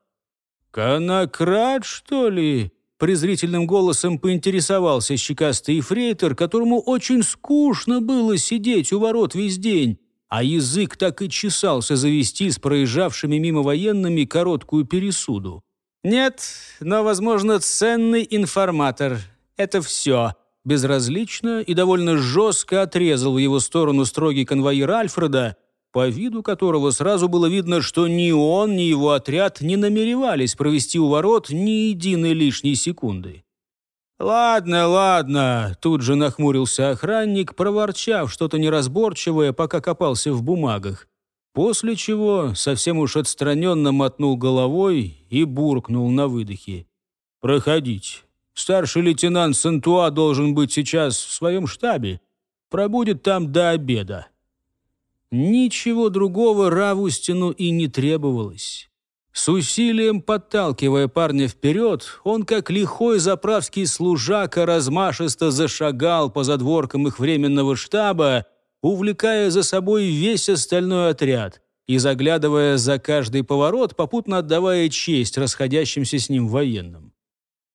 «Конократ, что ли?» презрительным голосом поинтересовался щекастый Фрейтер, которому очень скучно было сидеть у ворот весь день а язык так и чесался завести с проезжавшими мимо военными короткую пересуду. «Нет, но, возможно, ценный информатор. Это все». Безразлично и довольно жестко отрезал в его сторону строгий конвоир Альфреда, по виду которого сразу было видно, что ни он, ни его отряд не намеревались провести у ворот ни единой лишней секунды. «Ладно, ладно», — тут же нахмурился охранник, проворчав что-то неразборчивое, пока копался в бумагах. После чего совсем уж отстраненно мотнул головой и буркнул на выдохе. «Проходите. Старший лейтенант Сантуа должен быть сейчас в своем штабе. Пробудет там до обеда». Ничего другого Равустину и не требовалось. С усилием подталкивая парня вперед, он, как лихой заправский служака, размашисто зашагал по задворкам их временного штаба, увлекая за собой весь остальной отряд и заглядывая за каждый поворот, попутно отдавая честь расходящимся с ним военным.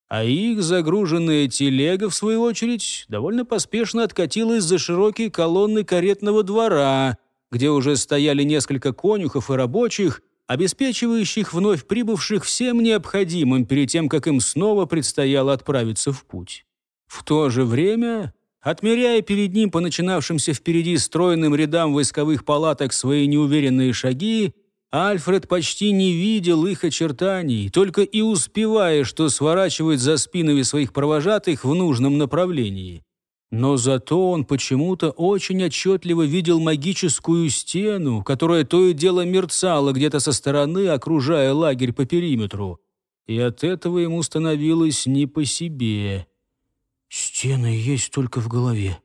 А их загруженная телега, в свою очередь, довольно поспешно откатилась за широкие колонны каретного двора, где уже стояли несколько конюхов и рабочих – обеспечивающих вновь прибывших всем необходимым перед тем, как им снова предстояло отправиться в путь. В то же время, отмеряя перед ним по начинавшимся впереди стройным рядам войсковых палаток свои неуверенные шаги, Альфред почти не видел их очертаний, только и успевая, что сворачивает за спинами своих провожатых в нужном направлении. Но зато он почему-то очень отчетливо видел магическую стену, которая то и дело мерцала где-то со стороны, окружая лагерь по периметру. И от этого ему становилось не по себе. «Стены есть только в голове.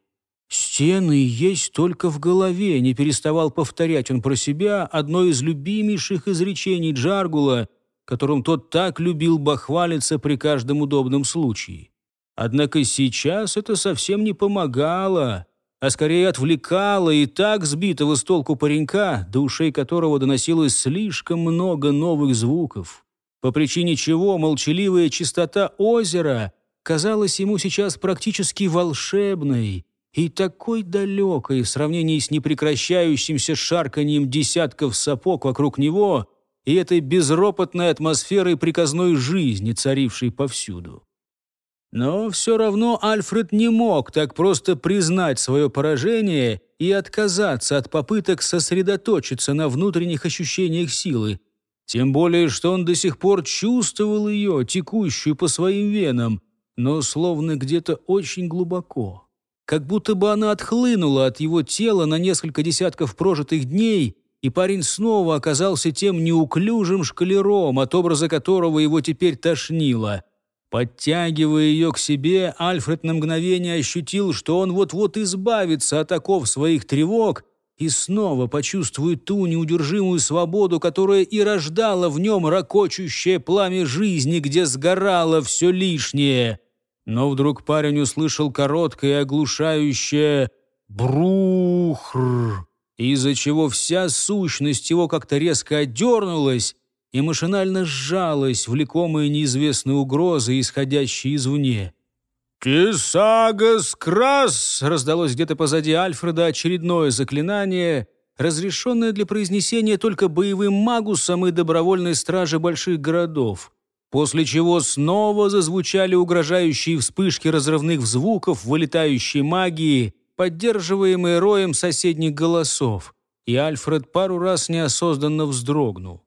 Стены есть только в голове», — не переставал повторять он про себя одно из любимейших изречений Джаргула, которым тот так любил бахвалиться при каждом удобном случае. Однако сейчас это совсем не помогало, а скорее отвлекало и так сбитого с толку паренька, до ушей которого доносилось слишком много новых звуков. По причине чего молчаливая чистота озера казалась ему сейчас практически волшебной и такой далекой в сравнении с непрекращающимся шарканьем десятков сапог вокруг него и этой безропотной атмосферой приказной жизни, царившей повсюду. Но все равно Альфред не мог так просто признать свое поражение и отказаться от попыток сосредоточиться на внутренних ощущениях силы. Тем более, что он до сих пор чувствовал ее, текущую по своим венам, но словно где-то очень глубоко. Как будто бы она отхлынула от его тела на несколько десятков прожитых дней, и парень снова оказался тем неуклюжим шкалером, от образа которого его теперь тошнило – Подтягивая ее к себе, Альфред на мгновение ощутил, что он вот-вот избавится от оков своих тревог и снова почувствует ту неудержимую свободу, которая и рождала в нем ракочущее пламя жизни, где сгорало все лишнее. Но вдруг парень услышал короткое оглушающее «брухр», из-за чего вся сущность его как-то резко отдернулась, и машинально сжалась, влекомая неизвестной угрозой, исходящей извне. «Кисагас крас!» — раздалось где-то позади Альфреда очередное заклинание, разрешенное для произнесения только боевым магусом и добровольной страже больших городов, после чего снова зазвучали угрожающие вспышки разрывных звуков, вылетающей магии, поддерживаемые роем соседних голосов, и Альфред пару раз неосознанно вздрогнул.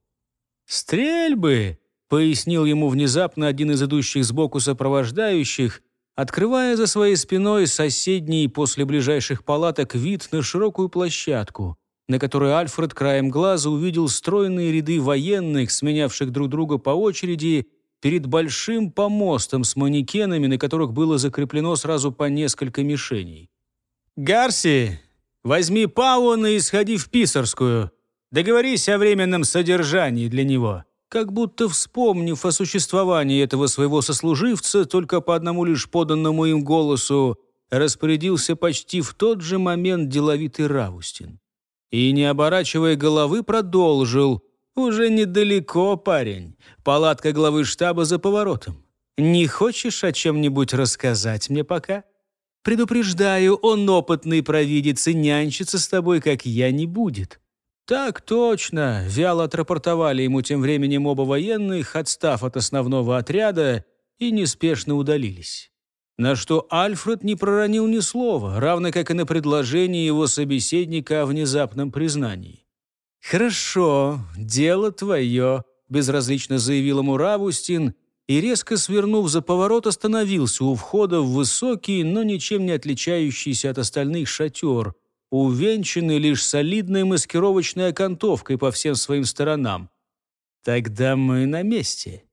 «Стрельбы!» — пояснил ему внезапно один из идущих сбоку сопровождающих, открывая за своей спиной соседний после ближайших палаток вид на широкую площадку, на которой Альфред краем глаза увидел стройные ряды военных, сменявших друг друга по очереди, перед большим помостом с манекенами, на которых было закреплено сразу по несколько мишеней. «Гарси, возьми Пауэна и сходи в писарскую», Договорись о временном содержании для него». Как будто вспомнив о существовании этого своего сослуживца только по одному лишь поданному им голосу, распорядился почти в тот же момент деловитый Равустин. И, не оборачивая головы, продолжил. «Уже недалеко, парень. Палатка главы штаба за поворотом. Не хочешь о чем-нибудь рассказать мне пока? Предупреждаю, он опытный провидец и нянчится с тобой, как я, не будет. Так точно, вяло отрапортовали ему тем временем оба военных, отстав от основного отряда, и неспешно удалились. На что Альфред не проронил ни слова, равно как и на предложение его собеседника о внезапном признании. «Хорошо, дело твое», — безразлично заявил ему Равустин, и, резко свернув за поворот, остановился у входа в высокий, но ничем не отличающийся от остальных шатер, увенчаны лишь солидной маскировочной окантовкой по всем своим сторонам. Тогда мы на месте.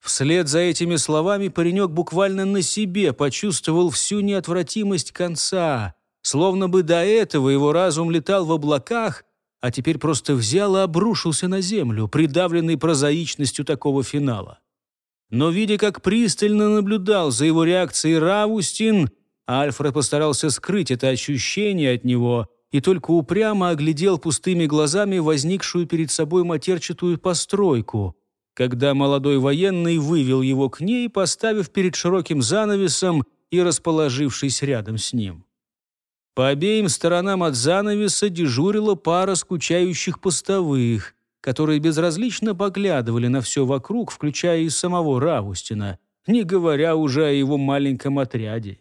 Вслед за этими словами паренек буквально на себе почувствовал всю неотвратимость конца, словно бы до этого его разум летал в облаках, а теперь просто взял и обрушился на землю, придавленный прозаичностью такого финала. Но видя, как пристально наблюдал за его реакцией Равустин, Альфред постарался скрыть это ощущение от него и только упрямо оглядел пустыми глазами возникшую перед собой матерчатую постройку. Когда молодой военный вывел его к ней, поставив перед широким занавесом и расположившись рядом с ним. По обеим сторонам от занавеса дежурила пара скучающих постовых, которые безразлично поглядывали на все вокруг, включая и самого Равустина, не говоря уже о его маленьком отряде.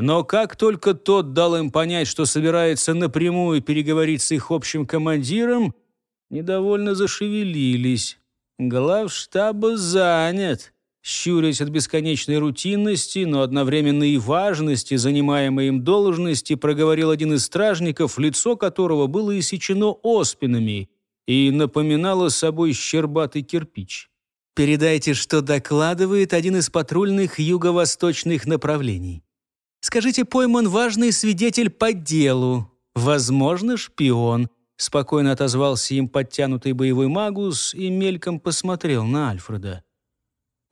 Но как только тот дал им понять, что собирается напрямую переговорить с их общим командиром, недовольно зашевелились. Главштаба занят. Щурясь от бесконечной рутинности, но одновременно и важности занимаемой им должности, проговорил один из стражников, лицо которого было иссечено оспинами и напоминало собой щербатый кирпич. «Передайте, что докладывает один из патрульных юго-восточных направлений. Скажите, пойман важный свидетель по делу. Возможно, шпион». Спокойно отозвался им подтянутый боевой магус и мельком посмотрел на Альфреда.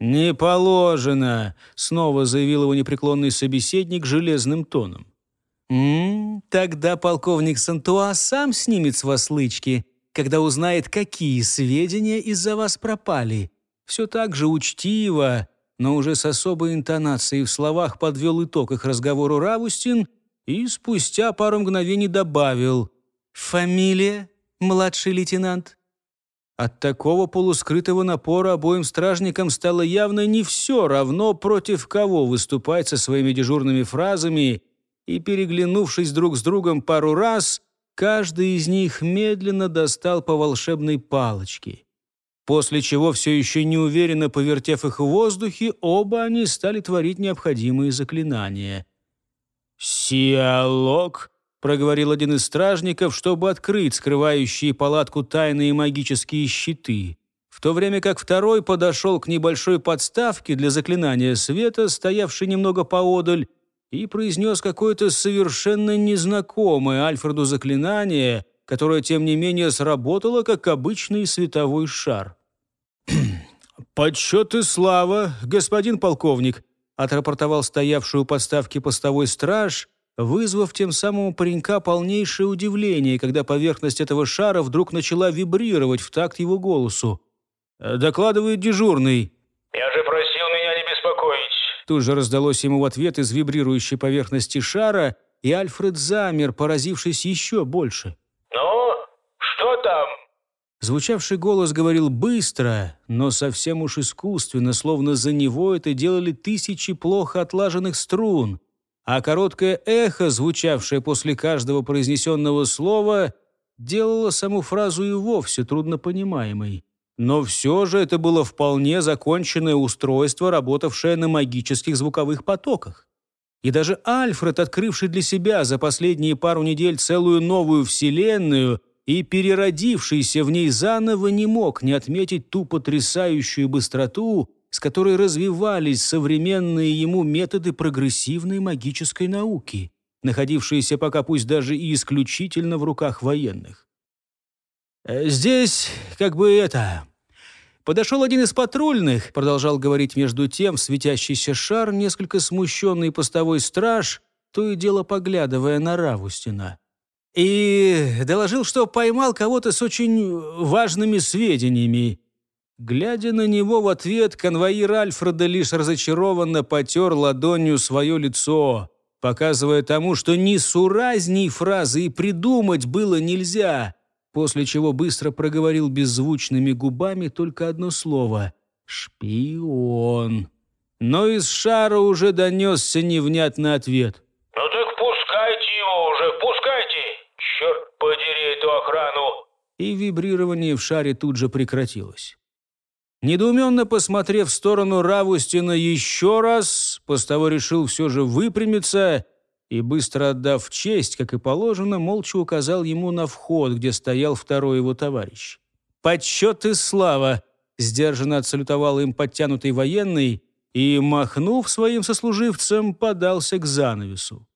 «Не положено», — снова заявил его непреклонный собеседник железным тоном. «М -м, «Тогда полковник Сантуа сам снимет с вас лычки, когда узнает, какие сведения из-за вас пропали. Все так же учтиво, но уже с особой интонацией в словах подвел итог их разговору Равустин и спустя пару мгновений добавил «Фамилия, младший лейтенант?» От такого полускрытого напора обоим стражникам стало явно не все равно, против кого выступать со своими дежурными фразами, и, переглянувшись друг с другом пару раз, каждый из них медленно достал по волшебной палочке после чего, все еще неуверенно повертев их в воздухе, оба они стали творить необходимые заклинания. Сиалок — проговорил один из стражников, чтобы открыть скрывающие палатку тайные магические щиты, в то время как второй подошел к небольшой подставке для заклинания света, стоявшей немного поодаль, и произнес какое-то совершенно незнакомое Альфреду заклинание — которое тем не менее, сработало как обычный световой шар. «Подсчет и слава, господин полковник», — отрапортовал стоявшую подставки постовой страж, вызвав тем самым у паренька полнейшее удивление, когда поверхность этого шара вдруг начала вибрировать в такт его голосу. Докладывает дежурный. «Я же просил меня не беспокоить». Тут же раздалось ему в ответ из вибрирующей поверхности шара, и Альфред замер, поразившись еще больше. Звучавший голос говорил быстро, но совсем уж искусственно, словно за него это делали тысячи плохо отлаженных струн, а короткое эхо, звучавшее после каждого произнесенного слова, делало саму фразу и вовсе труднопонимаемой. Но все же это было вполне законченное устройство, работавшее на магических звуковых потоках. И даже Альфред, открывший для себя за последние пару недель целую новую вселенную, и переродившийся в ней заново не мог не отметить ту потрясающую быстроту, с которой развивались современные ему методы прогрессивной магической науки, находившиеся пока пусть даже и исключительно в руках военных. «Э, «Здесь как бы это...» Подошел один из патрульных, продолжал говорить между тем светящийся шар, несколько смущенный постовой страж, то и дело поглядывая на Равустина и доложил, что поймал кого-то с очень важными сведениями. Глядя на него в ответ, конвоир Альфреда лишь разочарованно потер ладонью свое лицо, показывая тому, что несуразней фразы и придумать было нельзя, после чего быстро проговорил беззвучными губами только одно слово «Шпион». Но из шара уже донесся невнятный ответ – «Подери эту охрану!» И вибрирование в шаре тут же прекратилось. Недоуменно посмотрев в сторону Равустина еще раз, постовой решил все же выпрямиться и, быстро отдав честь, как и положено, молча указал ему на вход, где стоял второй его товарищ. «Почет и слава!» — сдержанно отсалютовал им подтянутый военный и, махнув своим сослуживцем, подался к занавесу.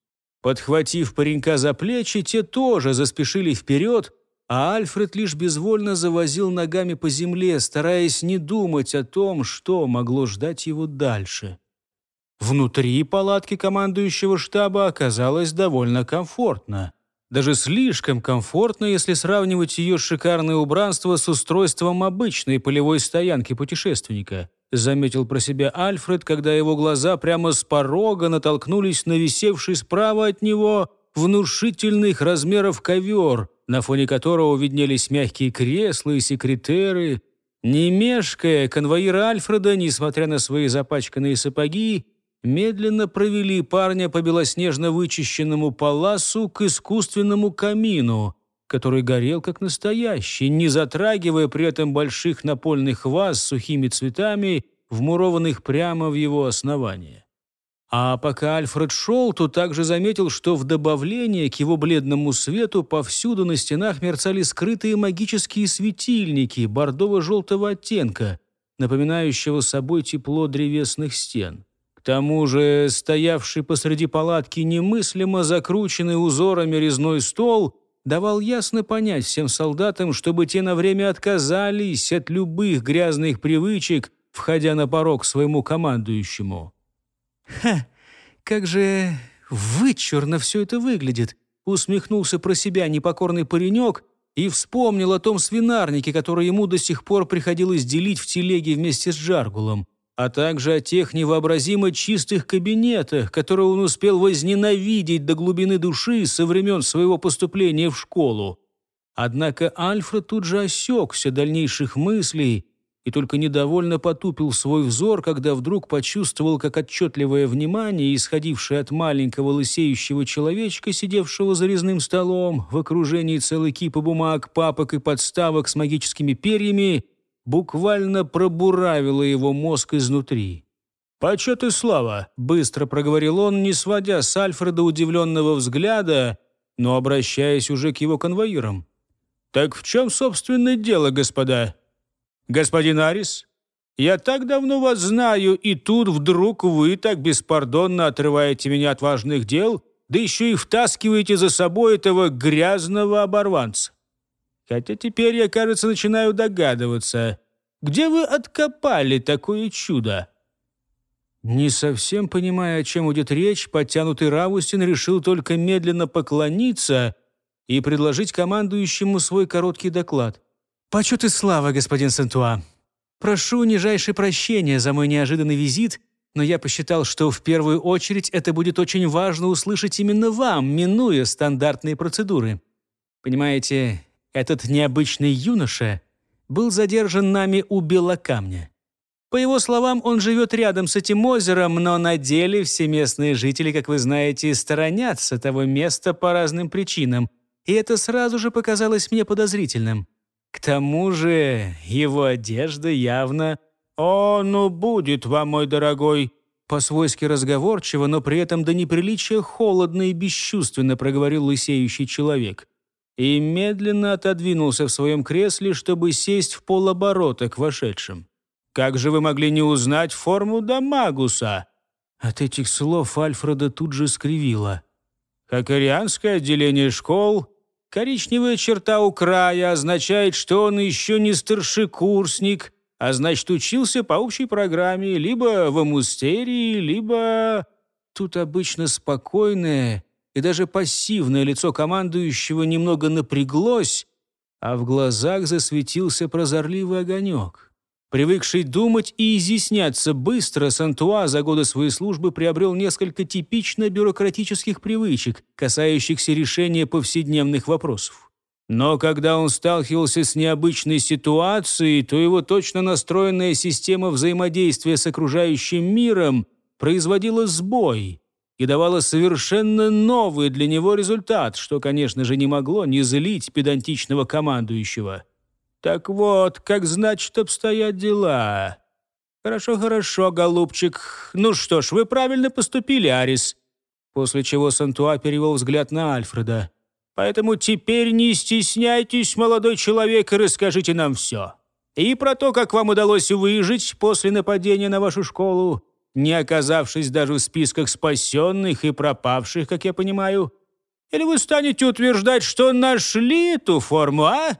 Подхватив паренька за плечи, те тоже заспешили вперед, а Альфред лишь безвольно завозил ногами по земле, стараясь не думать о том, что могло ждать его дальше. Внутри палатки командующего штаба оказалось довольно комфортно. Даже слишком комфортно, если сравнивать ее шикарное убранство с устройством обычной полевой стоянки путешественника – заметил про себя Альфред, когда его глаза прямо с порога натолкнулись на висевший справа от него внушительных размеров ковер, на фоне которого виднелись мягкие кресла и секретеры. Не мешкая, конвоир Альфреда, несмотря на свои запачканные сапоги, медленно провели парня по белоснежно вычищенному паласу к искусственному камину — который горел как настоящий, не затрагивая при этом больших напольных ваз с сухими цветами, вмурованных прямо в его основание. А пока Альфред шел, то также заметил, что в добавление к его бледному свету повсюду на стенах мерцали скрытые магические светильники бордово-желтого оттенка, напоминающего собой тепло древесных стен. К тому же стоявший посреди палатки немыслимо закрученный узорами резной стол давал ясно понять всем солдатам, чтобы те на время отказались от любых грязных привычек, входя на порог своему командующему. «Ха! Как же вычурно все это выглядит!» усмехнулся про себя непокорный паренек и вспомнил о том свинарнике, который ему до сих пор приходилось делить в телеге вместе с Жаргулом а также о тех невообразимо чистых кабинетах, которые он успел возненавидеть до глубины души со времен своего поступления в школу. Однако Альфред тут же осекся дальнейших мыслей и только недовольно потупил свой взор, когда вдруг почувствовал, как отчетливое внимание, исходившее от маленького лысеющего человечка, сидевшего за резным столом в окружении целой кипы бумаг, папок и подставок с магическими перьями, буквально пробуравила его мозг изнутри. «Почет и слава!» — быстро проговорил он, не сводя с Альфреда удивленного взгляда, но обращаясь уже к его конвоирам. «Так в чем, собственно, дело, господа?» «Господин Арис, я так давно вас знаю, и тут вдруг вы так беспардонно отрываете меня от важных дел, да еще и втаскиваете за собой этого грязного оборванца. А теперь я, кажется, начинаю догадываться. Где вы откопали такое чудо?» Не совсем понимая, о чем идет речь, подтянутый Равустин решил только медленно поклониться и предложить командующему свой короткий доклад. «Почет и слава, господин Сентуа. Прошу нижайшее прощения за мой неожиданный визит, но я посчитал, что в первую очередь это будет очень важно услышать именно вам, минуя стандартные процедуры. Понимаете, этот необычный юноша был задержан нами у Белокамня. По его словам, он живет рядом с этим озером, но на деле все местные жители, как вы знаете, сторонятся того места по разным причинам, и это сразу же показалось мне подозрительным. К тому же его одежда явно «О, ну будет вам, мой дорогой!» По-свойски разговорчиво, но при этом до неприличия холодно и бесчувственно проговорил лысеющий человек и медленно отодвинулся в своем кресле, чтобы сесть в полоборота к вошедшим. «Как же вы могли не узнать форму Дамагуса?» От этих слов Альфреда тут же скривило. Как арианское отделение школ, коричневая черта у края означает, что он еще не старшекурсник, а значит, учился по общей программе либо в амустерии, либо...» Тут обычно спокойное и даже пассивное лицо командующего немного напряглось, а в глазах засветился прозорливый огонек. Привыкший думать и изъясняться быстро, Сантуа за годы своей службы приобрел несколько типично бюрократических привычек, касающихся решения повседневных вопросов. Но когда он сталкивался с необычной ситуацией, то его точно настроенная система взаимодействия с окружающим миром производила сбой, и давала совершенно новый для него результат, что, конечно же, не могло не злить педантичного командующего. «Так вот, как значит обстоят дела?» «Хорошо, хорошо, голубчик. Ну что ж, вы правильно поступили, Арис». После чего Сантуа перевел взгляд на Альфреда. «Поэтому теперь не стесняйтесь, молодой человек, и расскажите нам все. И про то, как вам удалось выжить после нападения на вашу школу, не оказавшись даже в списках спасенных и пропавших, как я понимаю? Или вы станете утверждать, что нашли эту форму, а,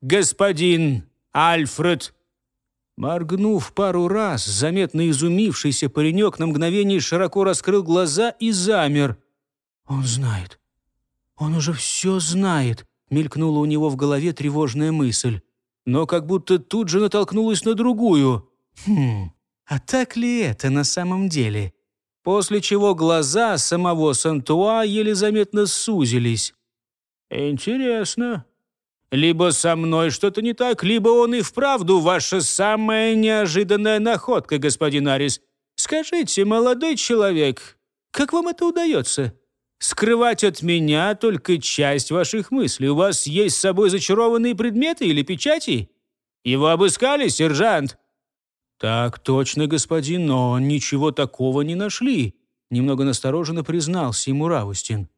господин Альфред?» Моргнув пару раз, заметно изумившийся паренек на мгновение широко раскрыл глаза и замер. «Он знает. Он уже все знает», — мелькнула у него в голове тревожная мысль. Но как будто тут же натолкнулась на другую. «Хм, а так ли это на самом деле? После чего глаза самого Сантуа еле заметно сузились. «Интересно. Либо со мной что-то не так, либо он и вправду ваша самая неожиданная находка, господин Арис. Скажите, молодой человек, как вам это удается?» Скрывать от меня только часть ваших мыслей. У вас есть с собой зачарованные предметы или печати? Его обыскали, сержант?» «Так точно, господин, но ничего такого не нашли», — немного настороженно признался ему Равустин.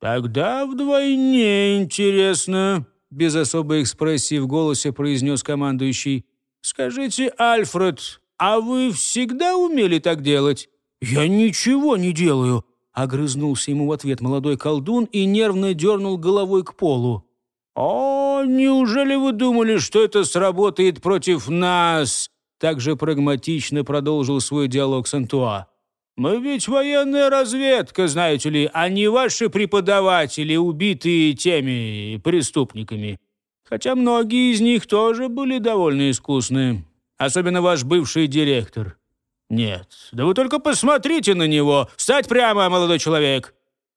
«Тогда вдвойне интересно», — без особой экспрессии в голосе произнес командующий. «Скажите, Альфред, а вы всегда умели так делать?» «Я ничего не делаю», — огрызнулся ему в ответ молодой колдун и нервно дернул головой к полу. «О, неужели вы думали, что это сработает против нас?» также прагматично продолжил свой диалог с Антуа. «Мы ведь военная разведка, знаете ли, а не ваши преподаватели, убитые теми преступниками. Хотя многие из них тоже были довольно искусны, особенно ваш бывший директор». «Нет, да вы только посмотрите на него! Встать прямо, молодой человек!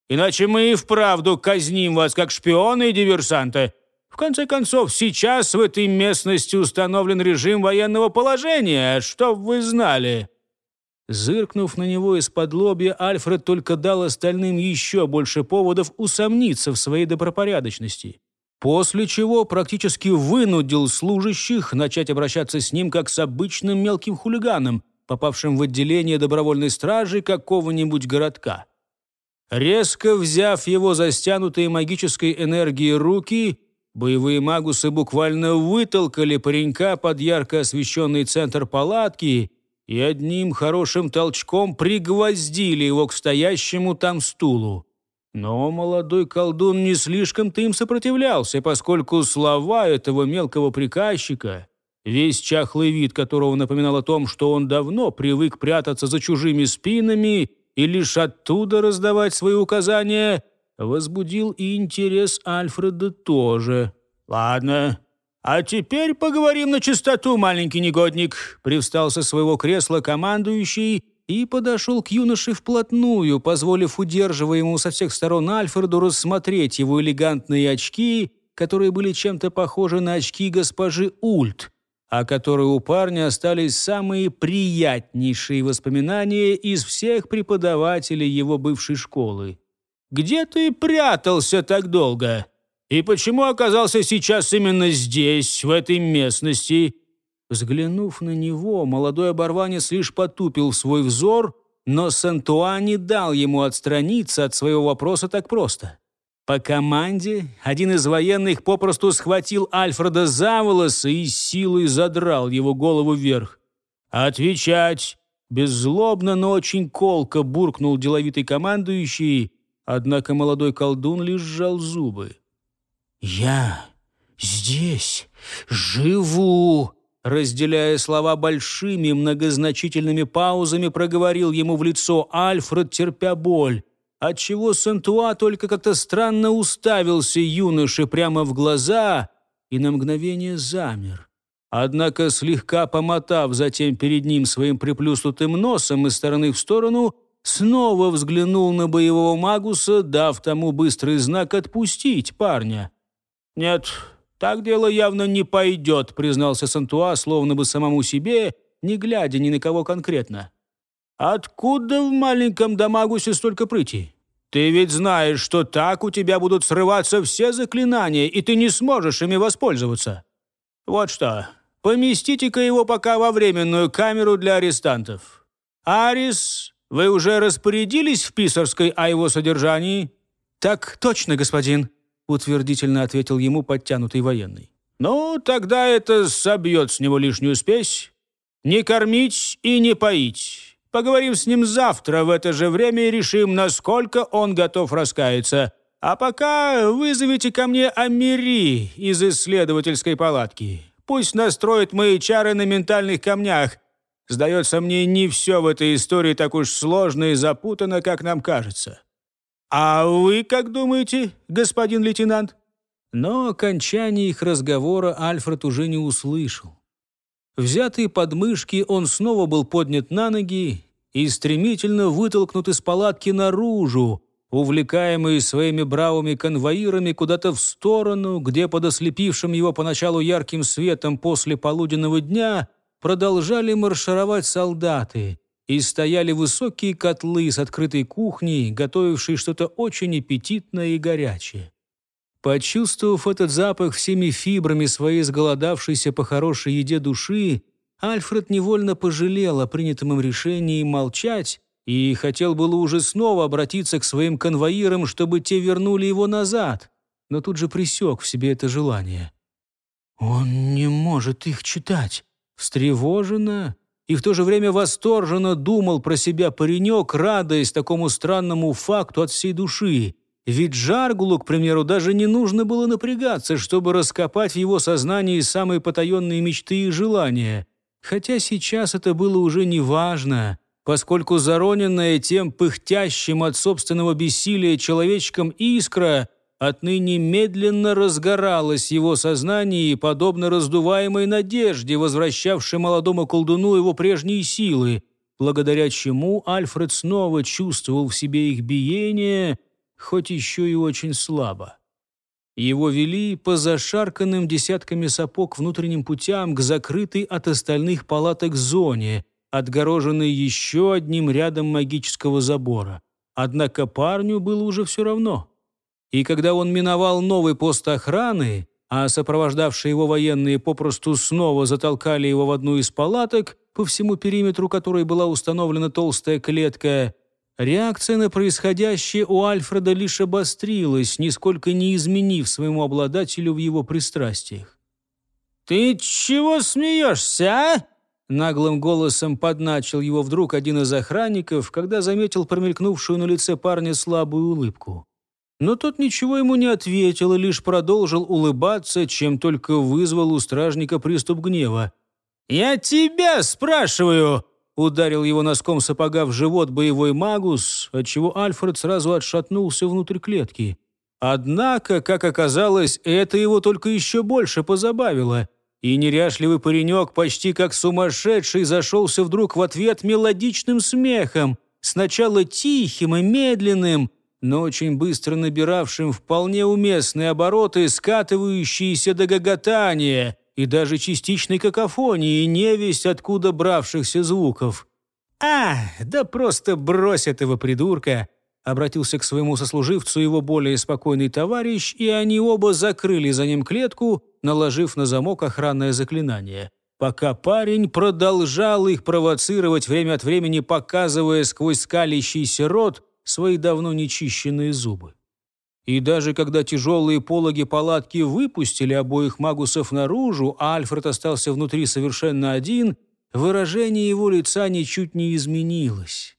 Иначе мы и вправду казним вас, как шпиона и диверсанта конце концов, сейчас в этой местности установлен режим военного положения, чтоб вы знали». Зыркнув на него из-под лобья, Альфред только дал остальным еще больше поводов усомниться в своей добропорядочности. После чего практически вынудил служащих начать обращаться с ним как с обычным мелким хулиганом, попавшим в отделение добровольной стражи какого-нибудь городка. Резко взяв его за стянутые магической энергией руки, Боевые магусы буквально вытолкали паренька под ярко освещенный центр палатки и одним хорошим толчком пригвоздили его к стоящему там стулу. Но молодой колдун не слишком-то им сопротивлялся, поскольку слова этого мелкого приказчика, весь чахлый вид которого напоминал о том, что он давно привык прятаться за чужими спинами и лишь оттуда раздавать свои указания, Возбудил и интерес Альфреда тоже. «Ладно, а теперь поговорим на чистоту, маленький негодник», привстал со своего кресла командующий и подошел к юноше вплотную, позволив удерживаемому со всех сторон Альфреду рассмотреть его элегантные очки, которые были чем-то похожи на очки госпожи Ульт а о которой у парня остались самые приятнейшие воспоминания из всех преподавателей его бывшей школы где ты прятался так долго? И почему оказался сейчас именно здесь, в этой местности?» Взглянув на него, молодой оборванец лишь потупил свой взор, но Сантуа не дал ему отстраниться от своего вопроса так просто. По команде один из военных попросту схватил Альфреда за волосы и силой задрал его голову вверх. «Отвечать!» Беззлобно, но очень колко буркнул деловитый командующий, Однако молодой колдун лишь сжал зубы. «Я здесь живу!» Разделяя слова большими, многозначительными паузами, проговорил ему в лицо Альфред, терпя боль, отчего Сентуа только как-то странно уставился юноше прямо в глаза и на мгновение замер. Однако, слегка помотав затем перед ним своим приплюснутым носом из стороны в сторону, снова взглянул на боевого магуса, дав тому быстрый знак «отпустить парня». «Нет, так дело явно не пойдет», — признался Сантуа, словно бы самому себе, не глядя ни на кого конкретно. «Откуда в маленьком Дамагусе столько прыти? Ты ведь знаешь, что так у тебя будут срываться все заклинания, и ты не сможешь ими воспользоваться. Вот что, поместите-ка его пока во временную камеру для арестантов. Арис вы уже распорядились в писарской о его содержании?» «Так точно, господин», — утвердительно ответил ему подтянутый военный. «Ну, тогда это собьет с него лишнюю спесь. Не кормить и не поить. Поговорим с ним завтра в это же время и решим, насколько он готов раскаяться. А пока вызовите ко мне Амери из исследовательской палатки. Пусть настроит мои чары на ментальных камнях, Сдается мне, не все в этой истории так уж сложно и запутано, как нам кажется. А вы как думаете, господин лейтенант? Но окончание их разговора Альфред уже не услышал. Взятый под мышки, он снова был поднят на ноги и стремительно вытолкнут из палатки наружу, увлекаемый своими бравыми конвоирами куда-то в сторону, где под ослепившим его поначалу ярким светом после полуденного дня – продолжали маршировать солдаты, и стояли высокие котлы с открытой кухней, готовившие что-то очень аппетитное и горячее. Почувствовав этот запах всеми фибрами своей сголодавшейся по хорошей еде души, Альфред невольно пожалел о принятом им решении молчать и хотел было уже снова обратиться к своим конвоирам, чтобы те вернули его назад, но тут же присек в себе это желание. «Он не может их читать», встревоженно и в то же время восторженно думал про себя паренек, радуясь такому странному факту от всей души. Ведь Жаргулу, к примеру, даже не нужно было напрягаться, чтобы раскопать в его сознании самые потаенные мечты и желания. Хотя сейчас это было уже не важно, поскольку зароненная тем пыхтящим от собственного бессилия человечком искра – Отныне медленно разгоралось его сознание и, подобно раздуваемой надежде, возвращавшей молодому колдуну его прежние силы, благодаря чему Альфред снова чувствовал в себе их биение, хоть еще и очень слабо. Его вели по зашарканным десятками сапог внутренним путям к закрытой от остальных палаток зоне, отгороженной еще одним рядом магического забора. Однако парню было уже все равно. И когда он миновал новый пост охраны, а сопровождавшие его военные попросту снова затолкали его в одну из палаток, по всему периметру которой была установлена толстая клетка, реакция на происходящее у Альфреда лишь обострилась, нисколько не изменив своему обладателю в его пристрастиях. «Ты чего смеешься, а?» Наглым голосом подначил его вдруг один из охранников, когда заметил промелькнувшую на лице парня слабую улыбку. Но тот ничего ему не ответил и лишь продолжил улыбаться, чем только вызвал у стражника приступ гнева. «Я тебя спрашиваю!» Ударил его носком сапога в живот боевой магус, отчего Альфред сразу отшатнулся внутрь клетки. Однако, как оказалось, это его только еще больше позабавило. И неряшливый паренек, почти как сумасшедший, зашелся вдруг в ответ мелодичным смехом, сначала тихим и медленным, но очень быстро набиравшим вполне уместные обороты, скатывающиеся до гоготания и даже частичной какофонии, невесть откуда бравшихся звуков. «А, да просто брось этого придурка!» Обратился к своему сослуживцу его более спокойный товарищ, и они оба закрыли за ним клетку, наложив на замок охранное заклинание пока парень продолжал их провоцировать время от времени, показывая сквозь скалящийся рот свои давно нечищенные зубы. И даже когда тяжелые пологи палатки выпустили обоих магусов наружу, а Альфред остался внутри совершенно один, выражение его лица ничуть не изменилось.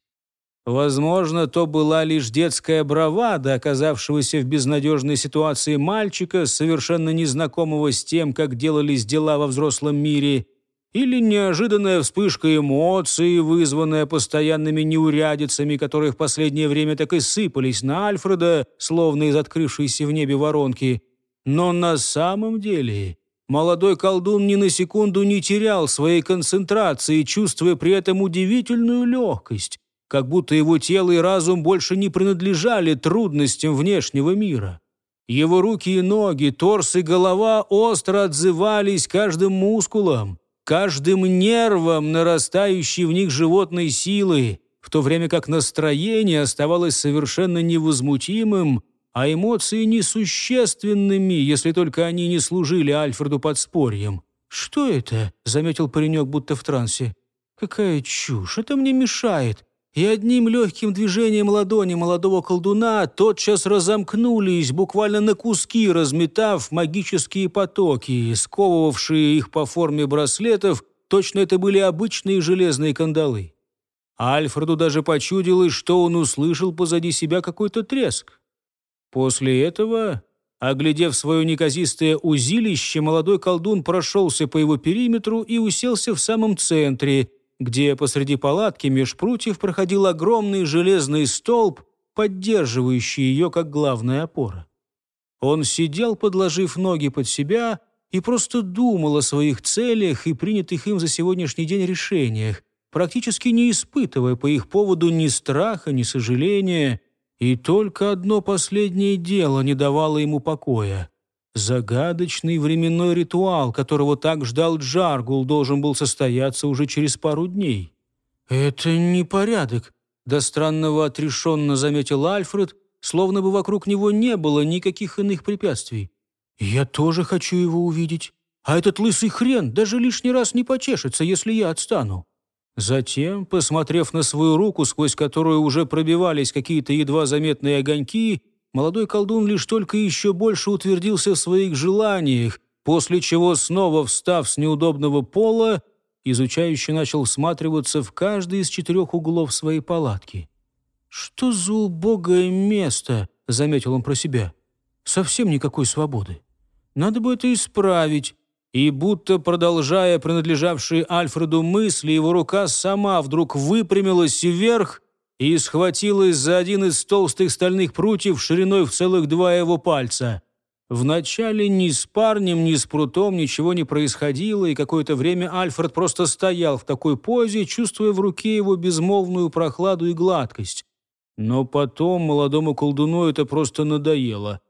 Возможно, то была лишь детская бравада, оказавшегося в безнадежной ситуации мальчика, совершенно незнакомого с тем, как делались дела во взрослом мире – или неожиданная вспышка эмоций, вызванная постоянными неурядицами, которых в последнее время так и сыпались на Альфреда, словно из открывшейся в небе воронки. Но на самом деле молодой колдун ни на секунду не терял своей концентрации, чувствуя при этом удивительную легкость, как будто его тело и разум больше не принадлежали трудностям внешнего мира. Его руки и ноги, торс и голова остро отзывались каждым мускулом каждым нервом нарастающей в них животной силы, в то время как настроение оставалось совершенно невозмутимым, а эмоции несущественными, если только они не служили Альфреду подспорьем. «Что это?» — заметил паренек, будто в трансе. «Какая чушь! Это мне мешает!» и одним легким движением ладони молодого колдуна тотчас разомкнулись, буквально на куски разметав магические потоки, сковывавшие их по форме браслетов, точно это были обычные железные кандалы. Альфреду даже почудилось, что он услышал позади себя какой-то треск. После этого, оглядев свое неказистое узилище, молодой колдун прошелся по его периметру и уселся в самом центре – где посреди палатки меж прутьев проходил огромный железный столб, поддерживающий ее как главная опора. Он сидел, подложив ноги под себя, и просто думал о своих целях и принятых им за сегодняшний день решениях, практически не испытывая по их поводу ни страха, ни сожаления, и только одно последнее дело не давало ему покоя Загадочный временной ритуал, которого так ждал Джаргул, должен был состояться уже через пару дней. «Это не порядок», — до странного отрешенно заметил Альфред, словно бы вокруг него не было никаких иных препятствий. «Я тоже хочу его увидеть. А этот лысый хрен даже лишний раз не почешется, если я отстану». Затем, посмотрев на свою руку, сквозь которую уже пробивались какие-то едва заметные огоньки, молодой колдун лишь только еще больше утвердился в своих желаниях, после чего, снова встав с неудобного пола, изучающе начал всматриваться в каждый из четырех углов своей палатки. «Что за убогое место?» — заметил он про себя. «Совсем никакой свободы. Надо бы это исправить». И будто, продолжая принадлежавшие Альфреду мысли, его рука сама вдруг выпрямилась вверх и схватилась за один из толстых стальных прутьев шириной в целых два его пальца. Вначале ни с парнем, ни с прутом ничего не происходило, и какое-то время Альфред просто стоял в такой позе, чувствуя в руке его безмолвную прохладу и гладкость. Но потом молодому колдуну это просто надоело.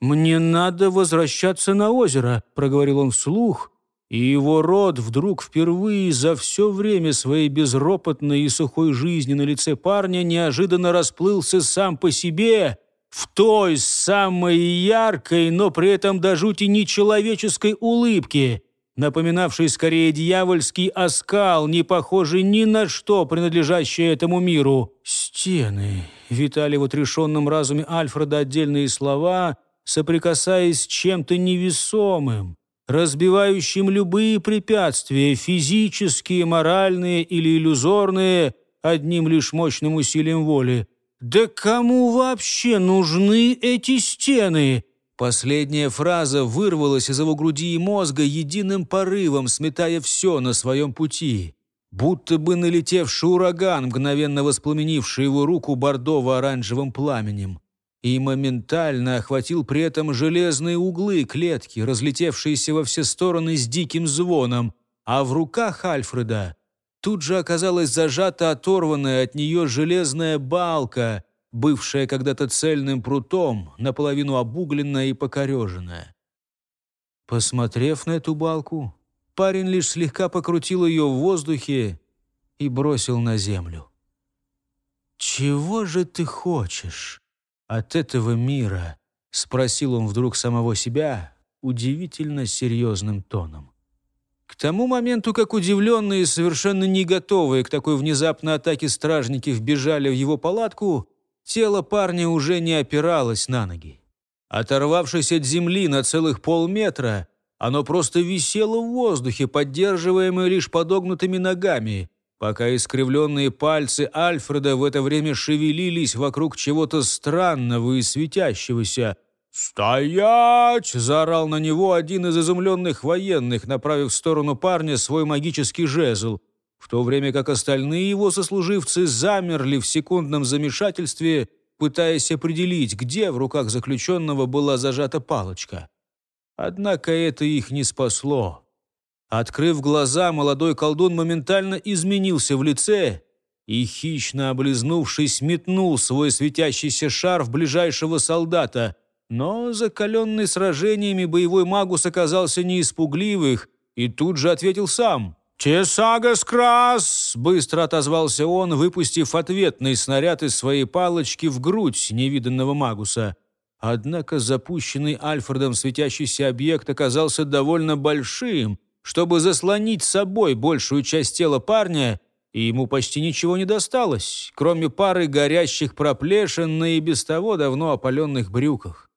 «Мне надо возвращаться на озеро», — проговорил он вслух, и его рот вдруг впервые за все время своей безропотной и сухой жизни на лице парня неожиданно расплылся сам по себе в той самой яркой, но при этом до жути нечеловеческой улыбке, напоминавшей скорее дьявольский оскал, не похожий ни на что, принадлежащее этому миру. «Стены» — витали в отрешенном разуме Альфреда отдельные слова, соприкасаясь с чем-то невесомым разбивающим любые препятствия, физические, моральные или иллюзорные, одним лишь мощным усилием воли. «Да кому вообще нужны эти стены?» Последняя фраза вырвалась из его груди и мозга единым порывом, сметая все на своем пути. Будто бы налетевший ураган, мгновенно воспламенивший его руку бордово-оранжевым пламенем и моментально охватил при этом железные углы клетки, разлетевшиеся во все стороны с диким звоном, а в руках Альфреда тут же оказалась зажата оторванная от нее железная балка, бывшая когда-то цельным прутом, наполовину обугленная и покореженная. Посмотрев на эту балку, парень лишь слегка покрутил ее в воздухе и бросил на землю. «Чего же ты хочешь?» от этого мира?» — спросил он вдруг самого себя удивительно серьезным тоном. К тому моменту, как удивленные, совершенно не готовые к такой внезапной атаке стражники вбежали в его палатку, тело парня уже не опиралось на ноги. Оторвавшись от земли на целых полметра, оно просто висело в воздухе, поддерживаемое лишь подогнутыми ногами, пока искривленные пальцы Альфреда в это время шевелились вокруг чего-то странного и светящегося. «Стоять!» — заорал на него один из изумленных военных, направив в сторону парня свой магический жезл, в то время как остальные его сослуживцы замерли в секундном замешательстве, пытаясь определить, где в руках заключенного была зажата палочка. Однако это их не спасло. Открыв глаза, молодой колдун моментально изменился в лице и, хищно облизнувшись, метнул свой светящийся шар в ближайшего солдата. Но закаленный сражениями боевой магус оказался не испугливых и тут же ответил сам. «Тесагас крас!» – быстро отозвался он, выпустив ответный снаряд из своей палочки в грудь невиданного магуса. Однако запущенный Альфредом светящийся объект оказался довольно большим – чтобы заслонить собой большую часть тела парня, и ему почти ничего не досталось, кроме пары горящих проплешин на и без того давно опаленных брюках.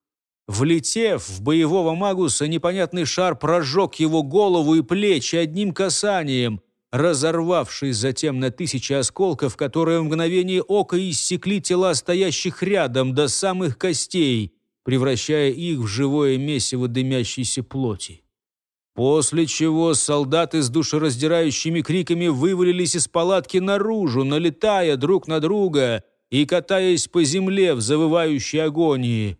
Влетев в боевого магуса, непонятный шар прожег его голову и плечи одним касанием, разорвавшись затем на тысячи осколков, которые в мгновение ока иссекли тела стоящих рядом до самых костей, превращая их в живое месиво дымящейся плоти. После чего солдаты с душераздирающими криками вывалились из палатки наружу, налетая друг на друга и катаясь по земле в завывающей агонии.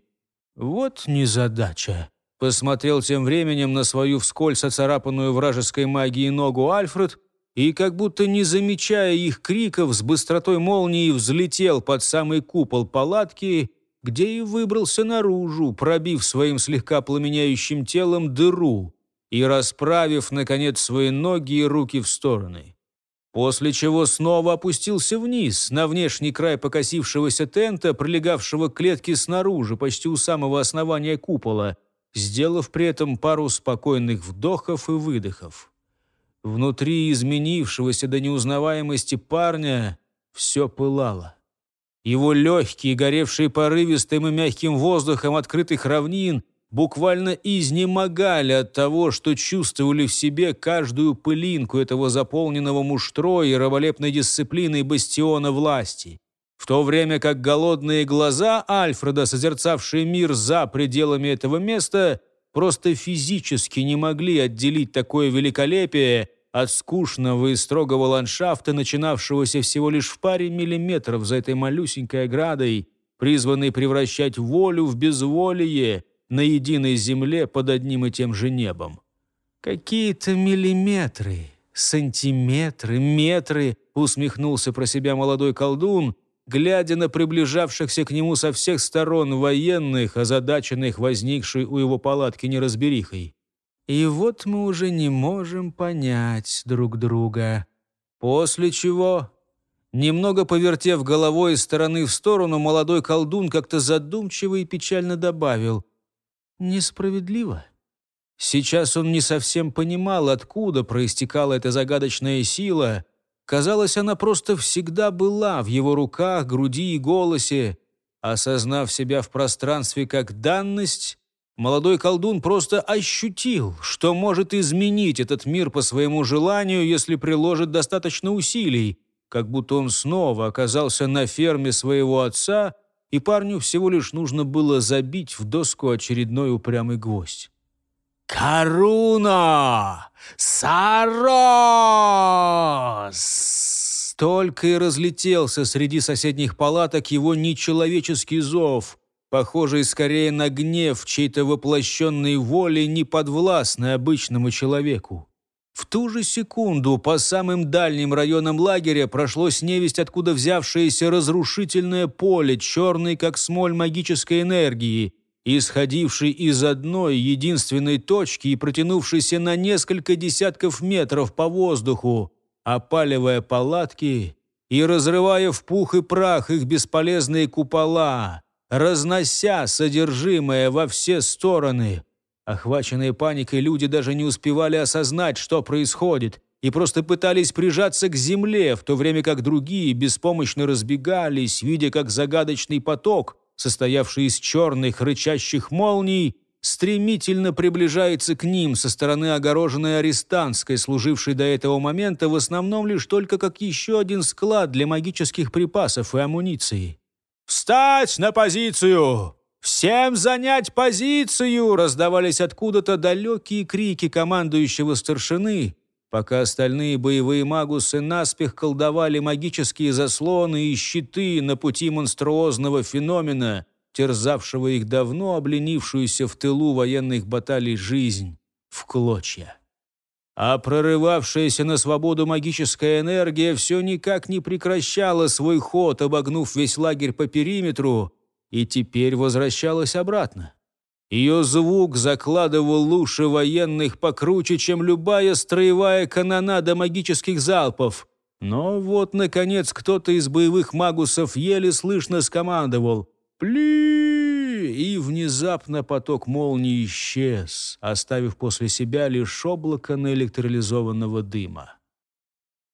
«Вот незадача!» — посмотрел тем временем на свою вскользь оцарапанную вражеской магией ногу Альфред и, как будто не замечая их криков, с быстротой молнии взлетел под самый купол палатки, где и выбрался наружу, пробив своим слегка пламеняющим телом дыру — и расправив, наконец, свои ноги и руки в стороны. После чего снова опустился вниз, на внешний край покосившегося тента, прилегавшего к клетке снаружи, почти у самого основания купола, сделав при этом пару спокойных вдохов и выдохов. Внутри изменившегося до неузнаваемости парня все пылало. Его легкие, горевшие порывистым и мягким воздухом открытых равнин – буквально изнемогали от того, что чувствовали в себе каждую пылинку этого заполненного муштро и раболепной дисциплины бастиона власти. В то время как голодные глаза Альфреда, созерцавшие мир за пределами этого места, просто физически не могли отделить такое великолепие от скучного и строгого ландшафта, начинавшегося всего лишь в паре миллиметров за этой малюсенькой оградой, призванной превращать волю в безволие – на единой земле под одним и тем же небом. Какие-то миллиметры, сантиметры, метры, усмехнулся про себя молодой колдун, глядя на приближавшихся к нему со всех сторон военных, озадаченных возникшей у его палатки неразберихой. И вот мы уже не можем понять друг друга. После чего Немного повертев головой из стороны в сторону, молодой колдун как-то задумчиво и печально добавил несправедливо. Сейчас он не совсем понимал, откуда проистекала эта загадочная сила. Казалось, она просто всегда была в его руках, груди и голосе. Осознав себя в пространстве как данность, молодой колдун просто ощутил, что может изменить этот мир по своему желанию, если приложит достаточно усилий, как будто он снова оказался на ферме своего отца и парню всего лишь нужно было забить в доску очередной упрямый гвоздь. «Каруна! Сарос!» Только и разлетелся среди соседних палаток его нечеловеческий зов, похожий скорее на гнев чьей-то воплощенной воли, не подвластной обычному человеку. В ту же секунду по самым дальним районам лагеря прошлось невесть, откуда взявшееся разрушительное поле, черный как смоль магической энергии, исходивший из одной единственной точки и протянувшийся на несколько десятков метров по воздуху, опаливая палатки и разрывая в пух и прах их бесполезные купола, разнося содержимое во все стороны – Охваченные паникой люди даже не успевали осознать, что происходит, и просто пытались прижаться к земле, в то время как другие беспомощно разбегались, видя, как загадочный поток, состоявший из черных рычащих молний, стремительно приближается к ним со стороны огороженной арестантской, служившей до этого момента в основном лишь только как еще один склад для магических припасов и амуниции. «Встать на позицию!» «Всем занять позицию!» — раздавались откуда-то далекие крики командующего старшины, пока остальные боевые магусы наспех колдовали магические заслоны и щиты на пути монструозного феномена, терзавшего их давно обленившуюся в тылу военных баталий жизнь в клочья. А прорывавшаяся на свободу магическая энергия все никак не прекращала свой ход, обогнув весь лагерь по периметру — и теперь возвращалась обратно. Ее звук закладывал уши военных покруче, чем любая строевая канонада магических залпов. Но вот, наконец, кто-то из боевых магусов еле слышно скомандовал «Пли!» И внезапно поток молнии исчез, оставив после себя лишь облако наэлектролизованного дыма.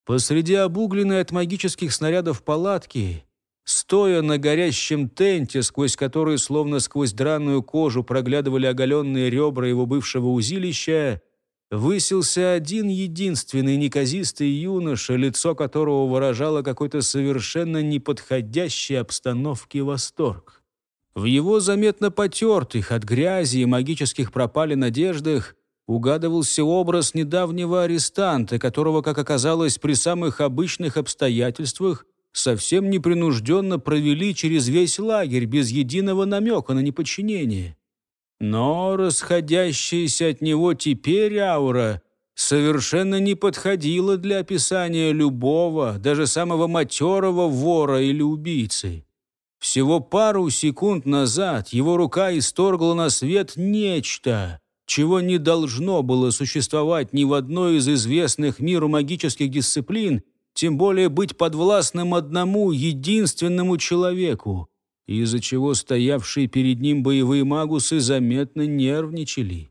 Посреди обугленной от магических снарядов палатки Стоя на горящем тенте, сквозь который, словно сквозь драную кожу, проглядывали оголенные ребра его бывшего узилища, высился один единственный неказистый юноша, лицо которого выражало какой-то совершенно неподходящей обстановке восторг. В его заметно потертых от грязи и магических пропали надеждах угадывался образ недавнего арестанта, которого, как оказалось, при самых обычных обстоятельствах – совсем непринужденно провели через весь лагерь без единого намека на неподчинение. Но расходящаяся от него теперь аура совершенно не подходила для описания любого, даже самого матерого вора или убийцы. Всего пару секунд назад его рука исторгла на свет нечто, чего не должно было существовать ни в одной из известных миру магических дисциплин – тем более быть подвластным одному единственному человеку, из-за чего стоявшие перед ним боевые магусы заметно нервничали.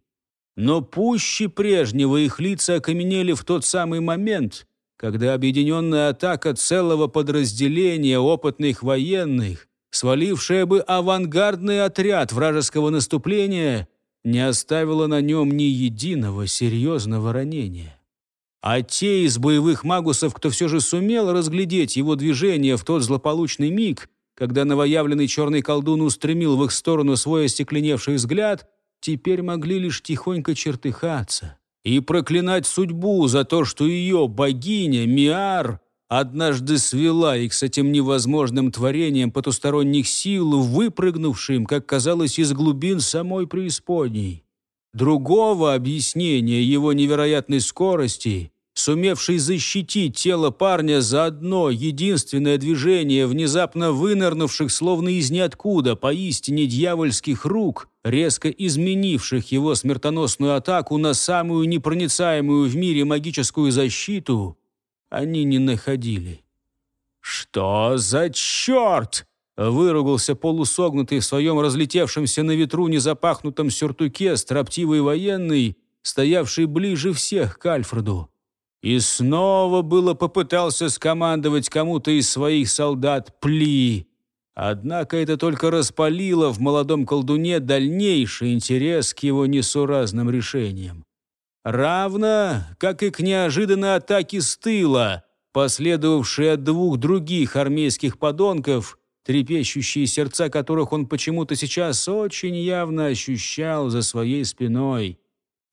Но пуще прежнего их лица окаменели в тот самый момент, когда объединенная атака целого подразделения опытных военных, свалившая бы авангардный отряд вражеского наступления, не оставила на нем ни единого серьезного ранения а те из боевых магусов, кто все же сумел разглядеть его движение в тот злополучный миг, когда новоявленный черный колдун устремил в их сторону свой остекленевший взгляд, теперь могли лишь тихонько чертыхаться и проклинать судьбу за то, что ее богиня Миар однажды свела их с этим невозможным творением потусторонних сил, выпрыгнувшим, как казалось, из глубин самой преисподней. Другого объяснения его невероятной скорости сумевший защитить тело парня за одно единственное движение внезапно вынырнувших, словно из ниоткуда, поистине дьявольских рук, резко изменивших его смертоносную атаку на самую непроницаемую в мире магическую защиту, они не находили. «Что за черт?» Выругался полусогнутый в своем разлетевшемся на ветру незапахнутом сюртуке строптивый военный, стоявший ближе всех к Альфреду. И снова было попытался скомандовать кому-то из своих солдат «Пли!». Однако это только распалило в молодом колдуне дальнейший интерес к его несуразным решениям. Равно, как и к неожиданной атаке с тыла, последовавшей от двух других армейских подонков, трепещущие сердца которых он почему-то сейчас очень явно ощущал за своей спиной –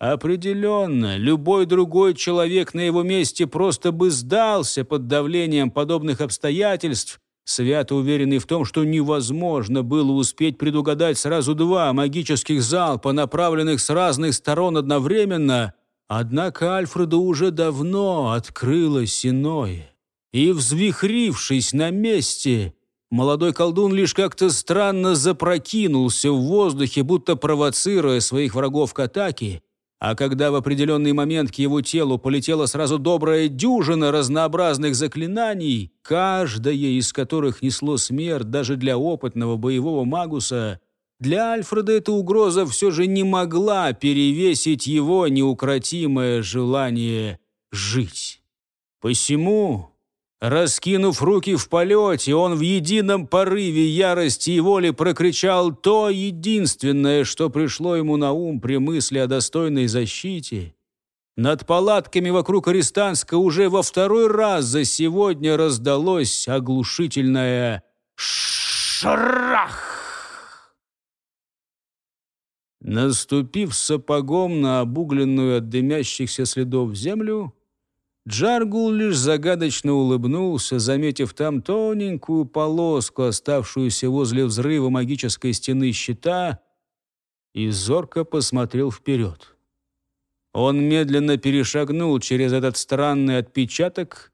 Определенно, любой другой человек на его месте просто бы сдался под давлением подобных обстоятельств, свято уверенный в том, что невозможно было успеть предугадать сразу два магических залпа, направленных с разных сторон одновременно. Однако Альфреду уже давно открылось иное. И, взвихрившись на месте, молодой колдун лишь как-то странно запрокинулся в воздухе, будто провоцируя своих врагов к атаке, а когда в определенный момент к его телу полетела сразу добрая дюжина разнообразных заклинаний, каждое из которых несло смерть даже для опытного боевого магуса, для Альфреда эта угроза все же не могла перевесить его неукротимое желание жить. Посему Раскинув руки в полете, он в едином порыве ярости и воли прокричал то единственное, что пришло ему на ум при мысли о достойной защите. Над палатками вокруг Арестанска уже во второй раз за сегодня раздалось оглушительное шрах. Наступив сапогом на обугленную от дымящихся следов землю, Джаргул лишь загадочно улыбнулся, заметив там тоненькую полоску, оставшуюся возле взрыва магической стены щита, и зорко посмотрел вперед. Он медленно перешагнул через этот странный отпечаток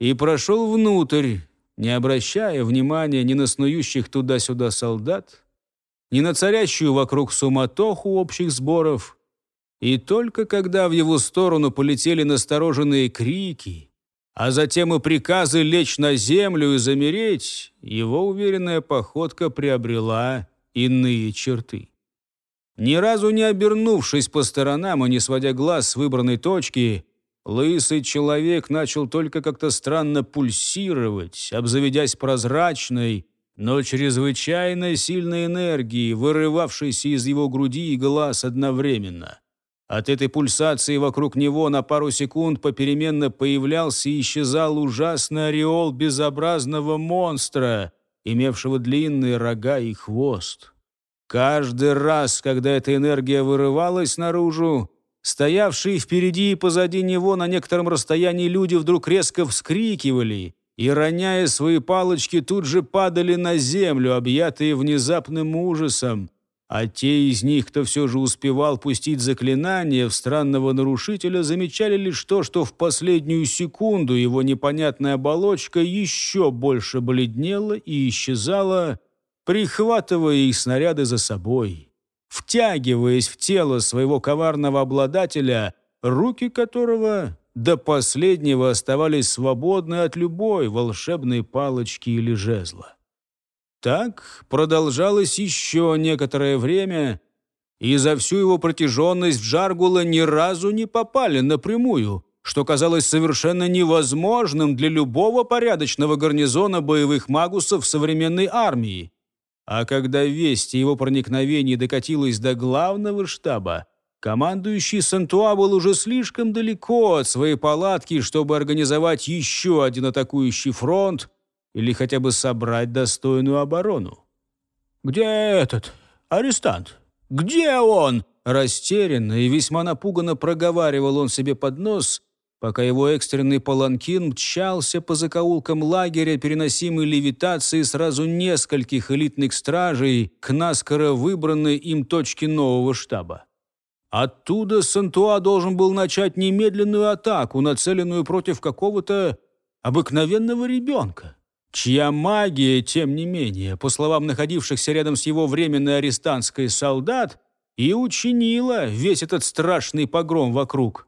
и прошел внутрь, не обращая внимания ни на снующих туда-сюда солдат, ни на царящую вокруг суматоху общих сборов — и только когда в его сторону полетели настороженные крики, а затем и приказы лечь на землю и замереть, его уверенная походка приобрела иные черты. Ни разу не обернувшись по сторонам и не сводя глаз с выбранной точки, лысый человек начал только как-то странно пульсировать, обзаведясь прозрачной, но чрезвычайно сильной энергией, вырывавшейся из его груди и глаз одновременно. От этой пульсации вокруг него на пару секунд попеременно появлялся и исчезал ужасный ореол безобразного монстра, имевшего длинные рога и хвост. Каждый раз, когда эта энергия вырывалась наружу, стоявшие впереди и позади него на некотором расстоянии люди вдруг резко вскрикивали и, роняя свои палочки, тут же падали на землю, объятые внезапным ужасом. А те из них, кто все же успевал пустить заклинание в странного нарушителя, замечали лишь то, что в последнюю секунду его непонятная оболочка еще больше бледнела и исчезала, прихватывая их снаряды за собой. Втягиваясь в тело своего коварного обладателя, руки которого до последнего оставались свободны от любой волшебной палочки или жезла. Так продолжалось еще некоторое время, и за всю его протяженность в Джаргула ни разу не попали напрямую, что казалось совершенно невозможным для любого порядочного гарнизона боевых магусов современной армии. А когда весть о его проникновении докатилась до главного штаба, командующий Сантуа был уже слишком далеко от своей палатки, чтобы организовать еще один атакующий фронт, или хотя бы собрать достойную оборону. «Где этот арестант? Где он?» Растерянно и весьма напуганно проговаривал он себе под нос, пока его экстренный паланкин мчался по закоулкам лагеря, переносимой левитацией сразу нескольких элитных стражей к наскоро выбранной им точке нового штаба. Оттуда Сантуа должен был начать немедленную атаку, нацеленную против какого-то обыкновенного ребенка чья магия, тем не менее, по словам находившихся рядом с его временной арестантской солдат, и учинила весь этот страшный погром вокруг.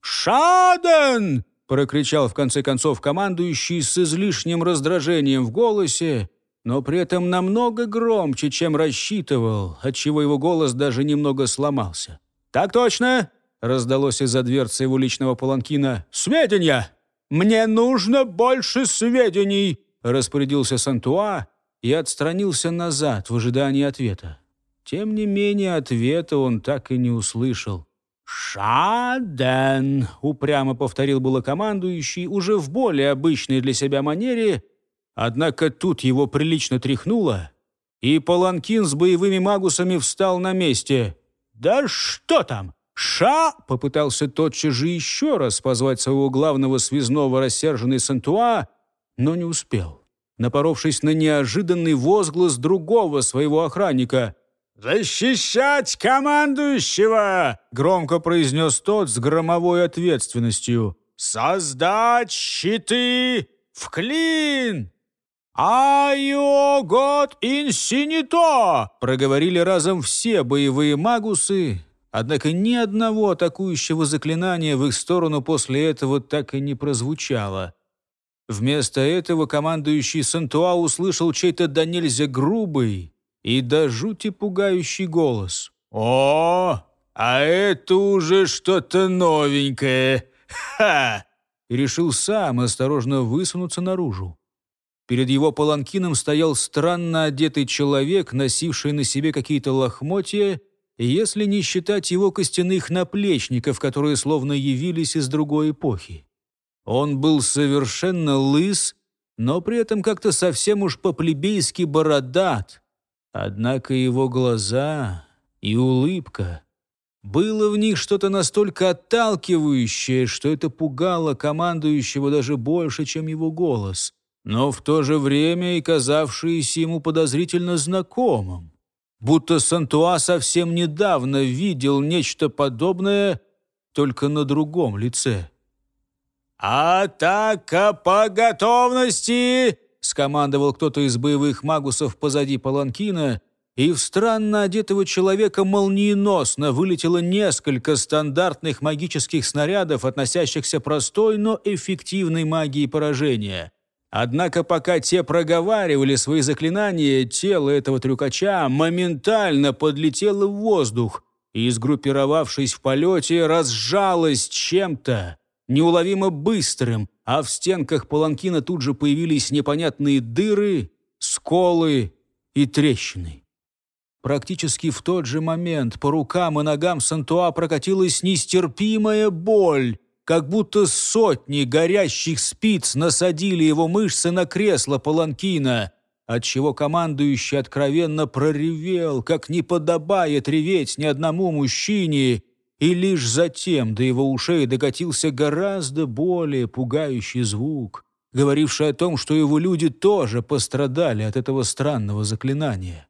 «Шаден!» — прокричал в конце концов командующий с излишним раздражением в голосе, но при этом намного громче, чем рассчитывал, отчего его голос даже немного сломался. «Так точно!» — раздалось из-за дверцы его личного паланкина. «Сведения! Мне нужно больше сведений!» распорядился Сантуа и отстранился назад в ожидании ответа. Тем не менее, ответа он так и не услышал. «Шаден!» — упрямо повторил было командующий, уже в более обычной для себя манере, однако тут его прилично тряхнуло, и Паланкин с боевыми магусами встал на месте. «Да что там! Ша!» — попытался тотчас же еще раз позвать своего главного связного рассерженный Сантуа, но не успел, напоровшись на неожиданный возглас другого своего охранника. «Защищать командующего!» — громко произнес тот с громовой ответственностью. «Создать щиты в клин!» «Айо год инсинито!» — проговорили разом все боевые магусы, однако ни одного атакующего заклинания в их сторону после этого так и не прозвучало — Вместо этого командующий Сантуа услышал чей-то до нельзя грубый и до жути пугающий голос. «О, а это уже что-то новенькое! Ха!» И решил сам осторожно высунуться наружу. Перед его паланкином стоял странно одетый человек, носивший на себе какие-то лохмотья, если не считать его костяных наплечников, которые словно явились из другой эпохи. Он был совершенно лыс, но при этом как-то совсем уж по-плебейски бородат. Однако его глаза и улыбка... Было в них что-то настолько отталкивающее, что это пугало командующего даже больше, чем его голос, но в то же время и казавшееся ему подозрительно знакомым. Будто Сантуа совсем недавно видел нечто подобное, только на другом лице. «Атака по готовности!» — скомандовал кто-то из боевых магусов позади паланкина, и в странно одетого человека молниеносно вылетело несколько стандартных магических снарядов, относящихся простой, но эффективной магии поражения. Однако пока те проговаривали свои заклинания, тело этого трюкача моментально подлетело в воздух и, сгруппировавшись в полете, разжалось чем-то, неуловимо быстрым, а в стенках паланкина тут же появились непонятные дыры, сколы и трещины. Практически в тот же момент по рукам и ногам Сантуа прокатилась нестерпимая боль, как будто сотни горящих спиц насадили его мышцы на кресло паланкина, отчего командующий откровенно проревел, как не подобает реветь ни одному мужчине, и лишь затем до его ушей докатился гораздо более пугающий звук, говоривший о том, что его люди тоже пострадали от этого странного заклинания.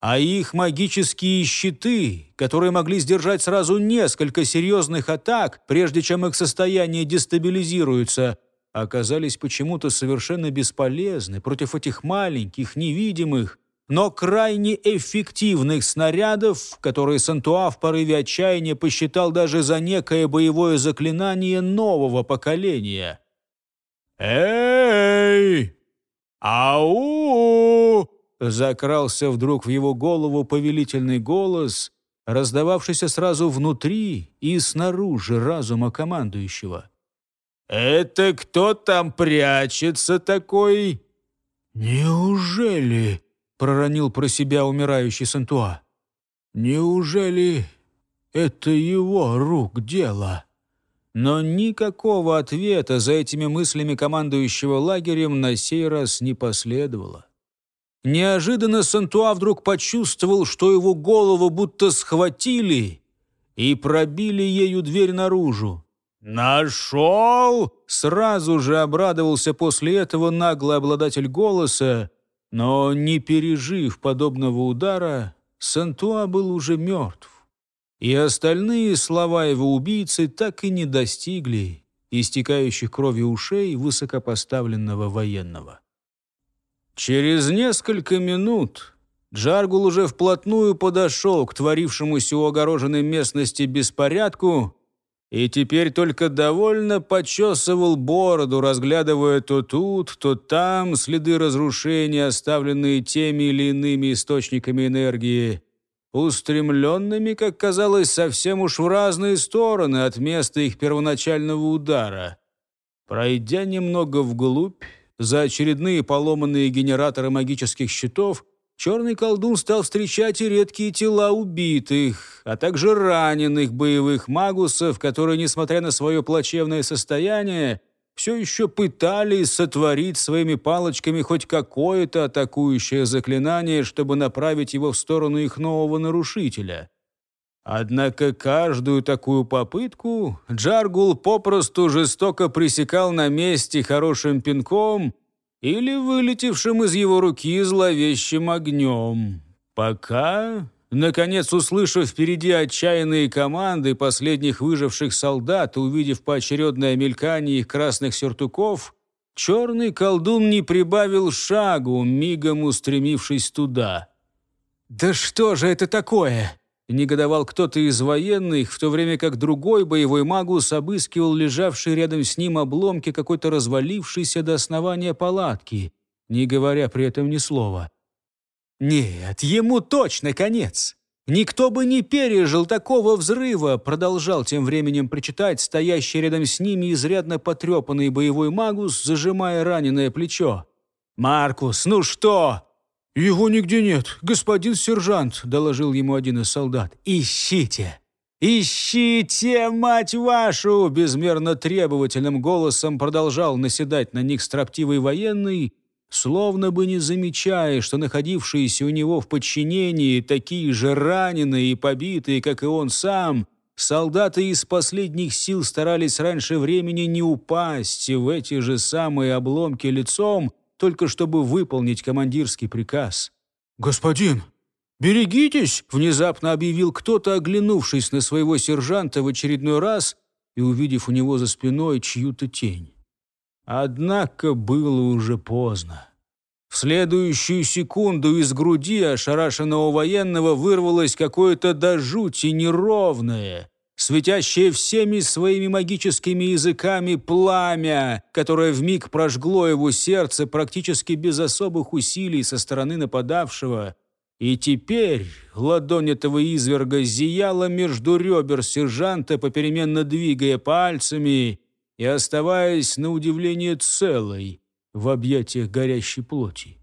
А их магические щиты, которые могли сдержать сразу несколько серьезных атак, прежде чем их состояние дестабилизируется, оказались почему-то совершенно бесполезны против этих маленьких, невидимых, но крайне эффективных снарядов, которые Сантуа в порыве отчаяния посчитал даже за некое боевое заклинание нового поколения. «Эй! Ау!» Закрался вдруг в его голову повелительный голос, раздававшийся сразу внутри и снаружи разума командующего. «Это кто там прячется такой?» «Неужели?» проронил про себя умирающий Сантуа. «Неужели это его рук дело?» Но никакого ответа за этими мыслями командующего лагерем на сей раз не последовало. Неожиданно Сантуа вдруг почувствовал, что его голову будто схватили и пробили ею дверь наружу. «Нашел!» — сразу же обрадовался после этого наглый обладатель голоса, но не пережив подобного удара, Сантуа был уже мертв. И остальные слова его убийцы так и не достигли истекающих кровью ушей высокопоставленного военного. Через несколько минут Джаргул уже вплотную подошел к творившемуся у огороженной местности беспорядку и теперь только довольно почесывал бороду, разглядывая то тут, то там следы разрушения, оставленные теми или иными источниками энергии, устремленными, как казалось, совсем уж в разные стороны от места их первоначального удара. Пройдя немного вглубь, за очередные поломанные генераторы магических щитов, черный колдун стал встречать и редкие тела убитых, а также раненых боевых магусов, которые, несмотря на свое плачевное состояние, все еще пытались сотворить своими палочками хоть какое-то атакующее заклинание, чтобы направить его в сторону их нового нарушителя. Однако каждую такую попытку Джаргул попросту жестоко пресекал на месте хорошим пинком – или вылетевшим из его руки зловещим огнем. Пока, наконец, услышав впереди отчаянные команды последних выживших солдат, увидев поочередное мелькание их красных сюртуков, черный колдун не прибавил шагу, мигом устремившись туда. «Да что же это такое?» негодовал кто-то из военных, в то время как другой боевой магус обыскивал лежавшие рядом с ним обломки какой-то развалившейся до основания палатки, не говоря при этом ни слова. «Нет, ему точно конец!» «Никто бы не пережил такого взрыва!» Продолжал тем временем причитать стоящий рядом с ними изрядно потрепанный боевой магус, зажимая раненое плечо. «Маркус, ну что? «Его нигде нет, господин сержант», — доложил ему один из солдат. «Ищите!» «Ищите, мать вашу!» — безмерно требовательным голосом продолжал наседать на них строптивый военный, словно бы не замечая, что находившиеся у него в подчинении такие же раненые и побитые, как и он сам, солдаты из последних сил старались раньше времени не упасть в эти же самые обломки лицом — только чтобы выполнить командирский приказ. «Господин, берегитесь!» — внезапно объявил кто-то, оглянувшись на своего сержанта в очередной раз и увидев у него за спиной чью-то тень. Однако было уже поздно. В следующую секунду из груди ошарашенного военного вырвалось какое-то до жути неровное, светящее всеми своими магическими языками пламя, которое вмиг прожгло его сердце практически без особых усилий со стороны нападавшего. И теперь ладонь этого изверга зияла между ребер сержанта, попеременно двигая пальцами и оставаясь, на удивление, целой в объятиях горящей плоти.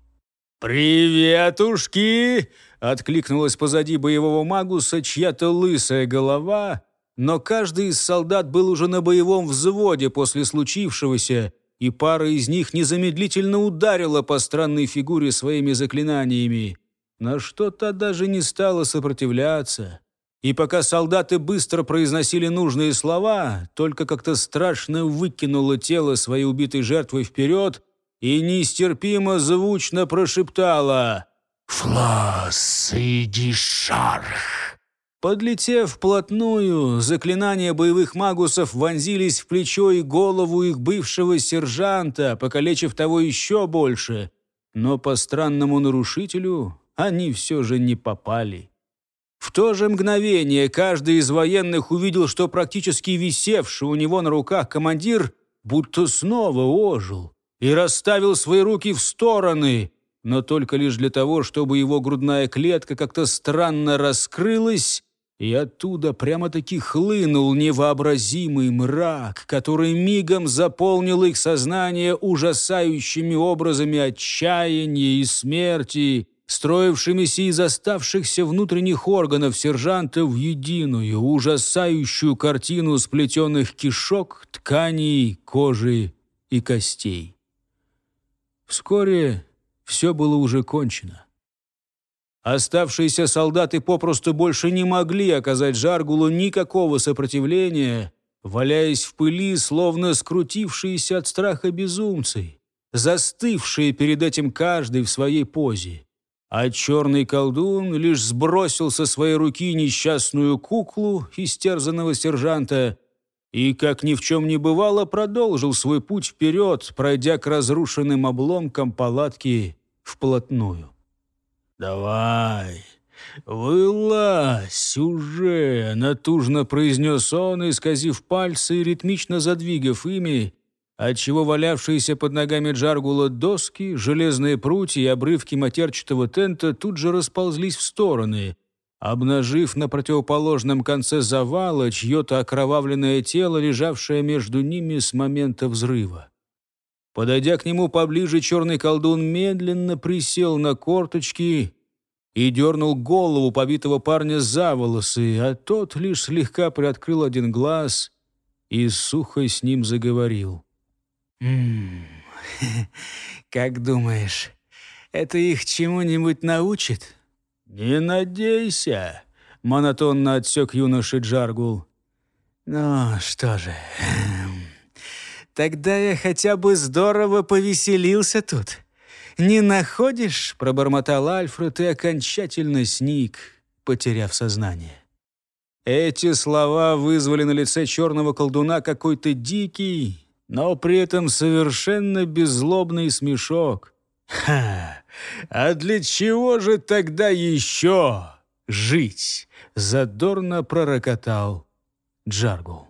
«Приветушки!» — откликнулась позади боевого магуса чья-то лысая голова, но каждый из солдат был уже на боевом взводе после случившегося, и пара из них незамедлительно ударила по странной фигуре своими заклинаниями. на что та даже не стала сопротивляться. И пока солдаты быстро произносили нужные слова, только как-то страшно выкинуло тело своей убитой жертвы вперед и нестерпимо звучно прошептала: «Флас, иди шарх!» Подлетев вплотную, заклинания боевых магусов вонзились в плечо и голову их бывшего сержанта, покалечив того еще больше. Но по странному нарушителю они все же не попали. В то же мгновение каждый из военных увидел, что практически висевший у него на руках командир будто снова ожил и расставил свои руки в стороны, но только лишь для того, чтобы его грудная клетка как-то странно раскрылась, и оттуда прямо-таки хлынул невообразимый мрак, который мигом заполнил их сознание ужасающими образами отчаяния и смерти, строившимися из оставшихся внутренних органов сержанта в единую, ужасающую картину сплетенных кишок, тканей, кожи и костей. Вскоре все было уже кончено. Оставшиеся солдаты попросту больше не могли оказать Жаргулу никакого сопротивления, валяясь в пыли, словно скрутившиеся от страха безумцы, застывшие перед этим каждый в своей позе. А черный колдун лишь сбросил со своей руки несчастную куклу истерзанного сержанта и, как ни в чем не бывало, продолжил свой путь вперед, пройдя к разрушенным обломкам палатки вплотную. «Давай, вылазь уже!» — натужно произнес он, исказив пальцы и ритмично задвигав ими, отчего валявшиеся под ногами Джаргула доски, железные прутья и обрывки матерчатого тента тут же расползлись в стороны, обнажив на противоположном конце завала чье-то окровавленное тело, лежавшее между ними с момента взрыва. Подойдя к нему поближе, черный колдун медленно присел на корточки и дернул голову побитого парня за волосы, а тот лишь слегка приоткрыл один глаз и сухо с ним заговорил. «Хм, (laughs) «Как думаешь, это их чему-нибудь научит?» «Не надейся», — монотонно отсек юноша Джаргул. «Ну что же, (laughs) Тогда я хотя бы здорово повеселился тут. «Не находишь?» — пробормотал Альфред и окончательно сник, потеряв сознание. Эти слова вызвали на лице черного колдуна какой-то дикий, но при этом совершенно беззлобный смешок. «Ха! А для чего же тогда еще жить?» — задорно пророкотал Джаргул.